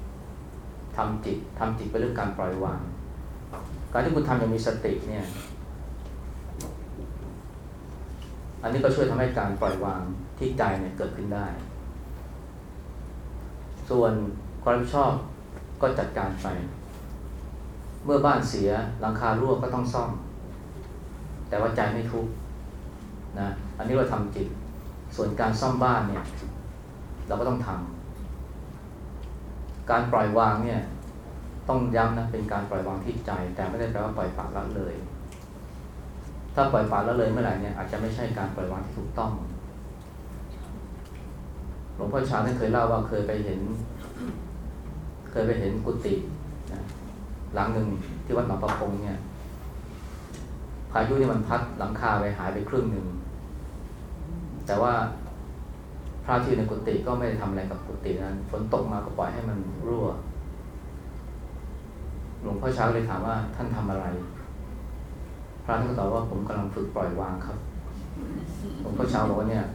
ทำจิตทำจิตเป็นเรื่องการปล่อยวาง การที่คุณทำอย่างมีสติเนี่ย อันนี้ก็ช่วยทำให้การปล่อยวางที่ใจเนี่ยเกิดขึ้นได้ ส่วนความรับผิดชอบก็จัดการไป เมื่อบ้านเสียหลังคารั่วก็ต้องซ่อม แต่ว่าใจไม่ทุกข์นะ อันนี้เราทำจิต ส่วนการซ่อมบ้านเนี่ย เราก็ต้องทำการปล่อยวางเนี่ย ต้องย้ำนะเป็นการปล่อยวางที่ใจ แต่ไม่ได้แปลว่าปล่อยปละละเลย ถ้าปล่อยปละละเลยเมื่อไหร่เนี่ยอาจจะไม่ใช่การปล่อยวางที่ถูกต้องหลวงพ่อชาท่านเคยเล่าว่าเคยไปเห็น เคยไปเห็นกุฏินะหลังหนึ่งที่วัดหนองประพงเนี่ยพายุนี่มันพัดหลังคาไปหายไปครึ่งหนึ่งแต่ว่าพระที่อยู่ในกุฏิก็ไม่ได้ทำอะไรกับกุฏินั้นฝนตกมาก็ปล่อยให้มันรั่ว หลวงพ่อเช้าเลยถามว่าท่านทำอะไร พระท่านก็ตอบว่าผมกำลังฝึกปล่อยวางครับ หลวงพ่อเช้าบอกว่าเนี่ย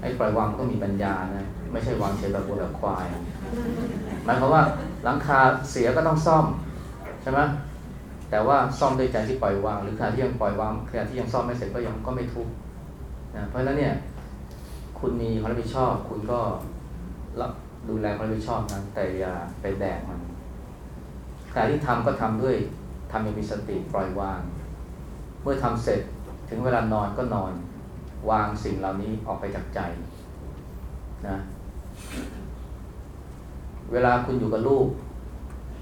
ไอ้ปล่อยวางต้องมีปัญญานะ ไม่ใช่วางเฉยแบบวัวแบบควาย หมายความว่าหลังคาเสียก็ต้องซ่อมใช่ไหมแต่ว่าซ่อมด้วยใจที่ปล่อยวาง หรือขณะที่ยังปล่อยวางขณะที่ยังซ่อมไม่เสร็จก็ยังก็ไม่ทุกข์นะเพราะฉะนั้นเนี่ยคุณมีความรับผิดชอบ คุณก็รับดูแลความรับผิดชอบนั้นแต่อย่าไปแบกมัน ขณะที่ทำก็ทำด้วยทำอย่างมีสติปล่อยวาง เมื่อทำเสร็จถึงเวลานอนก็นอน วางสิ่งเหล่านี้ออกไปจากใจนะเวลาคุณอยู่กับลูก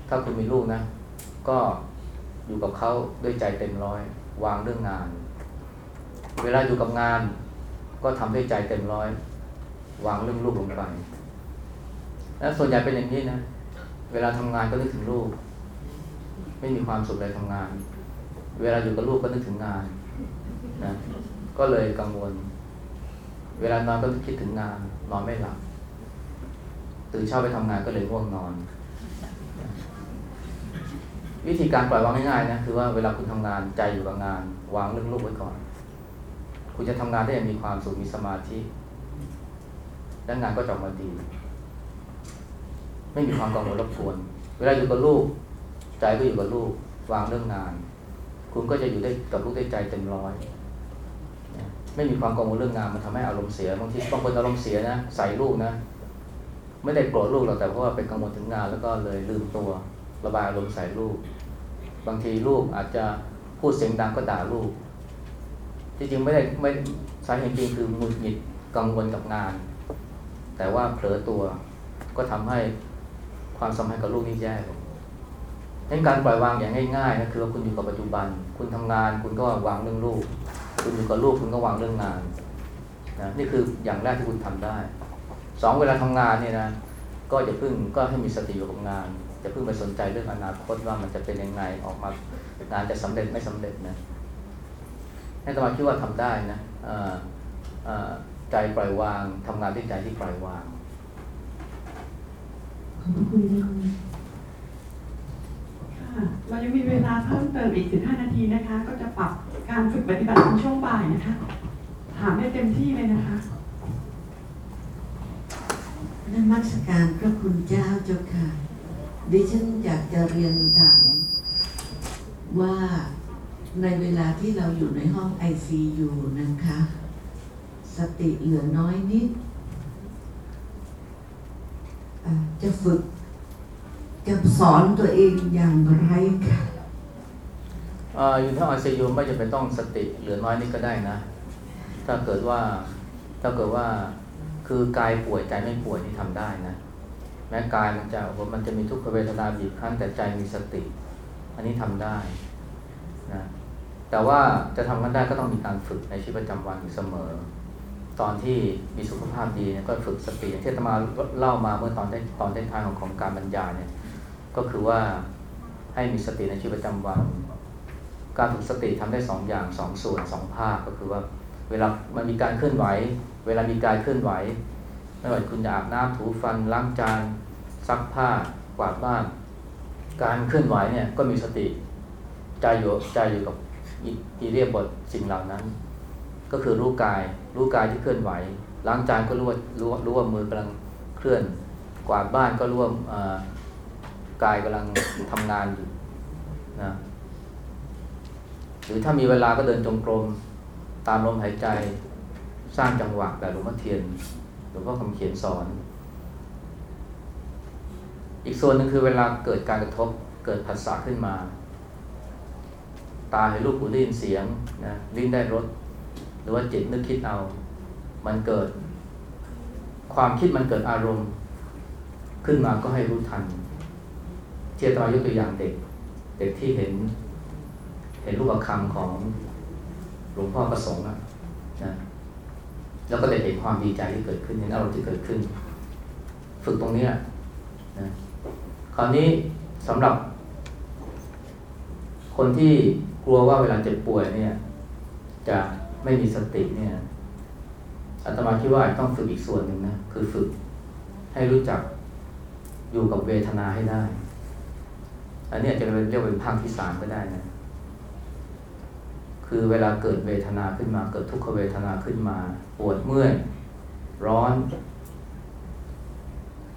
ถ้าคุณมีลูกนะ ก็อยู่กับเขาด้วยใจเต็มร้อย วางเรื่องงาน เวลาอยู่กับงาน ก็ทำด้วยใจเต็มร้อย วางเรื่องลูกลงไปแล้วส่วนใหญ่เป็นอย่างนี้นะ เวลาทำงานก็นึกถึงลูก ไม่มีความสุขเลยทำงาน เวลาอยู่กับลูกก็นึกถึงงานนะก็เลยกังวล เวลานอนก็คิดถึงงาน นอนไม่หลับตื่นเช้าไปทำงานก็เลยง่วงนอน วิธีการปล่อยวางง่ายๆนะคือว่าเวลาคุณทำงานใจอยู่กับงาน วางเรื่องลูกไว้ก่อน คุณจะทำงานได้อย่างมีความสุขมีสมาธิและงานก็จะออกมาดี ไม่มีความกังวลรบกวน เวลาอยู่กับลูก ใจก็อยู่กับลูกวางเรื่องงาน คุณก็จะอยู่ได้กับลูกได้ใจเต็มร้อยไม่มีความกังวลเรื่องงานมันทำให้อารมณ์เสียบางทีบางคนอารมณ์เสียนะใส่ลูกนะ ไม่ได้โกรธลูกหรอกแต่เพราะว่าเป็นกังวลถึงงานแล้วก็เลยลืมตัว ระบายอารมณ์ใส่ลูก บางทีลูกอาจจะพูดเสียงดังก็ด่าลูกที่จริงไม่ได้ไม่สาเหตุจริงคือหงุดหงิดกังวลกับงาน แต่ว่าเผลอตัวก็ทำให้ความสัมพันธ์กับลูกนี่แย่ลง นั้นการปล่อยวางอย่างง่ายๆนะคือว่าคุณอยู่กับปัจจุบัน คุณทำงาน คุณก็วางเรื่องลูก คุณอยู่กับลูกคุณก็วางเรื่องงานนะนี่คืออย่างแรกที่คุณทำได้สองเวลาทำงานเนี่ยนะก็อย่าเพิ่งก็ให้มีสติอยู่กับงานอย่าเพิ่งไปสนใจเรื่องอนาคตว่ามันจะเป็นยังไงออกมางานจะสำเร็จไม่สำเร็จนะให้ตมาคิดว่าทำได้นะอ่อเอ่อใจปล่อยวางทำงานด้วยใจที่ปล่อยวางขอบคุณค่ค่ะ เรายังมีเวลาเพิ่มเติมอีก 15 นาทีนะคะ ก็จะปรับการฝึกปฏิบัติในช่วงบ่ายนะคะ ถามได้เต็มที่เลยนะคะนมัสการพระคุณเจ้าเจ้าค่ะ ดิฉันอยากจะเรียนถามว่าในเวลาที่เราอยู่ในห้อง ICU นะคะ สติเหลือน้อยนิดจะฝึก จะสอนตัวเองอย่างไรค่ะอ่ออยู่ที่ไอซียูไม่จำเป็นต้องสติเหลือน้อยนิดก็ได้นะ ถ้าเกิดว่าถ้าเกิดว่าคือกายป่วยใจไม่ป่วยนี่ทำได้นะ แม้กายมันจะว่ามันจะมีทุกขเวทนาบีบคั้นแต่ใจมีสติ อันนี้ทำได้นะแต่ว่าจะทำกันได้ก็ต้องมีการฝึกในชีวิตประจำวันอยู่เสมอ ตอนที่มีสุขภาพดีเนี่ยก็ฝึกสติอย่างที่ตมาเล่ามาเมื่อตอนได้ตอนได้ทายของของการบรรยายเนี่ย ก็คือว่าให้มีสติในชีวิตประจำวัน การฝึกสติทำได้สองอย่างสองส่วนสองภาคก็คือว่าเวลามันมีการเคลื่อนไหว เวลามีการเคลื่อนไหวไม่ว่าคุณจะอาบน้ำถูฟันล้างจานซักผ้ากวาดบ้าน การเคลื่อนไหวเนี่ยก็มีสติใจอยู่ใจอยู่กับอิเรียบทสิ่งเหล่านั้น ก็คือรู้กายรู้กายที่เคลื่อนไหวล้างจานก็รู้ว่ารู้ว่ารู้ว่ามือกำลังเคลื่อน กวาดบ้านก็รู้ว่า กายกำลังทำงานอยู่นะหรือถ้ามีเวลาก็เดินจงกรมตามลมหายใจสร้างจังหวะแบบหลวงพ่อเทียนหลวงพ่อคำเขียนสอน อีกส่วนหนึ่งคือเวลาเกิดการกระทบเกิดผัสสะขึ้นมา ตาเห็นรูปหูได้ยินเสียงนะลิ้นได้รสหรือว่าจิตนึกคิดเอา มันเกิด ความคิดมันเกิดอารมณ์ ขึ้นมาก็ให้รู้ทัน เทียตอยกตัวอย่างเด็ก เด็กที่เห็น เห็นรูปคำของหลวงพ่อประสงค์นะแล้วก็ได้เห็นความดีใจที่เกิดขึ้นเห็นอารมณ์ที่เกิดขึ้น ฝึกตรงนี้นะคราวนี้สำหรับ คนที่กลัวว่าเวลาเจ็บป่วยเนี่ย จะไม่มีสติเนี่ยอาตมาคิดว่าต้องฝึกอีกส่วนหนึ่งนะ คือฝึกให้รู้จักอยู่กับเวทนาให้ได้ อันนี้อาจจะเป็นเรียกเป็นภาคที่สามก็ได้นะคือเวลาเกิดเวทนาขึ้นมา เกิดทุกขเวทนาขึ้นมาปวดเมื่อยร้อน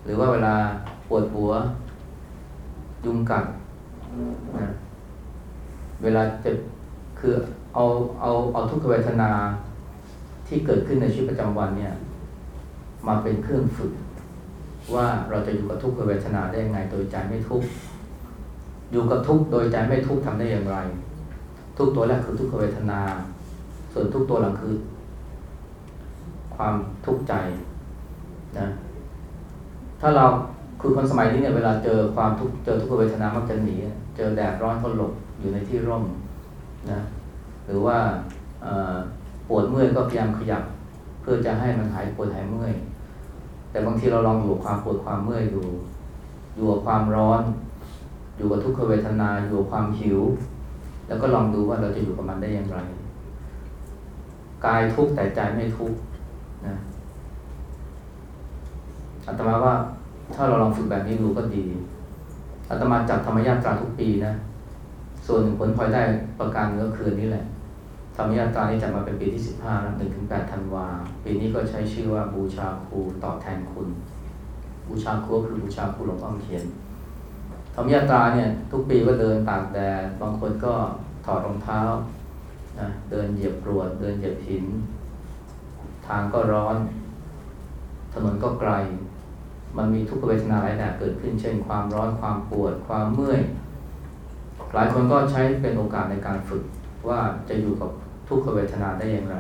หรือว่าเวลาปวดหัว ยุงกัดนะเวลาเจ็บคือเอาเอาเอาทุกขเวทนาที่เกิดขึ้นในชีวิตประจำวันเนี่ย มาเป็นเครื่องฝึก ว่าเราจะอยู่กับทุกขเวทนาได้ยังไงโดยใจไม่ทุกข์ อยู่กับทุกโดยใจไม่ทุกข์ทำได้อย่างไร ทุกตัวแรกคือทุกขเวทนา ส่วนทุกตัวหลังคือ ความทุกข์ใจนะถ้าเราคือคนสมัยนี้เนี่ยเวลาเจอความทุกข์เจอทุกขเวทนามักจะหนีเจอแดดร้อนก็หลบอยู่ในที่ร่มนะหรือว่าปวดเมื่อยก็พยายามขยับ เพื่อจะให้มันหายปวดหายเมื่อย แต่บางทีเราลองอยู่กับความปวดความเมื่อยอยู่อยู่กับความร้อน อยู่กับทุกขเวทนาอยู่กับความหิว แล้วก็ลองดูว่าเราจะอยู่กับมันได้อย่างไรกายทุกข์แต่ใจไม่ทุกข์นะอาตมาว่าถ้าเราลองฝึกแบบนี้ดูก็ดีอาตมาจัดธรรมยาตราทุกปีนะส่วนหนึ่งผลพลอยได้ประการก็คือนี้แหละธรรมยาตรานี้จัดมาเป็นปีที่สิบห้าหนึ่งถึงแปดธันวาปีนี้ก็ใช้ชื่อว่าบูชาครูต่อแทนคุณ บูชาครูก็คือบูชาครูหลวงพ่อเขียน ธรรมยาตราเนี่ย ทุกปีก็เดินตากแดดบางคนก็ถอดรองเท้านะเดินเหยียบกรวด เดินเหยียบหิน ทางก็ร้อน ถนนก็ไกล มันมีทุกขเวทนาหลายแบบเกิดขึ้น เช่น ความร้อนความปวด ความเมื่อย หลายคนก็ใช้เป็นโอกาสในการฝึกว่าจะอยู่กับทุกขเวทนาได้อย่างไร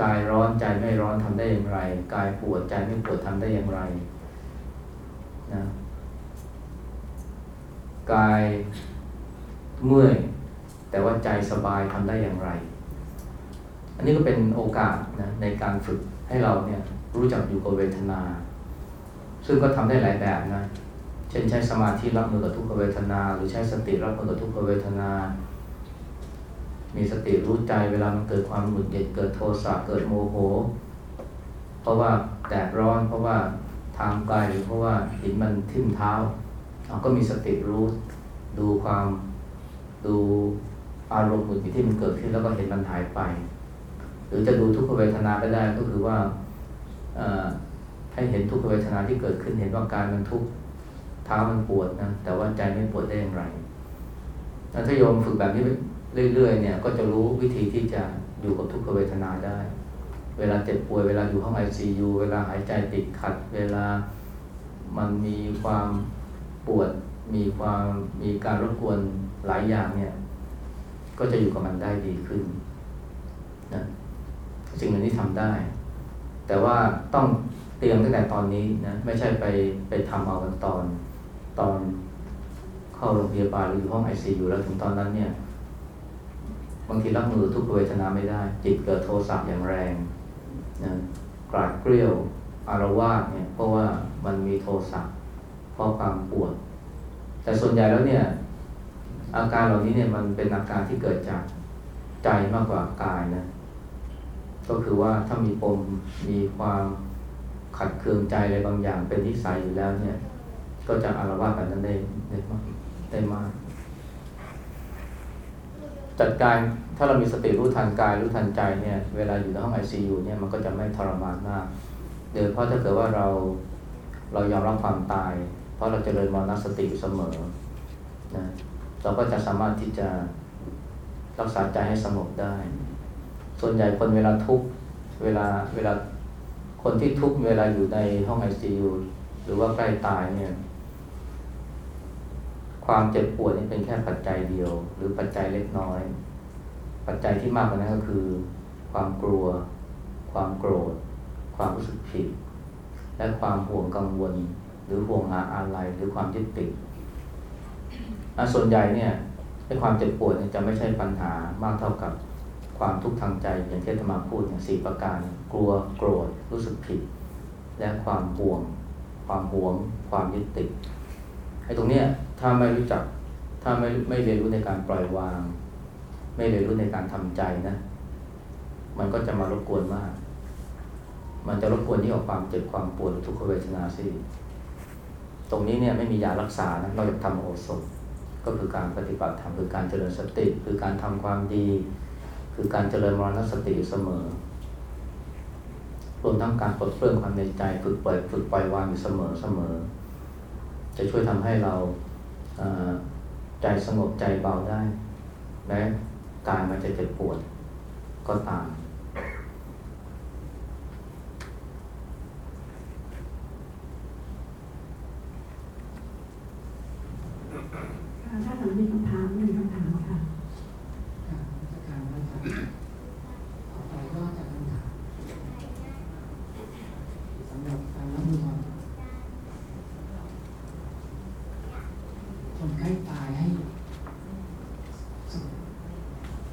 กายร้อนใจไม่ร้อนทำได้อย่างไร กายปวดใจไม่ปวดทำได้อย่างไรนะ กายเมื่อยแต่ว่าใจสบายทำได้อย่างไร อันนี้ก็เป็นโอกาสนะในการฝึกให้เราเนี่ยรู้จักอยู่กับเวทนา ซึ่งก็ทำได้หลายแบบนะ เช่นใช้สมาธิรับมือกับทุกขเวทนา หรือใช้สติรับมือกับทุกขเวทนา มีสติรู้ใจเวลามันเกิดความหงุดหงิดเกิดโทสะเกิดโมโห เพราะว่าแดดร้อน เพราะว่าทางไกลหรือเพราะว่าหินมันทิ่มเท้าเรา ก็มีสติรู้ดูความดูอารมณ์หงุดหงิดที่มันเกิดขึ้นแล้วก็เห็นมันหายไป หรือจะดูทุกขเวทนาก็ได้ก็คือว่าให้เห็นทุกขเวทนาที่เกิดขึ้นเห็นว่ากายมันทุกข์เท้ามันปวดนะแต่ว่าใจไม่ปวดได้อย่างไรแล้วถ้าโยมฝึกแบบนี้เรื่อยๆเนี่ย ก็จะรู้วิธีที่จะอยู่กับทุกขเวทนาได้ เวลาเจ็บป่วยเวลาอยู่ห้องไอซียูเวลาหายใจติดขัด เวลามันมีความ ปวดมีความมีการรบกวนหลายอย่างเนี่ย ก็จะอยู่กับมันได้ดีขึ้นนะสิ่งเหล่านี้ทำได้ แต่ว่าต้องเตรียมตั้งแต่ตอนนี้นะไม่ใช่ไปไปทำเอากันตอนตอนเข้าโรงพยาบาลหรืออยู่ห้องไอซียูแล้วถึงตอนนั้นเนี่ย บางทีรับมือทุกเวทนาไม่ได้ จิตเกิดโทสะอย่างแรงนะกราดเกลียวอารวาสเนี่ยเพราะว่ามันมีโทสะ เพราะความปวด แต่ส่วนใหญ่แล้วเนี่ย อาการเหล่านี้เนี่ยมันเป็นอาการที่เกิดจากใจมากกว่ากายนะ ก็คือว่าถ้ามีปมมีความขัดเคืองใจอะไรบางอย่างเป็นนิสัยอยู่แล้วเนี่ย ก็จะอารวาสแบบนั้นได้ได้มากได้มาก จัดการถ้าเรามีสติรู้ทันกายรู้ทันใจเนี่ย เวลาอยู่ในห้องไอซียูเนี่ยมันก็จะไม่ทรมานมากโดยเฉพาะถ้าเกิดว่าเราเรายอมรับความตาย เพราะเราจเจริญมรณสติอยู่เสมอนะเราก็จะสามารถที่จะรักษาใจให้สงบได้ ส่วนใหญ่คนเวลาทุกเวลาเวลาคนที่ทุกเวลาอยู่ในห้องไอซียูหรือว่าใกล้ตายเนี่ย ความเจ็บปวดนี่เป็นแค่ปัจจัยเดียว หรือปัจจัยเล็กน้อย ปัจจัยที่มากกว่านั้นก็คือ ความกลัว ความโกรธ ความรู้สึกผิด และความห่วงกังวล หรือห่วงหาอะไรหรือความยึดติดอะส่วนใหญ่เนี่ยไอ้ความเจ็บปวดเนี่ยจะไม่ใช่ปัญหามากเท่ากับความทุกข์ทางใจอย่างที่อาตมาพูดอย่างสี่ประการ กลัวโกรธรู้สึกผิด และความห่วง ความหวง ความยึดติดไอ้ตรงเนี้ยถ้าไม่รู้จักถ้าไม่ไม่เรียนรู้ในการปล่อยวาง ไม่เรียนรู้ในการทำใจนะ มันก็จะมารบกวนมาก มันจะรบกวนที่งกว่าความเจ็บความปวดทุกขเวทนาสิ ตรงนี้เนี่ยไม่มียารักษานะนอกจากทำโอสถ ก็คือการปฏิบัติธรรมคือการเจริญสติ คือการทำความดี คือการเจริญมรณสติอยู่เสมอ รวมทั้งการปลดเปลื้องความในใจฝึกปล่อยฝึกปล่อยวางอยู่เสมอเสมอ จะช่วยทำให้เราใจสงบใจเบาได้แม้กายมันจะเจ็บปวดก็ตาม ค่ะถ้าสำหรับมีคำถามหนึ่งคำถามค่ะการราชการว่าจะขอต่อยอดจากคำถามสำหรับการรับมือคนใกล้ตายให้สงบ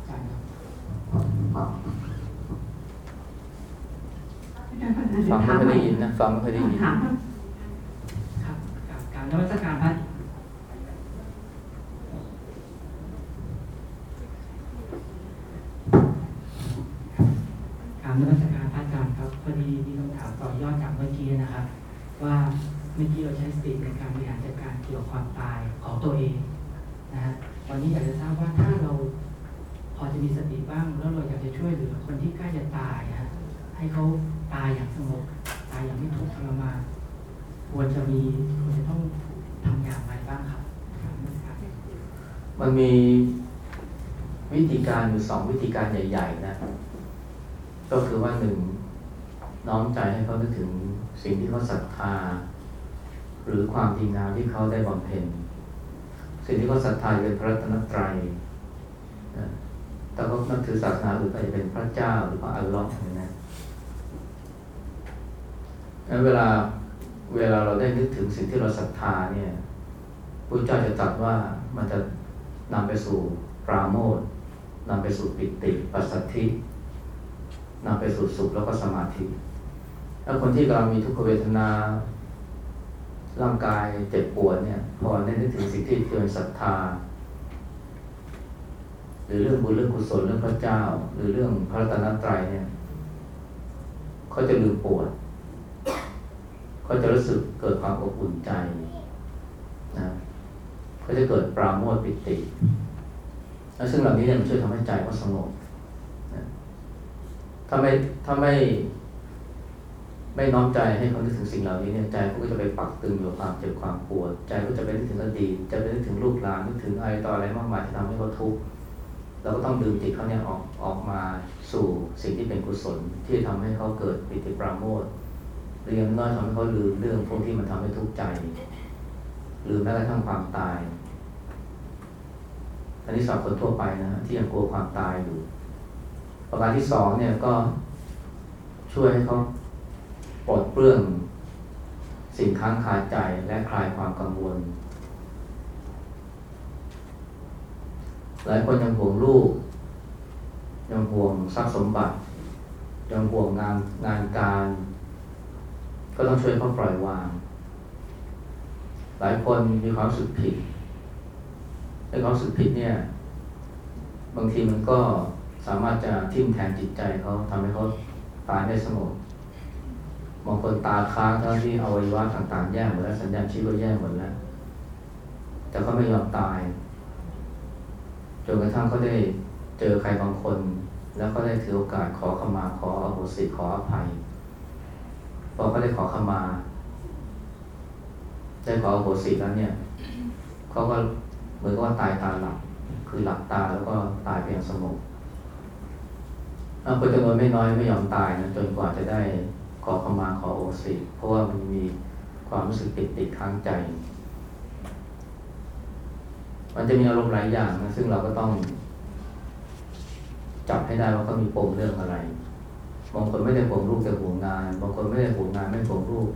ใจครับฟังไม่เคอยได้ยินนะฟังไม่เคอยได้ยิน ถามว่า ครับกับการนวัตการพระการนวัตการพระอาจารย์ครับพอดีมีคำถามต่อยอดจากเมื่อกี้นะครับ ว่าเมื่อกี้เราใช้สติในการบริหารจัดการเกี่ยวกับความตายของตัวเองนะฮะวันนี้อยากจะทราบว่าถ้าเราพอจะมีสติบ้าง แล้วเราอยากจะช่วยเหลือคนที่ใกล้จะตายนะฮะ ให้เขาตายอย่างสงบตายอย่างไม่ทุกข์ทรมานควรจะมีควรจะต้องทำอย่างไรบ้างครับ มันมีวิธีการอยู่สองวิธีการใหญ่ๆนะ ก็คือว่าหนึ่งน้อมใจให้เขานึกถึงสิ่งที่เขาศรัทธา หรือความดีงามที่เขาได้บำเพ็ญสิ่งที่เขาศรัทธาเป็นพระรัตนตรัยแต่เขานับถือศาสนาอื่นก็จะเป็นพระเจ้าหรือพระอัลลอฮ์นะ เวลาเวลาเราได้นึกถึงสิ่งที่เราศรัทธาเนี่ยพระเจ้าจะตรัสว่ามันจะนำไปสู่ปราโมทย์นำไปสู่ปิติปัสสัทธินำไปสู่สุขแล้วก็สมาธิ แล้วคนที่กำลังมีทุกขเวทนาร่างกายเจ็บปวดเนี่ยพอได้นึกถึงสิ่งที่เป็นศรัทธา หรือเรื่องบุญเรื่องกุศลเรื่องพระเจ้า หรือเรื่องพระรัตนตรัยเนี่ยเขาจะลืมปวด เขาจะรู้สึกเกิดความอบอุ่นใจนะก็จะเกิดปราโมทย์ปิติ แล้วซึ่งเหล่านี้เนี่ยมันช่วยทำให้ใจเขาสงบนะถ้าไม่ถ้าไม่ ไม่น้อมใจให้เขานึกถึงสิ่งเหล่านี้เนี่ยใจเขาก็จะไปปักตึงอยู่ความเจ็บความปวด ใจก็จะไปนึกถึงอดีตจะไปนึกถึงลูกหลานนึกถึงอะไรต่ออะไรมากมายที่ทำให้เขาทุกข์เราก็ต้องดึงจิตเขาเนี่ยออกออกมาสู่สิ่งที่เป็นกุศลที่ทำให้เขาเกิดปิติปราโมทย์ หรืออยังน้อยทำให้เขาลืมเรื่องพวกที่มันทำให้ทุกข์ใจลืมแม้กระทั่งความตาย อันนี้สำหรับคนทั่วไปนะฮะที่ยังกลัวความตายอยู่ ประการที่สองเนี่ยก็ช่วยให้เขาปลดเปลื้องสิ่งค้างคาใจและคลายความกังวล หลายคนยังห่วงลูก ยังห่วงทรัพย์สมบัติ ยังห่วงงานงานการ ก็ต้องช่วยเขาปล่อยวาง หลายคนมีความสึกผิดไอ้ความสึกผิดเนี่ย บางทีมันก็สามารถจะทิ่มแทงจิตใจเขาทำให้เขาตายไม่สงบบางคนตาค้างทั้งที่อวัยวะต่างๆแย่หมดแล้วสัญญาณชีพก็แย่หมดแล้ว แต่เขาไม่ยอมตายจนกระทั่งเขาได้เจอใครบางคน แล้วก็ได้ถือโอกาสขอขมาขออโหสิขออภัย พอเขาได้ขอขมา ได้ขออโหสิแล้วเนี่ยเขาก็เหมือนกับว่าตายตาหลับ คือหลับตาแล้วก็ตายเพียงสงบเอาคนจำนวนไม่น้อยไม่ยอมตายนะจนกว่าจะได้ขอขมาขอโอสิเพราะว่ามันมีความรู้สึกติดติดค้างใจ มันจะมีอารมณ์หลายอย่างนะซึ่งเราก็ต้องจับให้ได้ว่าเขามีปมเรื่องอะไร บางคนไม่ได้ห่วงลูกแต่ห่วงงาน บางคนไม่ได้ห่วงงานไม่ห่วงลูก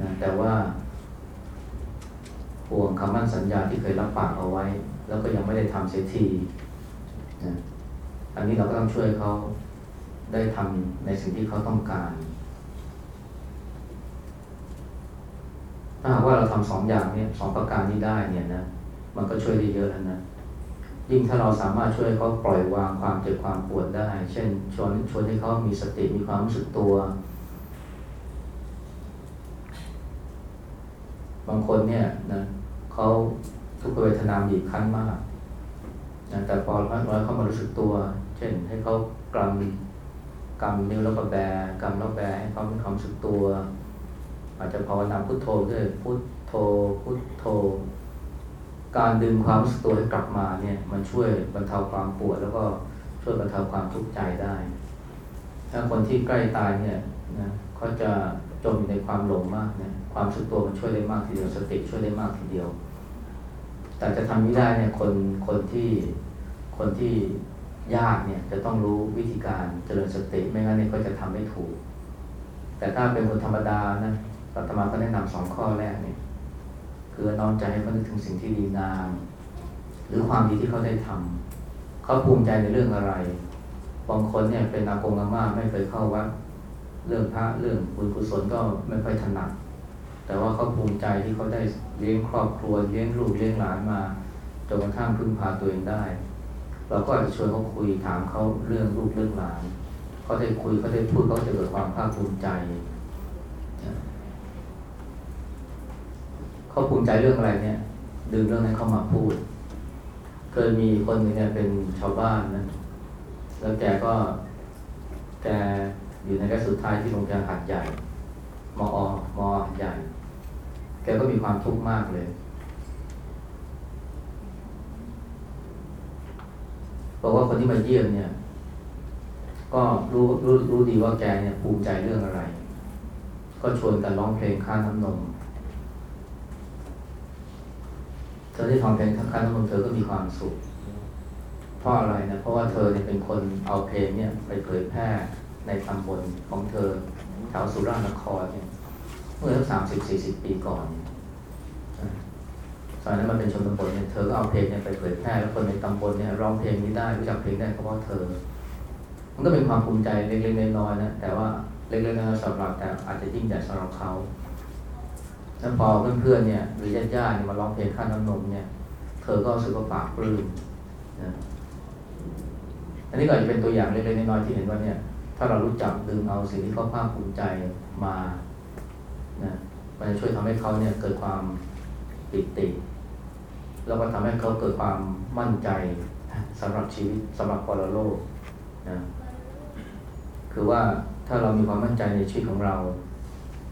นะแต่ว่าห่วงคำมั่นสัญญาที่เคยรับปากเอาไว้ แล้วก็ยังไม่ได้ทำเสียทีนะอันนี้เราก็ต้องช่วยเขาได้ทำในสิ่งที่เขาต้องการ ถ้าหากว่าเราทำสองอย่างเนี่ยสองประการนี้ได้เนี่ยนะ มันก็ช่วยได้เยอะแล้วนะ ยิ่งถ้าเราสามารถช่วยเขาปล่อยวางความเจ็บความปวดได้ เช่นชวนชวนให้เขามีสติมีความรู้สึกตัว บางคนเนี่ยนะเขาทุกขเวทนาบีบคั้นมากนะแต่พอร้อยเขามารู้สึกตัว เช่น ให้เขากำกำนิ้วแล้วก็แบกำแล้วแบให้เขามีความรู้สึกตัว อาจจะภาวนาพุทโธด้วยพุทโธพุทโธ การดึงความรู้สึกตัวให้กลับมาเนี่ยมันช่วยบรรเทาความปวดแล้วก็ช่วยบรรเทาความทุกข์ใจได้ ถ้าคนที่ใกล้ตายเนี่ยนะเขาจะจมอยู่ในความหลงมากเนี่ยความรู้สึกตัวมันช่วยได้มากทีเดียวสติช่วยได้มากทีเดียว แต่จะทำไม่ได้เนี่ยคนคนที่คนที่ยากเนี่ยจะต้องรู้วิธีการเจริญสติไม่งั้นเนี่ยก็จะทำไม่ถูก แต่ถ้าเป็นคนธรรมดานะอาตมาก็แนะนำสองข้อแรกเนี่ย คือน้อมใจให้เขานึกถึงสิ่งที่ดีงามหรือความดีที่เขาได้ทำเขาภูมิใจในเรื่องอะไร บางคนเนี่ยเป็นอากงอาม่าไม่เคยเข้าวัดเรื่องพระเรื่องบุญกุศลก็ไม่ค่อยถนัด แต่ว่าเขาภูมิใจที่เขาได้เลี้ยงครอบครัวเลี้ยงลูกเลี้ยงหลานมาจนกระทั่งพึ่งพาตัวเองได้ เราก็อาจจะชวนเขาคุยถามเขาเรื่องลูกเรื่องหลานเขาได้คุยเขาได้พูดเขาจะเกิดความภาคภูมิใจ เขาภูมิใจเรื่องอะไรเนี่ย ดึงเรื่องนั้นเข้ามาพูด เคยมีคนหนึ่งเนี่ยเป็นชาวบ้านนะ แล้วแกก็ แกอยู่ในระยะสุดท้ายที่โรงพยาบาลหัดใหญ่มอมอหัดใหญ่ แกก็มีความทุกข์มากเลยบอกว่าคนที่มาเยี่ยมเนี่ย ก็รู้รู้รู้ดีว่าแกเนี่ยภูมิใจเรื่องอะไร ก็ชวนกันร้องเพลงข้าน้ำนม เธอได้ฟังเพลงข้าน้ำนเธอก็มีความสุข เพราะอะไรนะเพราะว่าเธอเนี่ยเป็นคนเอาเพลงเนี่ยไปเผยแพร่ในตำบลของเธอแถวสุราษฎร์นครเนี่ยเมื่อสักสามสิบสี่สิบปีก่อนตอนนั้นมันเป็นชนบทเนี่ยเธอก็เอาเพลงเนี่ยไปเผยแพร่แล้วคนในตำบลเนี่ยร้องเพลงนี้ได้รู้จักเพลงได้เพราะว่าเธอ มันก็เป็นความภูมิใจเล็กๆน้อยๆนะแต่ว่าเล็กๆน้อยๆสำหรับแต่อาจจะยิ่งใหญ่สำหรับเขา แล้วพอเพื่อนๆเนี่ยหรือญาติๆมาร้องเพลงข้าน้ำนมเนี่ยเธอก็รู้สึกว่าปากปลื้มนะอันนี้ก็จะเป็นตัวอย่างเล็กๆน้อยๆที่เห็นว่าเนี่ย ถ้าเรารู้จักดึงเอาสิ่งที่เขาภาคภูมิใจมานะมันจะช่วยทำให้เขาเนี่ยเกิดความปิติแล้วก็ทำให้เขาเกิดความมั่นใจสำหรับชีวิตสำหรับปรโลกนะคือว่าถ้าเรามีความมั่นใจในชีวิตของเรา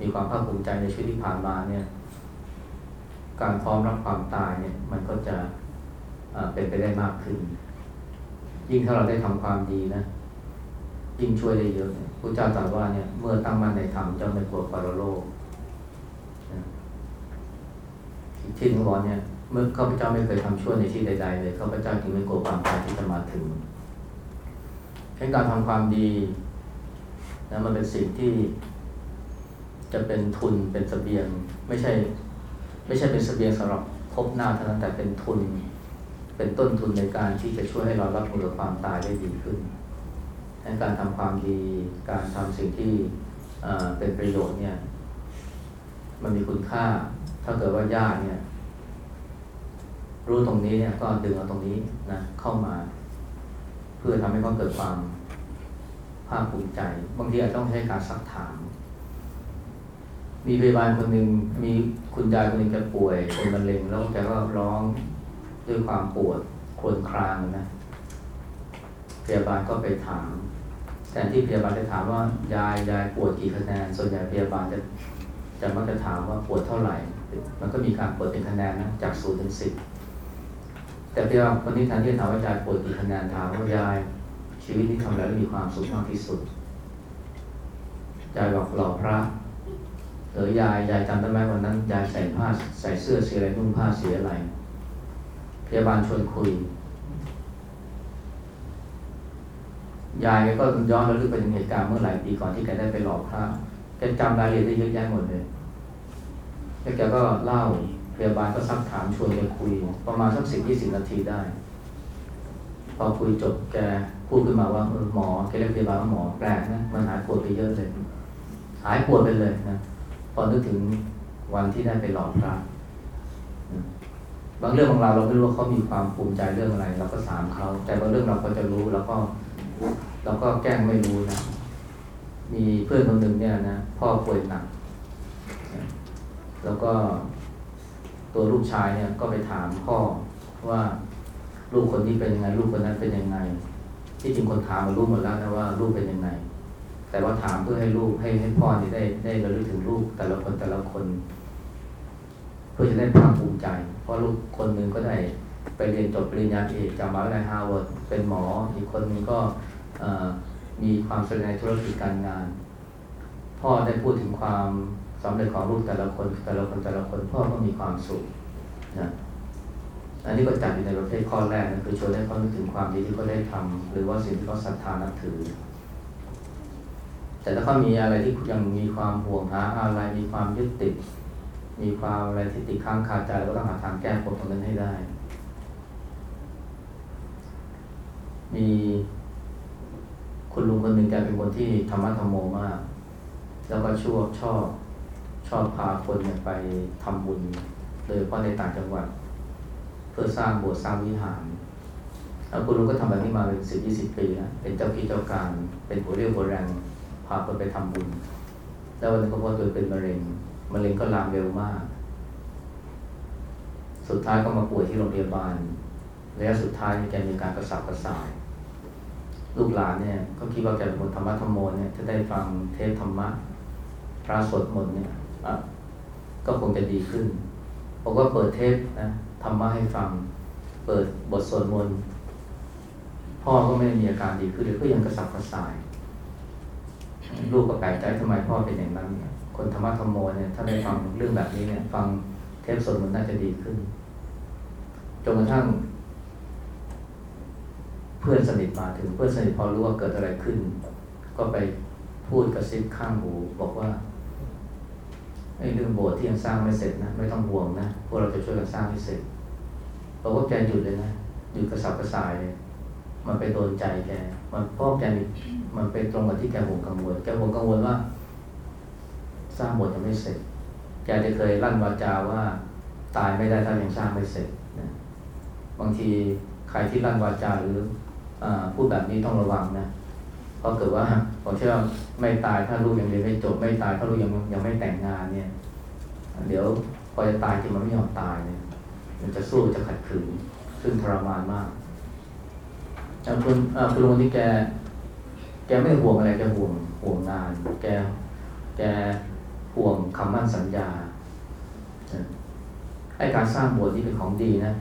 มีความภาคภูมิใจในชีวิตที่ผ่านมาเนี่ย การพร้อมรับความตายเนี่ย มันก็จะเป็นไปได้มากขึ้น ยิ่งถ้าเราได้ทำความดีนะยิ่งช่วยได้เยอะพระเจ้าตรัสว่าเนี่ย เมื่อตั้งมั่นในธรรมจ้าไม่กลัวปรโลกนะที่หนึงบอเนี่ย เมื่อข้าพเจ้าไม่เคยทำชั่วในที่ใด ๆ เลยข้าพเจ้าจึงไม่กลัวความตายที่จะมาถึงเช่นการทำความดีนะมันเป็นสิ่งที่ จะเป็นทุนเป็นเสบียง ไม่ใช่ ไม่ใช่เป็นเสบียงสำหรับพบหน้าเท่านั้นแต่เป็นทุน เป็นต้นทุนในการที่จะช่วยให้เรารับมือกับความตายได้ดีขึ้นการทำความดี การทำสิ่งที่เป็นประโยชน์เนี่ย มันมีคุณค่า ถ้าเกิดว่าญาติเนี่ย รู้ตรงนี้เนี่ยก็ดึงเอาตรงนี้นะเข้ามา เพื่อทำให้เขาเกิดความภาคภูมิใจ บางทีอาจต้องใช้การซักถาม มีพยาบาลคนหนึ่งมีคุณยายคนหนึ่งแกป่วยเป็นมะเร็งแล้วแกก็ร้องด้วยความปวดควญครางนะพยาบาลก็ไปถามแทนที่พยาบาลจะถามว่ายายยายปวดกี่คะแนน ส่วนใหญ่พยาบาลจะจะมักจะถามว่าปวดเท่าไหร่ มันก็มีการปิดเป็นคะแนนนะจากศูนย์ถึงสิบแต่พยาบาลคนนี้แทนที่จะถามว่ายายปวดกี่คะแนนถามว่ายายชีวิตนี้ทำอะไรแล้วมีความสุขมากที่สุดยายบอกหล่อพระ เออยายยายจำได้ไหมวันนั้นยายใส่ผ้าใส่เสื้อสีอะไรนุ่งผ้าสีอะไรพยาบาลชวนคุย ยายก็ย้อนระลึกไปถึงเหตุการณ์เมื่อหลายปีก่อนที่แกได้ไปหลอกพระแกจำรายละเอียดได้เยอะแยะหมดเลยแล้วแกก็เล่าพยาบาลก็ซักถามชวนแกคุย ประมาณสักสิบยี่สิบนาทีได้ พอคุยจบแกพูดขึ้นมาว่าเออหมอแกเรียกพยาบาลว่าหมอแปลกนะมันหายปวดไปเยอะเลย หายปวดไปเลยนะ พอนึกถึงวันที่ได้ไปหลอกพระบางเรื่องบางราวเราไม่รู้ว่าเขามีความภูมิใจเรื่องอะไรเราก็ถามเขาแต่บางเรื่องเราก็จะรู้แล้วก็เราก็แกล้งไม่รู้นะ มีเพื่อนคนหนึ่งเนี่ยนะพ่อป่วยหนัก แล้วก็ตัวลูกชายเนี่ยก็ไปถามพ่อว่าลูกคนนี้เป็นยังไง ลูกคนนั้นเป็นยังไง ที่จริงคนถามมันรู้หมดแล้วนะว่าลูกเป็นยังไง แต่ว่าถามเพื่อให้ลูกให้ให้พ่อนี่ได้ได้ระลึกถึงลูกแต่ละคนแต่ละคน เพื่อจะได้ภาคภูมิใจ เพราะลูกคนหนึ่งก็ได้ไปเรียนจบปริญญาเอกจากมหาวิทยาลัยฮาร์วาร์ดเป็นหมอ อีกคนนึงก็มีความสำเร็จในธุรกิจการงาน พ่อได้พูดถึงความสำเร็จของลูกแต่ละคนแต่ละคนแต่ละคนพ่อก็มีความสุขนะอันนี้ก็จัดอยู่ในประเภทข้อแรกนะคือชวนให้เขานึกถึงความดีที่เขาได้ทำหรือว่าสิ่งที่เขาศรัทธานับถือ แต่ถ้าเขามีอะไรที่ยังมีความห่วงหาอะไรมีความยึดติด มีความอะไรที่ติดค้างคาใจก็ต้องหาทางแก้ปมตรงนั้นให้ได้ มีคุณลุงคนหนึ่งแกเป็นคนที่ธรรมะธรรมโมมาก แล้วก็ชอบชอบชอบพาคนไปทำบุญโดยเฉพาะในต่างจังหวัด เพื่อสร้างโบสถ์สร้างวิหารแล้วคุณลุงก็ทำแบบนี้มาเป็นสิบยี่สิบปีแล้วเป็นเจ้าที่เจ้าการเป็นหัวเรี่ยวหัวแรงาคนไปทำบุญ แล้ววันนึงก็พบตัวเป็นมะเร็งมะเร็งก็ลามเร็วมาก สุดท้ายก็มาป่วยที่โรงพยาบาลระยะสุดท้ายแกมีการกระสับกระส่าย ลูกหลานเนี่ยก็คิดว่าแกเป็นคนธรรมะธรรมโมเนี่ยถ้าได้ฟังเทศธรรมะพระสวดมนต์เนี่ยอะก็คงจะดีขึ้นผมก็เปิดเทปนะธรรมะให้ฟัง เปิดบทสวดมนต์พ่อก็ไม่ได้มีอาการดีขึ้นเลยก็ยังกระสับกระส่าย ลูกก็แปลกใจทำไมพ่อเป็นอย่างนั้น คนธรรมะธรรมโมเนี่ยถ้าได้ฟังเรื่องแบบนี้เนี่ย ฟังเทปสวดมนน่าจะดีขึ้นจนกระทั่ง เพื่อนสนิทมาถึงเพื่อนสนิทพอรู้ว่าเกิดอะไรขึ้น ก็ไปพูดกระซิบข้างหูบอกว่าไอ้เรื่องโบสถ์ที่ยังสร้างไม่เสร็จนะไม่ต้องห่วงนะพวกเราจะช่วยกันสร้างให้เสร็จบอกว่าแกหยุดเลยนะหยุดกระสับกระส่ายเลย มันไปโดนใจแก มันพราะแกมันไปตรงกับที่แกห่วงกังวล แกห่วงกังวลว่า สร้างโบสถ์ยังไม่เสร็จ แกจะเคยลั่นวาจาว่า ตายไม่ได้ถ้ายังสร้างไม่เสร็จนะบางทีใครที่ลั่นวาจาหรืออพูดแบบนี้ต้องระวังนะเพราะเกิดว่าผมเชื่อไม่ตายถ้าลูกยังเรียนไม่จบไม่ตายถ้าลูกยังยังไม่แต่งงานเนี่ย เดี๋ยวพอจะตายจริงมันไม่ยอมตายเนี่ยมันจะสู้จะขัดขืนซึ่งทรมานมาก คุณคุณลุงคนนี้แก แกไม่ห่วงอะไรแกห่วงห่วงงาน แก แกห่วงคำมั่นสัญญาไอการสร้างโบสถ์นี่เป็นของดีนะ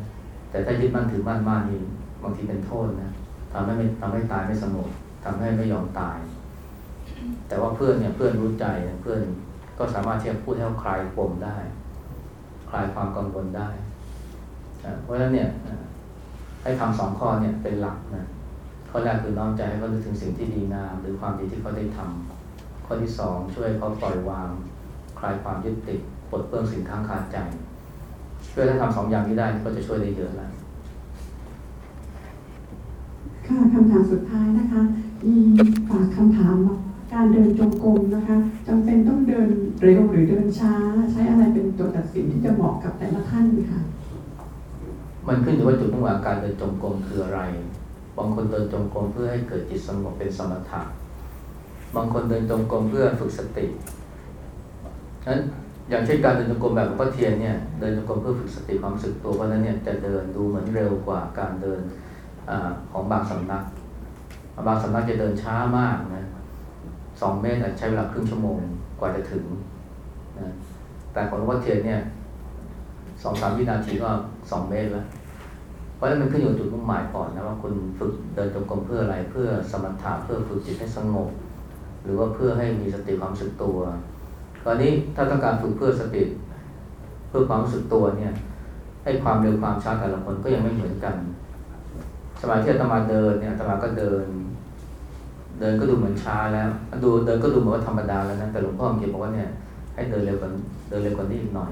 แต่ถ้ายึดมั่นถือมั่นมากนี่บางทีเป็นโทษนะทำให้ไม่ทำให้ตายไม่สงบทำให้ไม่ยอมตาย แต่ว่าเพื่อนเนี่ยเพื่อนรู้ใจเพื่อนก็สามารถที่จะพูดให้เขาคลายปมได้ คลายความกังวลได้ เพราะฉะนั้นเนี่ย ให้ทำสองข้อเนี่ยเป็นหลักนะข้อแรกคือน้อมใจให้เขานึกถึงสิ่งที่ดีงาม หรือความดีที่เขาได้ทำข้อที่สองช่วยเขาปล่อยวางคลายความยึดติดปลดเปลื้องสิ่งค้างคาใจเพื่อถ้าทำสองอย่างนี้ได้ก็จะช่วยได้เยอะแล้วค่ะคำถามสุดท้ายนะคะมีฝากคำถามว่าการเดินจงกรมนะคะจำเป็นต้องเดินเร็วหรือเดินช้า ใช้อะไรเป็นตัวตัดสินที่จะเหมาะกับแต่ละท่านค่ะ มันขึ้นอยู่ว่าจุดมุ่งหมายการเดินจงกรมคืออะไร บางคนเดินจงกรมเพื่อให้เกิดจิตสงบเป็นสมถะ บางคนเดินจงกรมเพื่อฝึกสติฉะนั้นอย่างเช่นการเดินจงกรมแบบหลวงพ่อเทียนเนี่ย เดินจงกรมเพื่อฝึกสติความสึกตัวเพราะฉะนั้นเนี่ยจะเดินดูเหมือนเร็วกว่าการเดินอของบางสำนัก บางสำนักจะเดินช้ามากนะสองเมตรใช้เวลาครึ่งชั่วโมงกว่าจะถึงนะแต่ของหลวงพ่อเทียนเนี่ย สองสามวินาทีก็สองเมตรแล้ว เพราะฉะนั้นมันขึ้นอยู่จุดมุ่งหมายก่อนนะว่าคุณฝึกเดินจงกรมเพื่ออะไรเพื่อสมถะเพื่อฝึกจิตให้สงบ หรือว่าเพื่อให้มีสติความสึกตัวตอนนี้ถ้าต้องการฝึกเพื่อสติเพื่อความสึกตัวเนี่ยให้ความเร็วความช้าแต่ละคนก็ยังไม่เหมือนกัน สมัยที่อาตมาเดินเนี่ยอาตมาก็เดิน เดินก็ดูเหมือนช้าแล้ว ดูเดินก็ดูเหมือนว่าธรรมดาแล้วนะแต่หลวงพ่อเขียนบอกว่าเนี่ยให้เดินเร็วกว่าเดินเร็วกว่านี้อีกหน่อย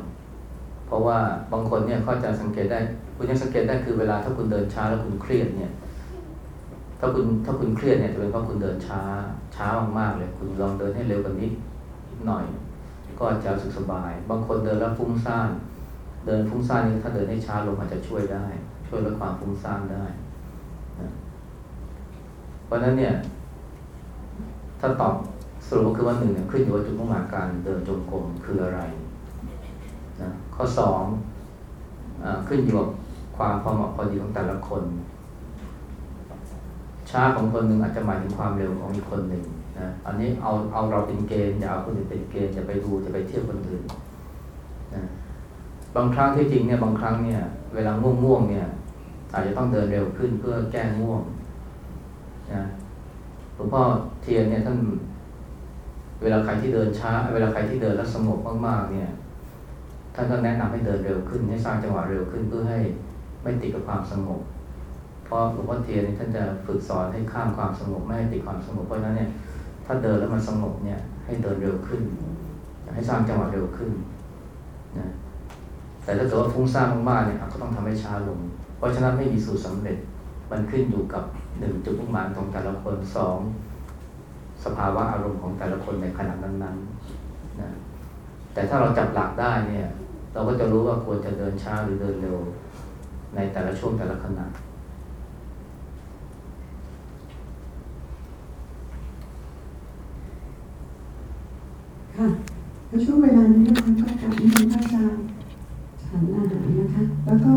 เพราะว่าบางคนเนี่ยเขาจะสังเกตได้คุณยังสังเกตได้คือเวลาถ้าคุณเดินช้าแล้วคุณเครียดเนี่ยถ้าคุณถ้าคุณเครียดเนี่ยจะเป็นเพราะคุณเดินช้าช้ามากๆเลย คุณลองเดินให้เร็วกว่านี้หน่อย ก็จะสึกสบาย บางคนเดินแล้วฟุ้งซ่านเดินฟุ้งซ่านนี่ถ้าเดินให้ช้าลงอาจจะช่วยได้ ช่วยลดความฟุ้งซ่านได้เพราะฉะนั้นเนี่ย ถ้าตอบสรุปก็คือว่าหนึ่งเนี่ยขึ้นอยู่ว่าจุดมุ่งหมายการเดินจงกรมคืออะไร ข้อสองอขึ้นอยู่กับความพอเหมาะพอดีของแต่ละคน ช้าของคนหนึ่งอาจจะหมายถึงความเร็วของอีกคนหนึ่งนะอันนี้เอาเอาเราเป็นเกณฑ์อย่าเอาคนอื่นเป็นเกณฑ์อย่าไปดูจะไปเทียบคนอื่นนะบางครั้งที่จริงเนี่ยบางครั้งเนี่ยเวลาง่วงง่วงๆเนี่ย อาจจะต้องเดินเร็วขึ้นเพื่อแก้ง่วงนะหลวงพ่อเทียนเนี่ยท่านเวลาใครที่เดินช้า เวลาใครที่เดินแล้วสงบมากๆเนี่ย ท่านก็แนะนำให้เดินเร็วขึ้น ให้สร้างจังหวะเร็วขึ้นเพื่อให้ไม่ติดกับความสงบ เพราะหลวงพ่อเทียนนี่ท่านจะฝึกสอนให้ข้ามความสงบไม่ให้ติดความสงบเพราะฉะนั้นเนี่ยถ้าเดินแล้วมันสงบเนี่ยให้เดินเร็วขึ้น ให้สร้างจังหวะเร็วขึ้นนะแต่ถ้าเกิดว่าฟุ้งซ่านมากๆเนี่ยก็ต้องทำให้ช้าลง เพราะฉะนั้นไม่มีสูตรสำเร็จมันขึ้นอยู่กับหนึ่งจุดมุ่งหมายของแต่ละคนสองสภาวะอารมณ์ของแต่ละคนในขณะนั้นๆนะแต่ถ้าเราจับหลักได้เนี่ย เราก็จะรู้ว่าควรจะเดินช้าหรือเดินเร็ว ในแต่ละช่วงแต่ละขณะค่ะแล้วช่วงเวลานี้นะคะก็กลับนิมนต์พระอาจารย์ฉันอาหารนะคะ แล้วก็